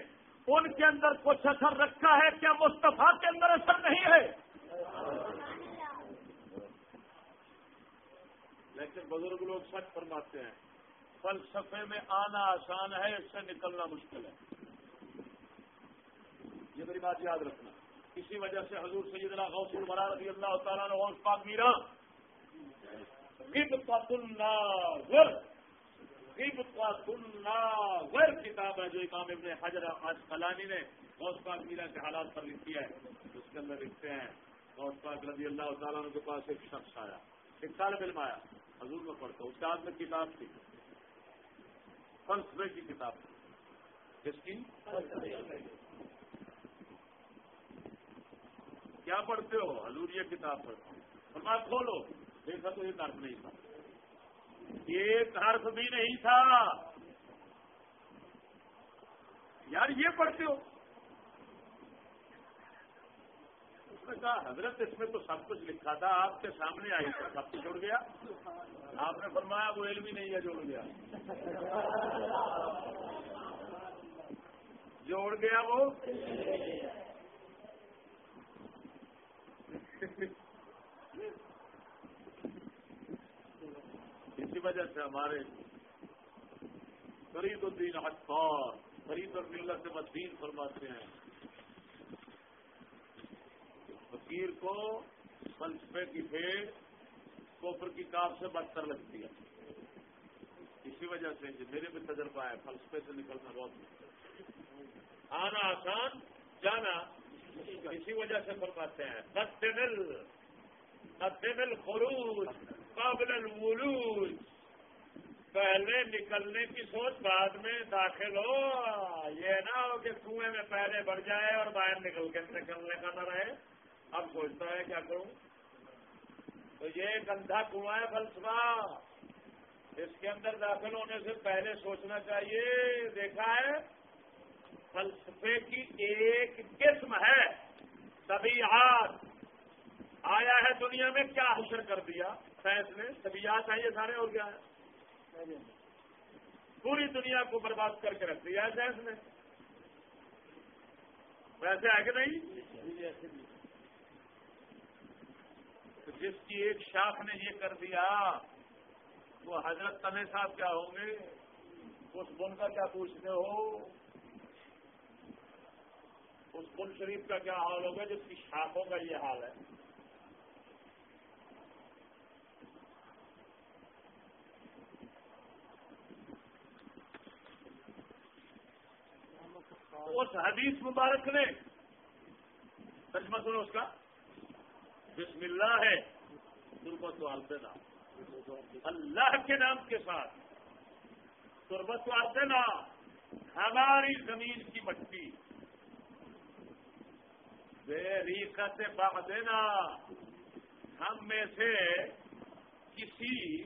ان کے اندر کچھ اثر رکھا ہے کیا مصطفیٰ کے اندر اثر نہیں ہے؟ لیکن بزرگ لوگ سچ فرماتے ہیں، فلسفے میں آنا آسان ہے، اس سے نکلنا مشکل ہے۔ یہ میری بات یاد رکھنا۔ اسی وجہ سے حضور سیدنا غوث المرا رضی اللہ تعالیٰ نے غوث پاک میرا غیر کتاب ہے جو امام ابن حجر آج کلانی نے غوث پاک میرا کے حالات پر لکھی ہے۔ اس کے اندر لکھتے ہیں، غوث پاک رضی اللہ تعالیٰ کے پاس ایک شخص آیا، ایک طالب علم آیا۔ حضور میں پڑھتا اس کے ہاتھ میں کتاب تھی۔ فلسفے کی کتاب تھی۔ کس کی؟ کیا پڑھتے ہو؟ حضور یہ کتاب پڑھتے ہو فرمایا، کھولو، دیکھا تو یہ حرف نہیں تھا۔ ایک حرف بھی نہیں تھا۔ یار یہ پڑھتے ہو۔ اس نے کہا، حضرت اس میں تو سب کچھ لکھا تھا، آپ کے سامنے آئی تھا سب کچھ جڑ گیا۔ آپ نے فرمایا، وہ علم ہی نہیں ہے جوڑ گیا۔ جوڑ گیا وہ اسی وجہ سے ہمارے فرید الدین حقار فرید الملت سے مدین فرماتے ہیں۔ فقیر کو فلسفے کی بھیڑ کوفر کی کاف سے بدتر لگتی ہے۔ اسی وجہ سے جو میرے بھی تجربہ ہے، فلسفے سے نکلنا بہت مشکل آنا آسان، جانا۔ اسی وجہ سے فرماتے ہیں قدمل قدمل خروج، قابل الولوج پہلے نکلنے کی سوچ بعد میں داخل ہو۔ یہ نہ ہو کہ کنویں میں پہلے بڑھ جائے اور باہر نکل کے نکلنے کا نہ رہے۔ اب سوچتا ہے کیا کروں؟ تو یہ ایک اندھا کنواں ہے فلسفہ۔ اس کے اندر داخل ہونے سے پہلے سوچنا چاہیے۔ دیکھا ہے، فلسفے کی ایک قسم ہے طبیعت آیا ہے دنیا میں، کیا حشر کر دیا؟ سائنس نے۔ طبیعت ہے یہ سارے، اور کیا ہے؟ پوری دنیا کو برباد کر کے رکھ دیا ہے سائنس نے ویسے ہے کہ نہیں؟ جس کی ایک شاخ نے یہ کر دیا، وہ حضرت تنے صاحب کیا ہوں گے؟ اس بن کا کیا پوچھتے ہو؟ اس بن شریف کا کیا حال ہوگا؟ جس کی شاخوں کا یہ حال ہے۔ اس حدیث مبارک نے تجمہ سنو اس کا۔ بسم اللہ ہے۔ تربت و الدنا اللہ کے نام کے ساتھ۔ تربت و الدنا ہماری زمین کی مٹی بے ریخت سے باغ دینا ہم میں سے کسی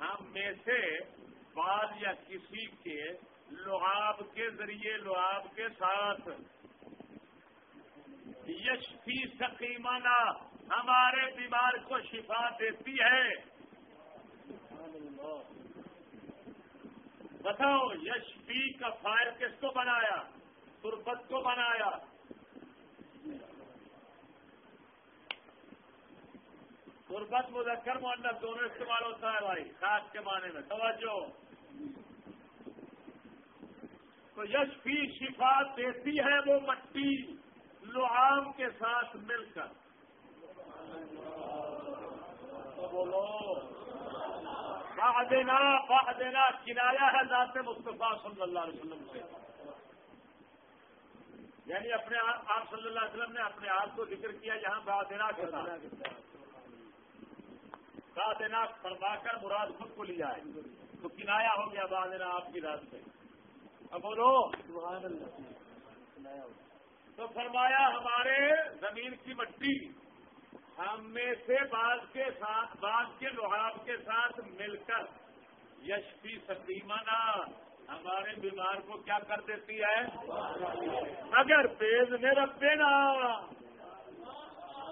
ہم میں سے بال یا کسی کے لعاب کے ذریعے، لعاب کے ساتھ۔ یشفی سقیمانہ ہمارے بیمار کو شفا دیتی ہے۔ بتاؤ یشفی کا فائر کس کو بنایا؟ تربت کو بنایا۔ تربت مذکر مونت دونوں استعمال ہوتا ہے بھائی، خاص کے معنی میں، توجہ۔ تو یشفی شفا دیتی ہے وہ مٹی لعام کے ساتھ مل کر۔ بولو دینا باہ دینا کنایا ہے ذات مصطفیٰ صلی اللہ علیہ وسلم سے۔ یعنی اپنے آپ صلی اللہ علیہ وسلم نے اپنے آپ کو ذکر کیا جہاں با دینا کے با دینا فرما کر مراد خود کو لیا ہے تو کنایا ہو گیا با دینا آپ کی رات سے بولو۔ تو فرمایا ہمارے زمین کی مٹی ہم میں سے بعض کے ساتھ، بعض کے لوہاب کے ساتھ مل کر یشپی سکیمانہ ہمارے بیمار کو کیا کر دیتی ہے؟ اگر پیز میں رکھ دینا۔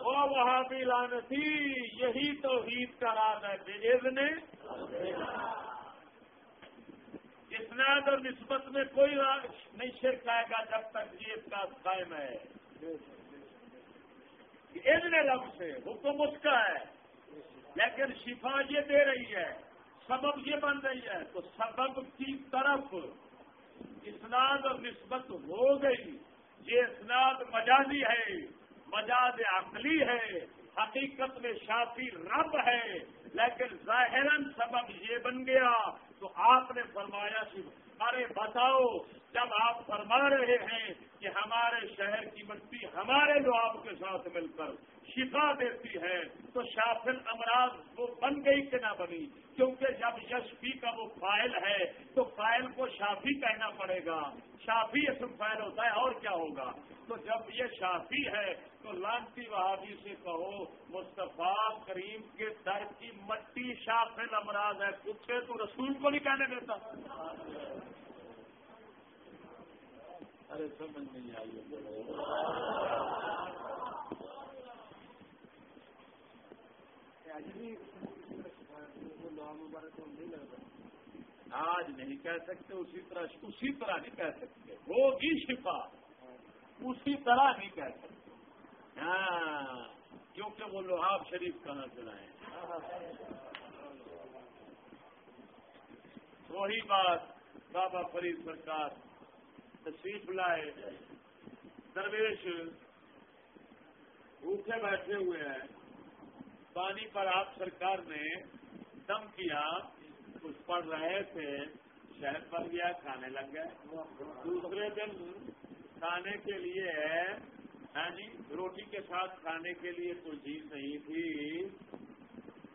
وہ وہاں بھی لانتی یہی تو عید کا راز ہے بیز نے۔ اسناد اور نسبت میں کوئی نہیں شرک آئے گا جب تک یہ کا قائم ہے۔ ادن لفظ سے حکم اس کا ہے۔ لیکن شفا یہ دے رہی ہے، سبب یہ بن رہی ہے۔ تو سبب کی طرف اسناد اور نسبت ہو گئی۔ یہ اسناد مجازی ہے، مجاز عقلی ہے۔ حقیقت میں شافی رب ہے، لیکن ظاہر سبب یہ بن گیا۔ تو آپ نے فرمایا ارے بتاؤ جب آپ فرما رہے ہیں کہ ہمارے شہر کی مٹی ہمارے جو آپ کے ساتھ مل کر شفا دیتی ہے، تو شافل امراض وہ بن گئی کہ نہ بنی؟ کیونکہ جب یشفی کا وہ فائل ہے، تو فائل کو شافی کہنا پڑے گا۔ شافی اسم فائل ہوتا ہے، اور کیا ہوگا؟ تو جب یہ شافی ہے، تو لانتی وہابی سے کہو، مصطفیٰ کریم کے در کی مٹی شافل امراض ہے۔ کتے تو رسول کو نہیں کہنے دیتا۔ ارے سمجھ نہیں آئی آج نہیں کہہ سکتے، اسی طرح اسی طرح نہیں کہہ سکتے۔ ہوگی شفا، اسی طرح نہیں کہہ سکتے۔ ہاں کیونکہ وہ لوہاب شریف کہاں چلائے وہی بات بابا فرید سرکار تشریف لائے درویش بھوکے بیٹھے ہوئے ہیں۔ پانی پر آپ سرکار نے دم کیا۔ کچھ پڑھ رہے تھے۔ شہد بن گیا، کھانے لگ گئے۔ دوسرے دن کھانے کے لیے ہاں جی روٹی کے ساتھ کھانے کے لیے کوئی چیز نہیں تھی۔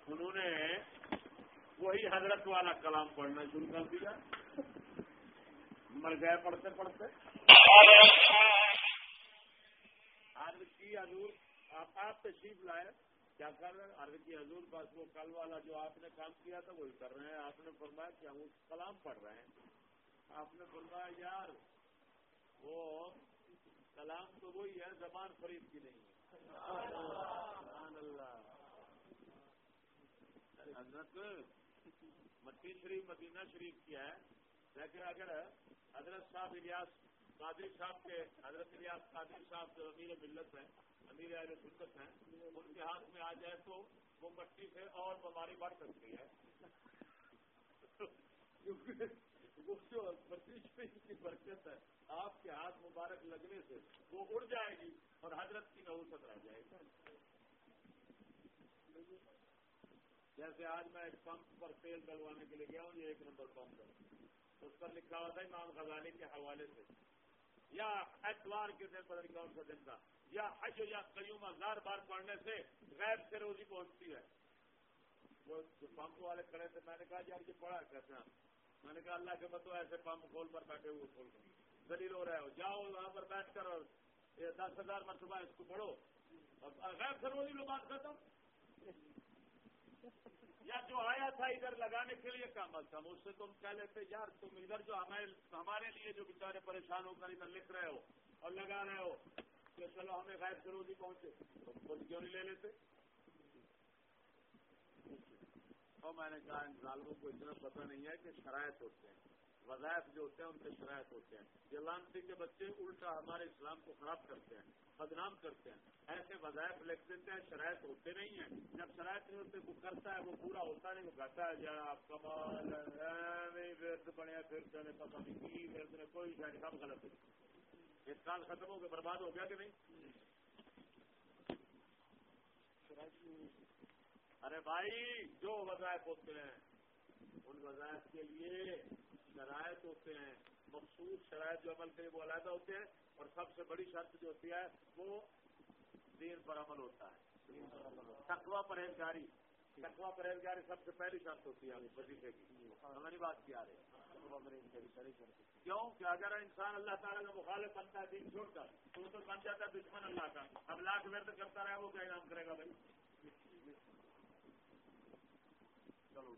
انہوں نے وہی حضرت والا کلام پڑھنا شروع کر دیا۔ مر گئے پڑھتے پڑھتے۔ آج کی حضور، آپ آپ تشریف لائے۔ کیا کر رہے ہیں؟ عرض کی حضور، بس وہ کل والا جو آپ نے کام کیا تھا، وہی کر رہے ہیں۔ آپ نے فرمایا کہ ہم اس کلام پڑھ رہے ہیں۔ آپ نے فرمایا، یار، وہ کلام تو وہی ہے، زبان فرید کی نہیں ہے۔ حضرت مٹی شریف، مدینہ شریف کیا ہے۔ لیکن اگر حضرت صاحب الیاس قادری صاحب کے حضرت الیاس قادری صاحب جو امیر ملت ہیں، امیر اہل سنت ہیں، ان کے ہاتھ میں آ جائے تو وہ مٹی سے اور بیماری بڑھ سکتی ہے۔ وہ جو مٹی کی برکت ہے، آپ کے ہاتھ مبارک لگنے سے وہ اڑ جائے گی اور حضرت کی نوسط رہ جائے گی۔ جیسے آج میں ایک پمپ پر تیل ڈلوانے کے لیے گیا ہوں، یہ ایک نمبر پمپ ہے۔ اس پر لکھا ہوا تھا امام غزالی کے حوالے سے۔ یا اتوار کے دن، پتہ کون سا دن کا یا حج یا قیوم ہزار بار پڑھنے سے غیر سے روزی پہنچتی ہے۔ وہ پمپ والے کھڑے تھے، میں نے کہا یار یہ پڑھا کیسا؟ میں نے کہا اللہ کے بتو ایسے پمپ کھول پر بیٹھے ہوئے کھول کر دلیل ہو رہے ہو جاؤ وہاں پر بیٹھ کر اور دس ہزار مرتبہ اس کو پڑھو۔ غیر سے روزی لو بات ختم۔ یا جو آیا تھا ادھر لگانے کے لیے کام تھا اس سے تم کہہ لیتے، یار، تم ادھر جو ہمارے لیے جو بیچارے پریشان ہو کر ادھر لکھ رہے ہو اور لگا رہے ہو، کہ چلو ہمیں غیر ضروری پہنچے۔ تم خود کیوں نہیں لے لیتے؟ اور میں نے کہا، ان ظالموں کو اتنا پتہ نہیں ہے کہ شرائط ہوتے ہیں۔ وظائف جو ہوتے ہیں، ان کے شرائط ہوتے ہیں۔ یہ لانسی کے بچے الٹا ہمارے اسلام کو خراب کرتے ہیں، بدنام کرتے ہیں۔ ایسے وظائف لکھ دیتے ہیں شرائط ہوتے نہیں ہیں۔ جب شرائط نہیں ہوتے وہ کرتا ہے، وہ پورا ہوتا نہیں، وہ کہتا ہے آپ کمال بڑھیا پھر چلے پتہ نہیں کی، پھر کوئی شاید سب غلط ہے۔ ایک سال ختم ہو گیا، برباد ہو گیا کہ نہیں؟ ارے بھائی، جو وظائف ہوتے ہیں، ان وظائف کے لیے شرائط ہوتے ہیں، مخصوص شرائط جو عمل کرے وہ علیحدہ ہوتے ہیں اور سب سے بڑی شرط جو ہوتی ہے، وہ دین پر عمل ہوتا ہے۔ تقوا پرہیزگاری۔ تقوا پرہیزگاری سب سے پہلی شرط ہوتی ہے یعنی وظیفے کی۔ ہماری بات کیا رہے کیوں؟ کہ اگر انسان اللہ تعالیٰ کا مخالف بنتا ہے، دین چھوڑ کر، تو وہ تو بن جاتا ہے دشمن اللہ کا۔ اب لاکھ ورد کرتا رہے، وہ کیا انعام کرے گا بھائی؟ چلو۔